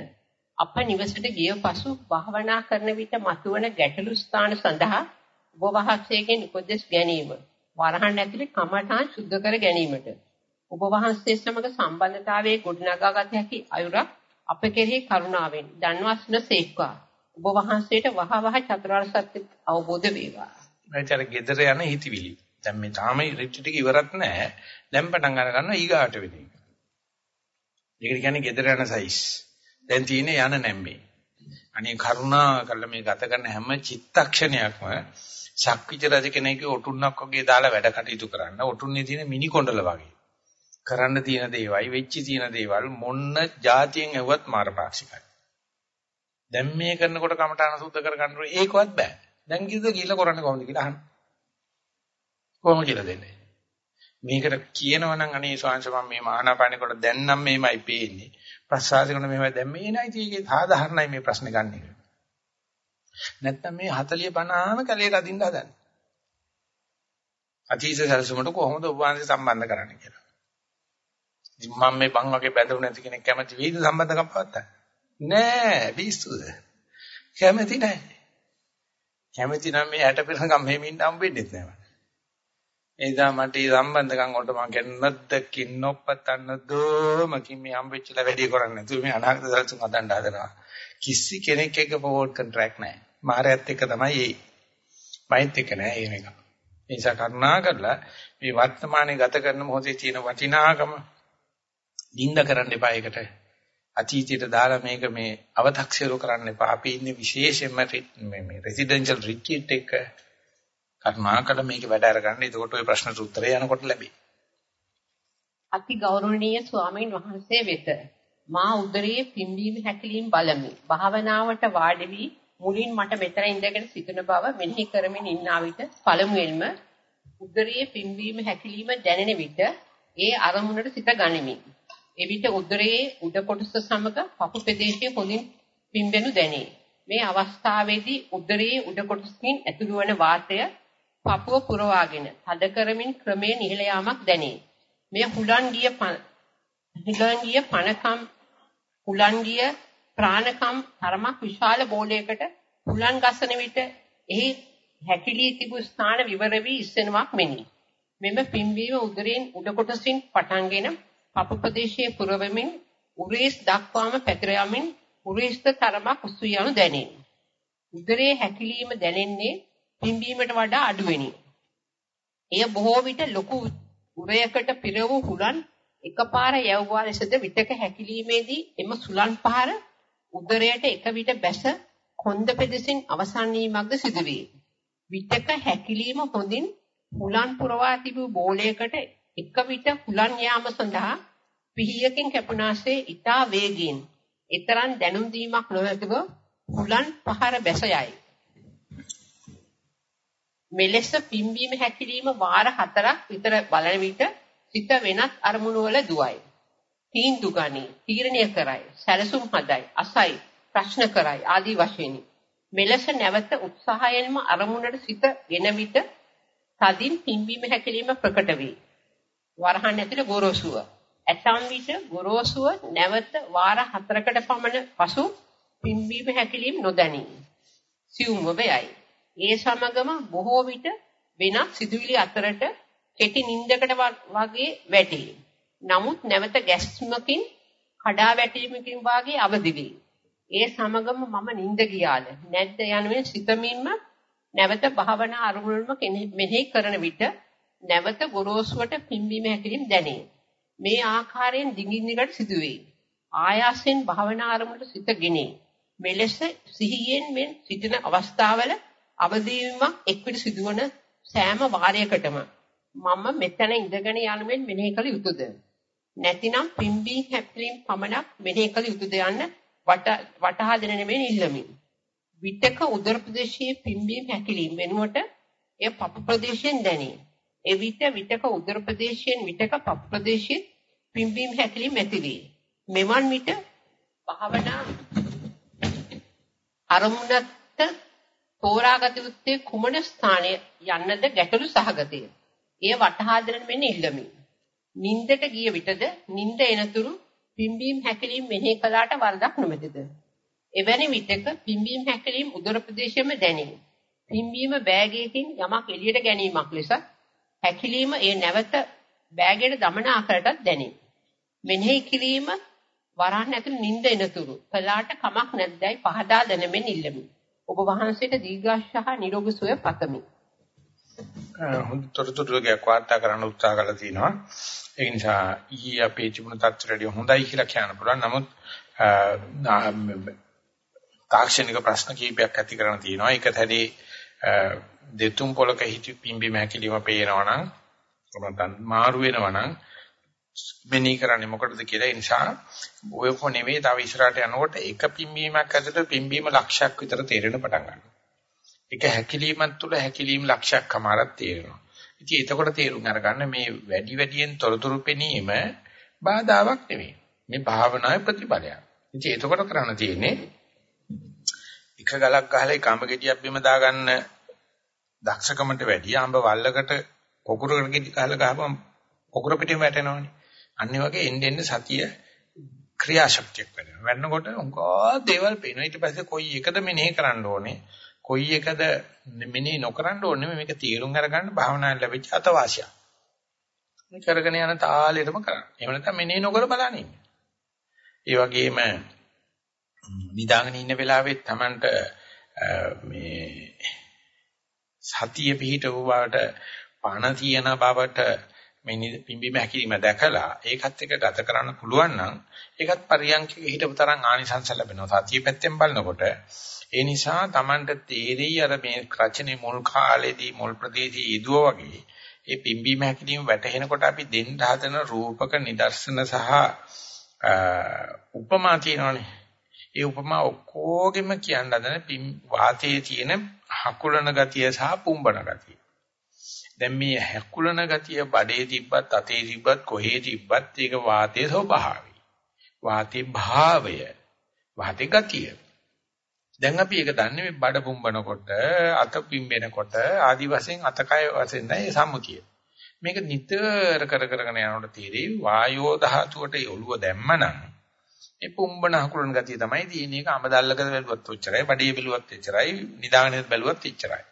අප නිවසට ගිය පසු භාවනා කරන විට මතුවන ගැටලු ස්ථාන සඳහා ඔබ වහන්සේගෙන් උපදෙස් ගැනීම වරහන් ඇතුලේ කමඨාන් සුද්ධ කර ගැනීමට ඔබ වහන්සේ සමග සම්බන්ධතාවයේ ගොඩනගාගත හැකි අයුරක් අප කෙරෙහි කරුණාවෙන් දන්වස්න සේක්වා. ඔබ වහන්සේට වහවහ චතුරාර්ය සත්‍ය අවබෝධ වේවා. මචර ගෙදර යන හිතවිලි. දැන් මේ තාම රිට්‍රීට් එක ඉවරත් නැහැ. දැන් පටන් අර ගන්නවා ඊගාට වෙන එක. ඒකට කියන්නේ ගෙදර යන සයිස්. දැන් තියෙන්නේ යන නැම්මේ. අනේ කරුණා කළ මේ ගත කරන හැම චිත්තක්ෂණයක්ම ශක්විත රජ කෙනෙක්ගේ ඔටුන්නක් වගේ දාලා වැඩ කටයුතු කරන්න. ඔටුන්නේ තියෙන මිනි කොණ්ඩල වගේ. කරන්න තියෙන දේවල් වෙච්ච තියෙන දේවල් මොන්න જાතියෙන් ඇහුවත් මාරපාක්ෂිකයි. දැන් මේ කරනකොට කමඨාන සුද්ධ කර ගන්නකොට ඒකවත් බෑ. දැන් කිව්ද කියලා කරන්නේ කොහොමද කියලා අහන්න. කොහොම කියලා දෙන්නේ? මේකට කියනවනම් අනේ ස්වාංශ මම මේ ආනාපානෙ කොට දැන් නම් මේමයි පේන්නේ. ප්‍රසආසිකන මේමයි දැන් මේ නයි තියෙන්නේ සාධාරණයි මේ ප්‍රශ්නේ ගන්න එක. නැත්තම් මේ 40 50ම කැලේට අදින්න හදන්නේ. අතීත සැලසුමට කොහොමද ඔබ වහන්සේ සම්බන්ධ කරන්නේ කියලා. මම මේ බං වගේ බැඳුනේ නැති කෙනෙක් කැමති වෙයිද සම්බන්ධකම් පවත්තා? නෑ පිස්සුද? කැමති නෑ. කැමති නම් මේ ඇට පිරංගම් මෙහෙම ඉන්න හම්බෙන්නේ නැහැ. එදා මට මේ සම්බන්ධකම් වලට මම කියන්නද්දකින් නොපතන්න දෝමකින් මේ හම්බෙච්චලා වැඩි කරන්නේ නැතුව මේ අනාගත දවසක් හදන්න හදනවා. කිසි කෙනෙක් එක්ක ෆෝවර්ඩ් කොන්ට්‍රැක්ට් නැහැ. මාරයත් එක්ක තමයි ඒ. මයිත් එක්ක නෑ ඒ එක. ඒ නිසා කරුණා කරලා මේ වර්තමානයේ ගත කරන මොහොතේ තියෙන වටිනාකම නිিন্দা කරන්න එපා ඒකට. අතීතයට දාලා මේක මේ අව탁සියලු කරන්න එපා. අපි ඉන්නේ විශේෂයෙන්ම මේ මේ රෙසිඩෙන්ෂල් රිට්‍රීට් එක කර්මාකල මේක වැඩ අරගන්න. එතකොට ওই ප්‍රශ්නට උත්තරය යනකොට ලැබේ. අති ගෞරවනීය ස්වාමීන් වහන්සේ වෙත මා උදරයේ පිම්බීම හැකිලීම් බලමි. භාවනාවට වාඩි වී මුලින් මට මෙතන ඉඳගෙන සිටින බව මෙනෙහි කරමින් ඉන්නා විට පළමුවෙන්ම උදරයේ පිම්බීම හැකිලිම දැනෙන විට ඒ අරමුණට සිත ගනිමි. එවිට උදරයේ උඩ කොටස සමග පපු ප්‍රදේශයේ හොඳින් පිම්බෙනු දැනේ. මේ අවස්ථාවේදී උදරයේ උඩ කොටසකින් ඇතුළු වන වාතය පපුව පුරවාගෙන තද කරමින් ක්‍රමයෙන් ඉහළ යාමක් දැනේ. මෙය හුලන් ගිය හුලන් ගිය පණකම් හුලන් ගිය ප්‍රාණකම් තරමක් විශාල බෝලයකට හුලන් ගසන විට එහි හැකිලී තිබූ ස්ථාන විවර වී ඉස්සෙනවක් මෙනි. මෙම පිම්වීම උදරයෙන් උඩ කොටසින් පටන්ගෙන පපු ප්‍රදේශයේ පුරවමින් උරේස් දක්වාම පැතිර යමින් උරේස්ත තරමක් උසු යනු දැනේ. උදරයේ හැකිලීම දැනෙන්නේ පිම්බීමට වඩා අඩු වෙනි. එය බොහෝ විට ලොකු උරයකට පිර වූ හුලන් එකපාර යවුවා ලෙසද විටක හැකිලීමේදී එම සුලන් පහර උදරයට එක විට බැස කොන්ද පෙදෙසින් අවසන් වීමක්ද සිදුවේ. විටක හැකිලීම හොඳින් හුලන් පුරවා තිබූ බෝලයකට එක විට හුලන් යාම සඳහා පිහියකින් කැපුණාසේ ඊටා වේගයෙන් ඊතරම් දැනුම් දීමක් නොමැතිව හුලන් පහර බැස යයි. මෙලෙස පිම්බීම හැකිලිම වාර හතරක් විතර බලන විට සිත වෙනත් අරමුණු වල දුවයි. තීන්දු ගනී, තීරණය කරයි, සැලසුම් හදයි, අසයි, ප්‍රශ්න කරයි ආදී වශයෙන්. මෙලෙස නැවත උත්සාහයෙන්ම අරමුණට සිත ගෙන විට තදින් පිම්බීම හැකිලිම ප්‍රකට වේ. වරහන් ඇතුළේ ගොරෝසුව. ඇතම් විට ගොරෝසුව නැවත වාර හතරකට පමණ පසු පිම්බීම හැකිලිම නොදැනී. සියුම්ව වෙයයි. ඒ සමගම බොහෝ විට වෙනත් සිදුවිලි අතරට කෙටි නිින්දකට වගේ වැටේ. නමුත් නැවත ගැස්මකින් කඩා වැටීමකින් වාගේ අවදි වේ. ඒ සමගම මම නිින්ද ගියාද නැද්ද යනුවෙන් සිතමින්ම නැවත භාවනා අරමුණුම මෙනෙහි කරන විට නැවත ගොරෝසුවට පිම්බීම හැකිලින් දැනේ. මේ ආකාරයෙන් දිගින් දිගට සිදුවේ. ආයාසෙන් භාවනා අරමුණට සිත ගෙනේ. මෙලෙස සිහියෙන් මෙන් සිටින අවස්ථාවල අවදීවීමක් එක්විට සිදුවන සෑම වාරයකටම මම මෙතන ඉඳගෙන යනුවෙන් මෙනෙහි කළ යුතුයද නැතිනම් පිම්බී හැප්පීම් පමණක් මෙනෙහි කළ යුතුයද යන්න වටහා දෙන නෙමෙයි ඉල්ලමි විතක උදර ප්‍රදේශයේ පිම්බීම් හැකිලිම් වෙනුවට එය පපු ප්‍රදේශයෙන් දැනේ එවිට විතක උදර ප්‍රදේශයෙන් විතක පපු ප්‍රදේශයේ පිම්බීම් හැකිලිම් ඇතිවේ මෙවන් විට භාවනා අරමුණත් තෝරාගත යුත්තේ කුමන ස්ථානය යන්නද ගැටලු සහගතය. එය වටහා දෙන මෙන්න ඉල්ලමි. නින්දට ගිය විටද නින්ද එනතුරු පිම්බීම් හැකිලිම් මෙනෙහි කළාට වරදක් නොමැතිද? එවැනි විටක පිම්බීම් හැකිලිම් උදර ප්‍රදේශයේම දැනේ. පිම්බීම බෑගයකින් යමක් එළියට ගැනීමක් ලෙස හැකිලිම ඒ නැවත බෑගයට දමන ආකාරයටත් දැනේ. මෙනෙහි කිරීම වරහන් ඇතුළු නිින්ද එනතුරු කළාට කමක් නැද්දයි පහදා දෙනෙමින් ඉල්ලමි. ඔබ වහන්සේට දීර්ඝාෂ සහ නිරෝගී සුවය පතමි. හොඳ තොරතුරු ටිකක් වාර්තා කරන්න උත්සාහ කළා තිනවා. ඒ නිසා ඊ අපේ තිබුණ තත්ත්වයට හොඳයි කියලා කියන්න පුළුවන්. නමුත් තාක්ෂණික ප්‍රශ්න කීපයක් ඇති කරන්න තියෙනවා. ඒක තැදී දෙතුන් පොලක හිටි පිම්බි මහැකිලිම පේනවා නම් කොහොමද මාරු වෙනවා නම් මෙනී කරන්නේ මොකටද කියලා ඒ නිසා ඔය කො නෙවෙයි තව ඉස්සරහට යනකොට එක පිම්බීමක් ඇතුළත පිම්බීම ලක්ෂයක් විතර තේරෙන පටන් ගන්නවා. එක හැකිලීමක් තුළ හැකිලීම් ලක්ෂයක් කමාරක් තේරෙනවා. ඉතින් එතකොට තේරුම් අරගන්න මේ වැඩි වැඩියෙන් තොරතුරු පෙනීම බාධාවක් නෙවෙයි. මේ භාවනාවේ ප්‍රතිඵලයක්. ඉතින් එතකොට කරන්න තියෙන්නේ එක ගලක් ගහලා කඹ ගෙඩියක් බිම දාගන්න දක්ෂකමට වැඩිය අඹ වල්ලකට කොකුරකට ගෙඩි ගහලා ගහපම කොකුර පිටින් වැටෙනවනේ. අනිත් වගේ එන්න එන්න සතිය ක්‍රියාශක්තියක් වෙනවා. වෙන්නකොට උංගා දේවල් පේනවා. ඊට පස්සේ කොයි එකද මෙනෙහි කරන්න ඕනේ. කොයි එකද මෙනේ නොකරන්න ඕනේ මේක තීරුම් අරගන්න භාවනාවෙන් ලැබිච්ච අතවාසියක්. මේ කරගෙන යන තාලෙටම කරන්න. එහෙම නැත්නම් මෙනේ නොකර බලන්නේ. ඒ වගේම නිදාගෙන ඉන්න වෙලාවෙත් Tamanට මේ සතිය පිහිට වූ බවට පණ තියෙන බවට මේ පිම්බීම හැකිලිම දැකලා ඒකත් එක්ක ගත කරන්න පුළුවන් නම් ඒකත් පරියන්කේ හිටපු තරම් ආනිසංස ලැබෙනවා. සතිය පැත්තෙන් බලනකොට ඒ නිසා Tamanට තේරෙයි අර මේ රචනයේ මුල් කාලේදී මුල් ප්‍රදේශයේ ඊදුව වගේ ඒ පිම්බීම හැකිලිම වැටහෙනකොට අපි දෙන්න හදන රූපක නිදර්ශන සහ උපමා තියෙනවානේ. ඒ උපමා ඔක්කොගෙම කියන්න හදන වාතයේ තියෙන හකුලන ගතිය සහ පුම්බන ගතිය. දැන් මේ හැකුලන ගතිය බඩේ තිබ්බත් අතේ තිබ්බත් කොහේ තිබ්බත් ඒක වාතයේ ස්වභාවය. වාතේ භාවය. වාතේ ගතිය. දැන් අපි ඒක දන්නේ මේ බඩ පුම්බනකොට අත පිම්බෙනකොට ආදි වශයෙන් අතකය වශයෙන් නෑ සම්මුතිය. මේක නිතර කර කරගෙන යනකොට තීරේ වායෝ ධාතුවට ඔළුව දැම්මනම් ඒ පුම්බන හකුලන ගතිය තමයි තියෙන්නේ. ඒක අමදල්ලක බැලුවත් ඔච්චරයි, බඩේ බැලුවත් එච්චරයි, නිදාගෙන බැලුවත් එච්චරයි.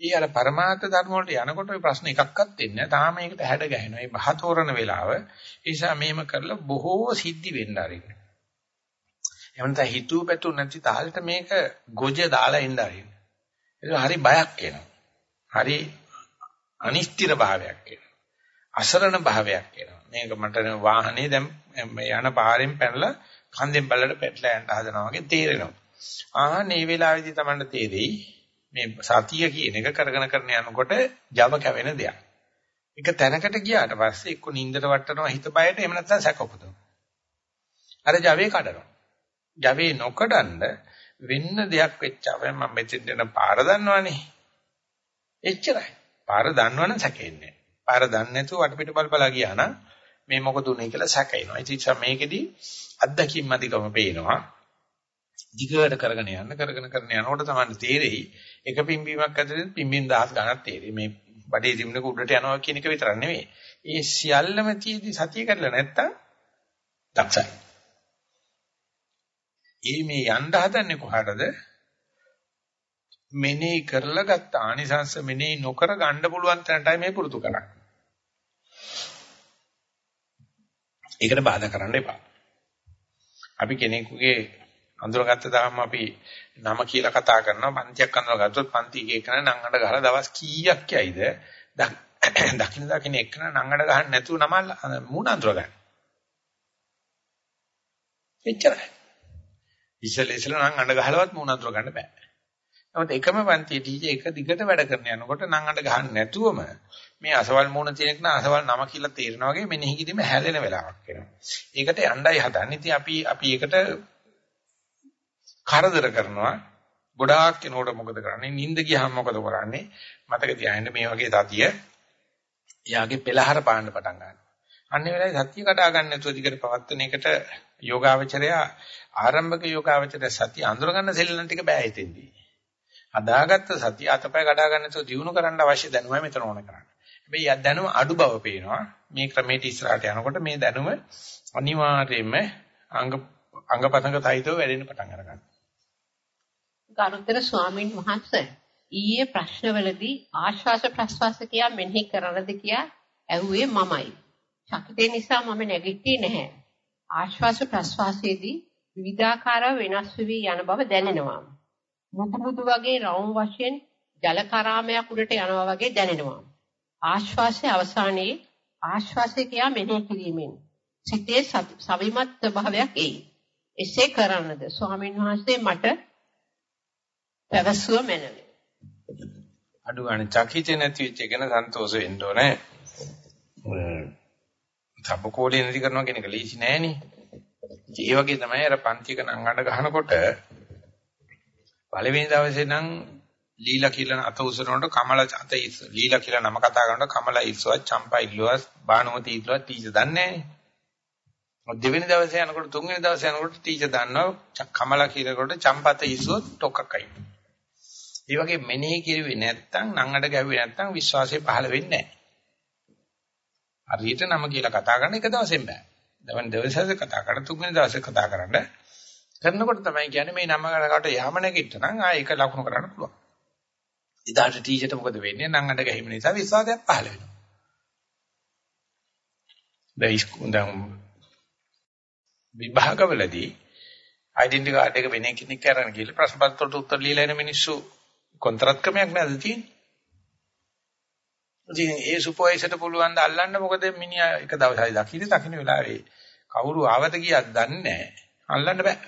ඊ අර පරමාර්ථ ධර්ම වලට යනකොට ওই ප්‍රශ්න එකක්වත් දෙන්නේ නැහැ. තාම මේකට හැඩ ගැහෙනවා. මේ බහතෝරන වෙලාව. ඒ නිසා මෙහෙම කරලා බොහෝ සිද්ධි වෙන්න ආරින්න. එහෙම නැත්නම් හිතුව පැතු නැති තාලෙට මේක ගොජ දාලා එන්න ආරින්න. ඒක හරි බයක් එනවා. හරි අනිෂ්ඨිර භාවයක් එනවා. අසරණ භාවයක් එනවා. මේක මට වාහනේ දැන් යන පාරෙන් පැනලා කන්දෙන් බල්ලට පැටලා යන්න හදනවා වගේ තේරෙනවා. ආ මේ වෙලාවේදී Tamanට තේරෙයි මේ සතිය කියන එක කරගෙන කරන යනකොට Java කැවෙන දෙයක්. එක තැනකට ගියාට පස්සේ එක්ක නින්දට වටනවා හිත බයට එහෙම නැත්නම් සැකපොතනවා. අර Java කඩනවා. Java නොකඩන්න වෙන්න දෙයක් වෙච්චාම මම මෙතෙන් දෙන පාර දන්නවනේ. එච්චරයි. පාර දන්නවනම් සැකෙන්නේ පාර දන්නේ නැතුව වටපිට බල බලා ගියා නම් මේ මොකද උනේ කියලා සැකේනවා. ඒ නිසා මේකෙදි අත්දැකීම් අධිකම පේනවා. දිගට කරගෙන යන්න කරගෙන කරගෙන යනකොට තමයි තේරෙයි එක පිම්බීමක් ඇතුලේ පිම්බීම් දහස් ගණක් තේරෙයි. මේ බඩේ දිමුනක උඩට යනවා කියන එක විතරක් නෙවෙයි. ඒ සියල්ලම තියදී සතිය කරලා නැත්තම් දක්ෂයි. ඒ මේ යන්න හදන්නේ කොහටද? මෙනෙහි කරලා ගත්ත ආනිසංශ මෙනෙහි නොකර ගන්න පුළුවන් තැනටයි මේ පුරුදු කරන්නේ. ඒකට බාධා කරන්න එපා. අපි කෙනෙකුගේ අඳුරගත්ත දාම අපි නම කියලා කතා කරනවා පන්තියක් අඳුරගත්තොත් පන්ති එක එකන නංගඩ ගහලා දවස් කීයක් යයිද දකින්න දකින්න එකන නංගඩ ගහන්න නැතුව නම මූණ අඳුර ගන්න. එච්චරයි. ඉස්සෙල් ඉස්සෙල් නම් අඬ ගහලවත් මූණ අඳුර ගන්න බෑ. නමුත් එකම පන්තියේ ටීචර් එක දිගට වැඩ කරන යනකොට නම් අඬ ගහන්න නැතුවම මේ අසවල් මූණ තියෙන කෙනා අසවල් නම කියලා තේරෙනවා වගේ මෙනෙහි කිරීම හැලෙන වෙලාවක් එනවා. ඒකට යණ්ඩයි හදන්නේ. ඉතින් අපි අපි ඒකට කරදර කරනවා. ගොඩාක් කෙනෙකුට මොකද කරන්නේ? නිින්ද ගියාම මොකද කරන්නේ? මතක තියාගන්න මේ වගේ සතිය එයාගේ පෙළහර පාන්න පටන් ගන්නවා. අන්නේ වෙලාවේ සතිය කඩා ගන්න නැතුව දිගට පවත්වන එකට යෝගාවචරය ආරම්භක යෝගාවචරය සතිය අඳුර ගන්න සෙල්ලම් ටික බෑ හිතෙන්දී. හදාගත්ත සතිය අතපය කඩා ගන්න නැතුව දිනු කරන්න අවශ්‍ය දැනුමයි මෙතන ඕන කරන්නේ. හැබැයි යත් දැනුම අඩු බව පේනවා. මේ ක්‍රමයට ඉස්සරහට යනකොට මේ දැනුම අනිවාර්යයෙන්ම අංග අංගපතංග සහිතව වැඩෙන්න පටන් අරගන්නවා. ගරුතර ස්වාමින් වහන්සේ ඊයේ ප්‍රශ්නවලදී ආශ්වාස ප්‍රශ්වාස කියා මෙනෙහි කරනද කියා ඇහුවේ මමයි. ශක්තිය නිසා මම නැගිටියේ නැහැ. ආශ්වාස ප්‍රශ්වාසයේදී විවිධාකාර වෙනස් වෙවි යන බව දැනෙනවා. මුදු මුදු වගේ රවුම් වශයෙන් ජල කරාමයක් උඩට යනවා වගේ දැනෙනවා. ආශ්වාසයේ අවසානයේ ආශ්වාසය කියා මෙනෙහි කිරීමෙන් සිතේ සවිමත් ස්වභාවයක් එයි. එසේ කරන්නද ස්වාමීන් වහන්සේ මට පැවසුව මැනවි. අඩු ගන්න චකිතේ නැති වෙච්ච එක ගැන සන්තෝෂ වෙන්න ඕනේ. තබකෝලේ නැති කරනවා කියන එක ලීසි නෑනේ. ඒ වගේ තමයි අර පන්තික නංගන්න ගහනකොට පළවෙනි දවසේ නම් ලීලා කියලා අත උසනකොට කමල අත ඉස් ලීලා කියලා නම කතා කරනකොට කමල ඉස්වත් චම්පා ඉල්ලුවත් බානුමති ඉල්ලුවත් ටීචර් දන්නේ නැහැ දෙවෙනි දවසේ යනකොට තුන්වෙනි දවසේ යනකොට ටීචර් දන්නවා කමල කියනකොට චම්පත ඉස්සුවත් ටොක්කකයි. ඒ වගේ මෙනෙහි කිරුවේ නැත්තම් නංගඩ ගැව්වේ නැත්තම් විශ්වාසය පහළ වෙන්නේ නැහැ. හරියට නම කියලා කතා කරන එක දවසෙන් බෑ. දෙවන දවසේ කතා කරලා තුන්වෙනි දවසේ කතා කරන්න කරනකොට තමයි කියන්නේ මේ නම කරකට යම නැගිට්ටනම් ආ ඒක ලකුණු කරන්න පුළුවන්. ඉදාට ටී-ෂර්ට් මොකද වෙන්නේ? නම් අඬ ගැහිම නිසා විශ්වාසයක් පහළ වෙනවා. දැන් විභාගවලදී ඩෙන්ටි කාඩ් එක වෙන කෙනෙක් අරගෙන ගිහලා ප්‍රශ්න පත්‍රවලට උත්තර ලියලා එන මිනිස්සු කොන්ත්‍රාත් ක්‍රමයක් නේද තියෙන්නේ? ඉතින් ඒ සුපර්වයිසර්ට පුළුවන් ද අල්ලන්න මොකද මිනිහා එක දවසයි දකින්න දකින්න වෙලාවේ කවුරු ආවද කියත් දන්නේ නැහැ. අල්ලන්න බෑ.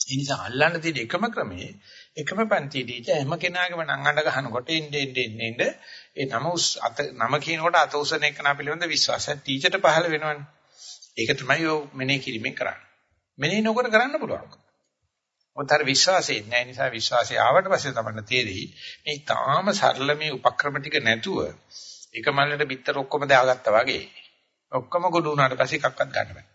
ඒ නිසා අල්ලන්න තියෙන එකම ක්‍රමේ එකම පන්තියේදී හැම කෙනාගේම නම් අඬ ගහනකොට ඉන්නේ ඉන්නේ ඉන්නේ ඒ නම අත නම කියනකොට අත උසන එක නා පිළිබඳ විශ්වාසය ටීචර්ට පහළ වෙනවනේ. ඒක තමයි ඔය මෙනේ කිරීමෙන් කරන්නේ. මෙනේ නොකර කරන්න පුළුවන්. උතර විශ්වාසය නැහැ නිසා විශ්වාසය ආවට පස්සේ තමයි තේරෙයි මේ තාම සරල මේ උපක්‍රම ටික නැතුව එක මල්ලට බිත්තර ඔක්කොම දාගත්තා වගේ ඔක්කොම ගොඩ වුණාට පස්සේ එකක්වත් ගන්න බෑ.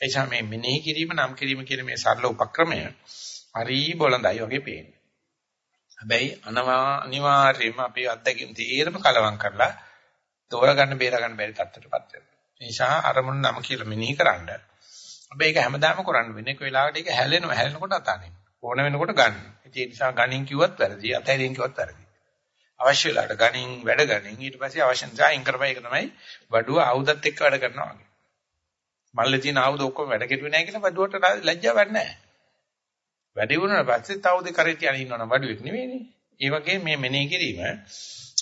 ඒ නිසා මේ මෙනෙහි කිරීම නම් කිරීම කියන මේ සරල උපක්‍රමය හරි බොළඳයි වගේ පේන්නේ. හැබැයි අනිවාර්යයෙන්ම අපේ අත්දැකීම් තීරම කලවම් කරලා තෝරගන්න බේරගන්න බැරි තත්ත්වයකටපත් වෙනවා. ඒ නිසා අරමුණ නම කියලා මෙනෙහි කරන්න. හැබැයි ඒක හැමදාම කරන්න වෙන්නේ. ඒක වෙලාවට ඒක හැලෙනවා. හැලෙනකොට අතාරින්න. ඕන වෙනකොට ගන්න. ඒ නිසා ගණින් කිව්වත් වැරදි. අතහැරින් කිව්වත් වැරදි. අවශ්‍ය වෙලාවට ගණින් වැඩ ගණින් ඊට පස්සේ අවශ්‍ය නිසා අයින් කරපයි ඒක තමයි වඩුව ආයුධත් එක්ක වැඩ කරනවා වගේ. මල්ලේ තියෙන ආයුධ ඔක්කොම වැඩ කෙරුවේ නැහැ කියලා වඩුවට ලැජ්ජාවක් නැහැ. වැඩි වුණාට පස්සේ තවුද කරේ තියන ඉන්නවනම් වඩුවෙක් නෙවෙයිනේ. ඒ වගේ මේ මෙනෙහි කිරීම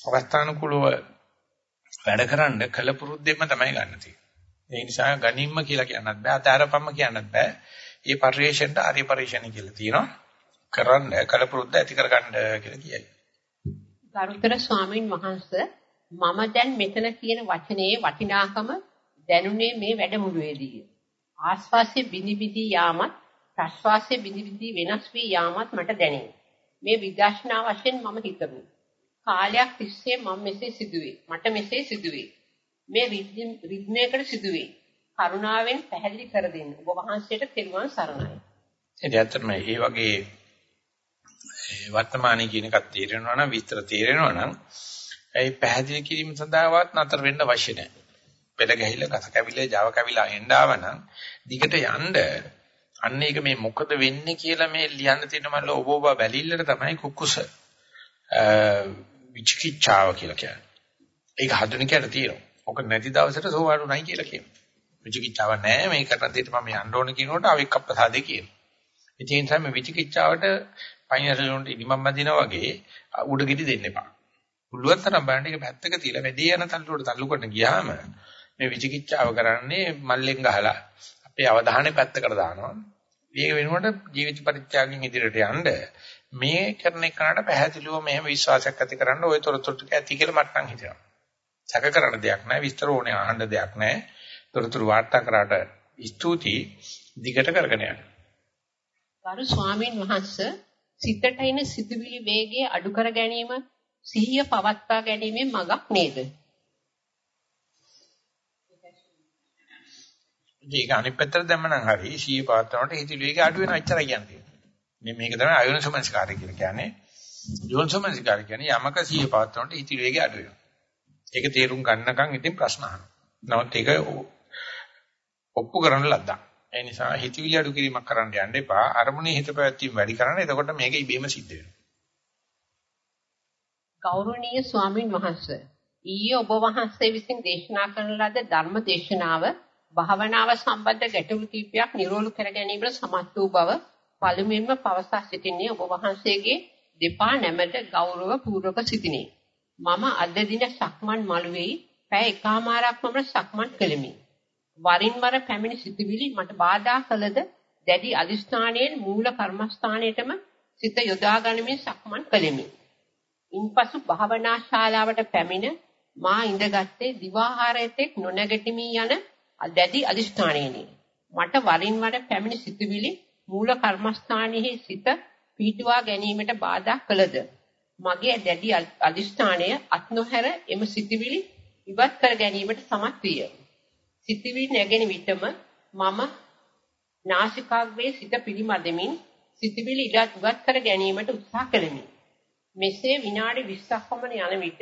අවස්ථානුකූලව වැඩකරන කලපුරුද්දෙම තමයි ගන්න තියෙන්නේ. ඒ නිසා ගනිම්ම කියලා කියන්නත් බෑ, අතාරපම්ම කියන්නත් බෑ. මේ පරිශ්‍රයෙන්ට ආර්ය පරිශ්‍රණ කියලා තියෙනවා. කරන්න කලපුරුද්ද ඇති කරගන්න කියලා කියයි. ගරුතර ස්වාමීන් වහන්සේ මම දැන් මෙතන කියන වචනේ වටිනාකම දැනුනේ මේ වැඩමුළුවේදී. ආස්වාසිය බිනි බිදි යාමත් ප්‍රශ්වාසයේ බිනි බිනි වෙනස් වී යාමත් මට දැනේ. මේ විදර්ශනා වශයෙන් මම හිතමි. කාලයක් තිස්සේ මම මෙසේ සිදුවේ. මට මෙසේ සිදුවේ. මේ රිද්මයකට සිදුවේ. කරුණාවෙන් පැහැදිලි කර දෙන්න. ඔබ වහන්සේට තෙරුවන් සරණයි. ඉතින් ඇත්තටම මේ වගේ වර්තමානයේ කියන එකක් තේරෙනවා නම් විස්තර තේරෙනවා නම් ඒ පැහැදිලි කිරීම සඳහාවත් නතර වෙන්න අවශ්‍ය නැහැ. පෙළ ගැහිලා ගස කැවිලා Java කැවිලා එන්න ආවනම් දිගට යන්න අන්න ඒක මේ මොකද වෙන්නේ කියලා මේ ලියන්න තියෙන මල්ල ඔබ ඔබ බැලිල්ලට තමයි කුකුස විචිකිච්ඡාව කියලා කියන්නේ. ඒක හඳුනනකට තියෙනවා. ඔක නැති දවසට සෝවාඩුණයි කියලා කියනවා. විචිකිච්ඡාව නැහැ මේ කරන දෙයට මම යන්න ඕන කියනකොට අවික්ක ප්‍රසාදේ කියනවා. ඒ නිසා මේ විචිකිච්ඡාවට පයින්රලොන්ට ඉනිමම් බඳිනා වගේ උඩ ගෙඩි දෙන්න එපා. පුළුවන් තරම් බලන්න ඒක පැත්තක තියලා වැඩි යන තල්ලුවට තල්ලු කරන ගියාම මේ විචිකිච්ඡාව කරන්නේ මල්ලෙන් ගහලා අපේ අවධානය පැත්තකට දානවා. ඒක වෙනුවට ජීවිත පරිත්‍යාගයෙන් ඉදිරියට යන්න මේ කරන එකට පැහැදිලිව මෙහෙම විශ්වාසයක් ඇති කරන්න ওই තොරතුරු ටික ඇති කියලා මට නම් හිතෙනවා. සැක කරන්න දෙයක් නැහැ, විස්තර ඕනේ අහන්න දෙයක් නැහැ. තොරතුරු වාර්තා කරාට ස්තුතියි දිගට කරගෙන යන්න. ගරු ස්වාමීන් වහන්සේ සිතට එන සිතුවිලි වේගය අඩු කර ගැනීම සිහිය පවත්වා ගැනීමෙන් මගක් නේද? ඒක අනිත් පැත්තට දැම්මනම් හරි සීය පාත්‍රනට හිතිලි වේගය අඩු වෙනවා එච්චරයි කියන්නේ. මේ මේක තමයි අයෝනසමනස්කාරය කියලා කියන්නේ. යෝනසමනස්කාරය කියන්නේ යමක සීය පාත්‍රනට හිතිලි වේගය අඩු වෙනවා. ඒක තේරුම් ගන්නකම් ඉතින් ප්‍රශ්න අහනවා. නමුත් ඒක ඔප්පු කරන්න ලද්දා. ඒ නිසා හිතවිලි අඩු කිරීමක් කරන්න යන්න එපා. අරමුණේ හිත පැවැත්වීම වැඩි කරන්න. එතකොට මේක ඉබේම සිද්ධ වෙනවා. ගෞරවනීය ස්වාමින් වහන්සේ ඊයේ ඔබ වහන්සේ විසින් දේශනා කරන ලද ධර්ම දේශනාව භාවනාව සම්බන්ධ ගැටලු කිහිපයක් නිරෝධ කර ගැනීමට සමත් වූ බව පළමුවෙන්ම පවසා සිටින්නේ ඔබ වහන්සේගේ දෙපා නැමැද ගෞරව පූර්වක සිටිනේ. මම අද දින සක්මන් මළුවේ පැය එකමාරක් පමණ සක්මන් කළෙමි. වරින් වර පැමිණි සිතුවිලි මට බාධා කළද දැඩි අදිස්ථානයෙන් මූල කර්මස්ථානයේටම සිත යොදා ගනිමින් සක්මන් කළෙමි. ඉන්පසු භාවනා ශාලාවට පැමිණ මා ඉඳගත්තේ දිවාහාරයේතෙක් නොනැගටිමි යන දැඩි අදිෂ්ඨානයෙනි. මට වරින් වර පැමිණි සිතුවිලි මූල කර්මස්ථානයේ සිත පිහිටුවා ගැනීමට බාධා කළද මගේ දැඩි අදිෂ්ඨානය අත් නොහැර එම සිතුවිලි ඉවත් කර ගැනීමට සමත් විය. සිතුවිලි නැගෙන විටම මම නාසිකාග්‍රයේ සිත පිළිමදෙමින් සිතුවිලි ඉවත් කර ගැනීමට උත්සාහ කළෙමි. මෙසේ විනාඩි 20ක් පමණ යන විට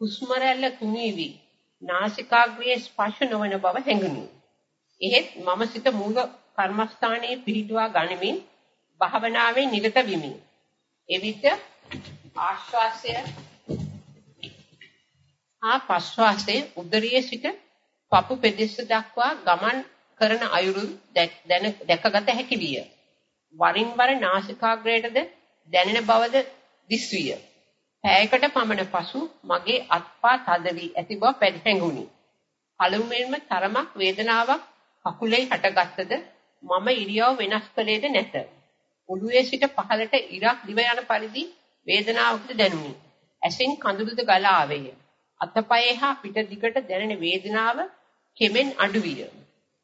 හුස්ම රැල්ල තුනී වී නාසිකාග්‍රයේ ස්පර්ශ නොවන බව හැඟුණි. එහෙත් මම සිත මූල කර්මස්ථානයේ පිහිටුවා ගනිමින් භාවනාවේ නිරත විමි. එවිට ආශ්වාසය ආ ප්‍රශ්වාසයේ උදරියේ සිට පපු පෙදෙස දක්වා ගමන් කරන අයුරු දැකගත හැකි විය. වරින් වර නාසිකාග්‍රයටද දැනෙන බවද දිස්විය. පැයකට පමණ පසු මගේ අත්පා තද වී ඇති බව පැහැඟුණි. පළමුවෙන්ම තරමක් වේදනාවක් කකුලේ හටගත්තද මම ඉරියව් වෙනස් කළේද නැත. ඔළුවේ සිට පහළට ඉරක් දිව යන පරිදි වේදනාවක්ද දැනුනි. ඇසින් කඳුළුද ගලා ආවේය. අතපයේ හා පිට දිගට දැනෙන වේදනාව කෙමෙන් අඩු විය.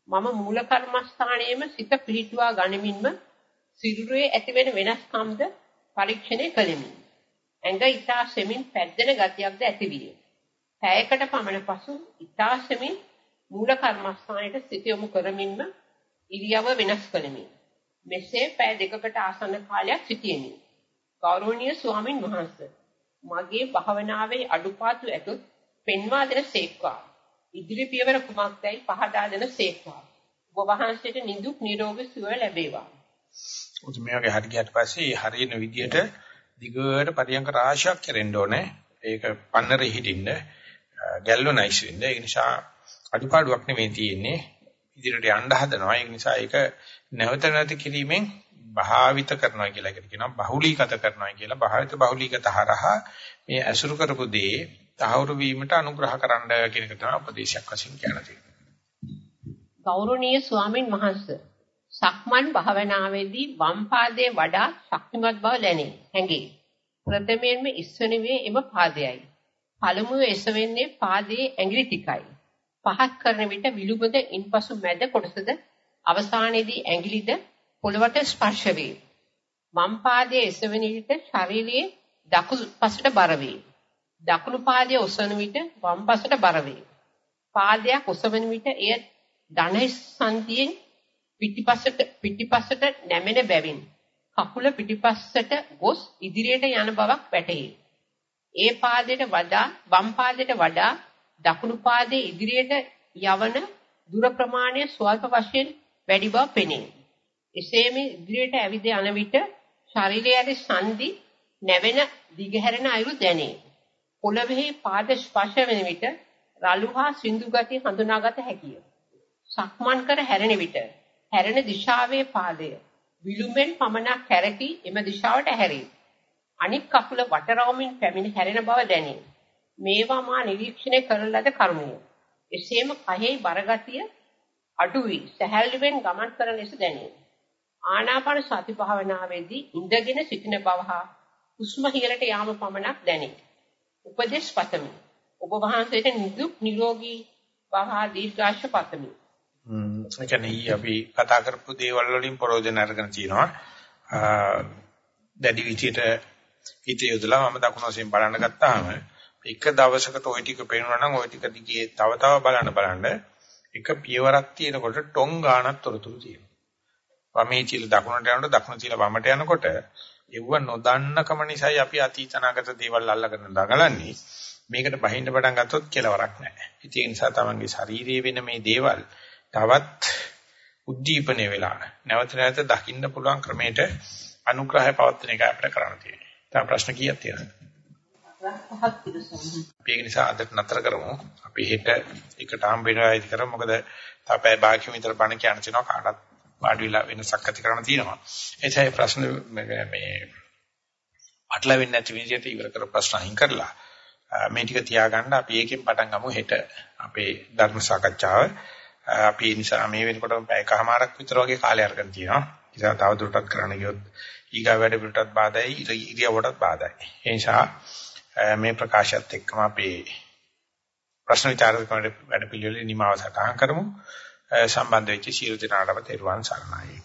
මම මූල කර්මස්ථානයේම සිත පිහිටුවා ගනිමින්ම සිරුරේ ඇතිවෙන වෙනස්කම්ද පරීක්ෂණය කළෙමි. ඇඟ ඊටා සෙමින් පැද්දෙන ගතියක්ද ඇතිවිය. පැයකට පමණ පසු ඊටා සෙමින් මූල කර්මස්ථානයේ සිත යොමු කරමින්ම ඉරියව වෙනස් කළෙමි. මෙසේ පැය දෙකකට ආසන්න කාලයක් සිටියෙමි. ගෞරවනීය ස්වාමින් වහන්සේ මගේ භාවනාවේ අඩුපාඩු ඇතොත් පෙන්වා දෙන සේක්වා. ඉදිරි පියවර කුමක්දයි පහදා දෙන සේක්වා. ඔබ වහන්සේට නිදුක් නිරෝගී සුව ලැබේවා. උත් මේ වගේ හරි ගියට පස්සේ හරියන විදියට දිගට පරියන්ක රාශියක් කරෙන්න ඕනේ. ඒක පන්නරේ හිටින්න ගැල්වනයිස් වෙන්න. ඒ නිසා අඩුපාඩුවක් නෙමෙයි තියෙන්නේ. ඉදිරියට යන්න හදනවා. ඒ නිසා ඒක නැවත නැවත කිරීමෙන් භාවිත කරනවා කියලා එකට කියනවා. බහුලීගත කරනවා කියලා. භාවිත බහුලීගත හරහා මේ අසුරු කරපු දේ තහවුරු වීමට අනුග්‍රහ කරන්න කියන එක තමයි උපදේශයක් වශයෙන් කියන්නේ. ගෞරවනීය ස්වාමින් වහන්සේ සක්මන් භාවනාවේදී වම් පාදයේ වඩා ශක්තිමත් බව දැනේ. හැඟේ. ප්‍රථමයෙන්ම ඉස්වනුවේ එම පාදයයි. පළමුව එසවෙන්නේ පාදයේ ඇඟිලි ටිකයි. පහත් කරන විට විලුඹද ඉන්පසු මැද කොටසද අවසානයේදී ඇඟිලිද පොළවට ස්පර්ශ වේ. වම් පාදයේ එසවෙන විට ශරීරයේ දකුණු පසට බර වේ. දකුණු පාදයේ ඔසවන විට වම් පසට බර වේ. පාදයක් ඔසවන විට එය ධනස් සංතියෙන් පිටිපසට පිටිපසට නැමෙන බැවින් කකුල පිටිපස්සට ගොස් ඉදිරියට යන බවක් වැටහේ. ඒ පාදයට වඩා වම් පාදයට වඩා දකුණු පාදයේ ඉදිරියට යවන දුර ප්‍රමාණය ස්වල්ප වශයෙන් වැඩි බව පෙනේ. එසේම ඉදිරියට ඇවිද යන විට ශරීරයේ සංදි නැවෙන දිගහැරෙන අයුරු දැනේ. පොළවේ පාද ස්පර්ශ වෙන විට රළු හා සිඳු ගති හඳුනාගත හැකිය. සක්මන් කර හැරෙන විට හැරෙන දිශාවේ පාදය විලුඹෙන් පමණක් කැරකි එම දිශාවට හැරේ. අනික් කකුල වටරවමින් පැමිණ හැරෙන බව දැනේ. මේවා මා නිරීක්ෂණය කරන ලද කරුණය. එසේම කයෙහි බරගතිය අඩු වී සැහැල්ලුවෙන් ගමන් කරන ලෙස දැනේ. ආනාපාන සති භාවනාවේදී ඉඳගෙන සිටින බව හා හුස්ම ඉහළට යාම පමණක් දැනේ. උපදේශ පතමි. ඔබ වහන්සේට නිදුක් නිරෝගී බව හා දීර්ඝාෂ පතමි. ඒ කියන්නේ අපි කතා කරපු දේවල් වලින් ප්‍රයෝජන අරගෙන තිනවා. දැඩි විචිත හිත යොදලා මම දකුණු වශයෙන් බලන්න ගත්තාම එක දවසකට ওই ටික පේනවා නම් ওই ටික දිගේ තව තව බලන්න බලන්න එක පියවරක් තියෙනකොට ටොං ගානක් තොරතුරු තියෙනවා. වමේ චිල දකුණට යනකොට දකුණු චිල වමට යනකොට එව්ව නොදන්නකම නිසායි අපි අතීත අනාගත දේවල් අල්ලගෙන දඟලන්නේ. මේකට බහින්න පටන් ගත්තොත් කෙලවරක් නැහැ. ඒ නිසා තමන්ගේ ශාරීරියේ වෙන මේ දේවල් තවත් උද්දීපනය වෙලා නැවත නැවත දකින්න පුළුවන් ක්‍රමයට අනුග්‍රහය පවත්වන එක අපිට කරන්න තියෙනවා. තව ප්‍රශ්න කීයක් තියෙනවද? ඒක නිසා අදට නතර කරමු. අපි හෙට එකට හම්බ වෙනවා ඉති කරමු. මොකද තාපය භාග්‍ය විතර බණ කියන්න තියෙනවා කාටත් වාඩි වෙලා වෙනසක් ඇති කරන්න තියෙනවා. එතැයි ප්‍රශ්න මේ අట్లా වෙන්නේ නැති විදිහට ඉවර කර ප්‍රශ්න අහිං කරලා මේ ටික තියාගන්න අපි ඒකෙන් පටන් ගමු හෙට අපේ ධර්ම සාකච්ඡාව. අපි නිසා මේ වෙනකොටම පැයකමාරක් විතර වගේ කාලය අරගෙන තියෙනවා. නිසා තව දුරටත් කරන්න ගියොත් ඊගා වැඩ පිටටත් බාධායි ඉරියවටත් බාධායි. ඒ නිසා මේ ප්‍රකාශයත් එක්කම අපි ප්‍රශ්න විචාරක වැඩ පිළිවෙලේ නිමාව සටහන් කරමු. සම්බන්ධ වෙච්ච සියලු දෙනාටම තෙරුවන් සරණයි.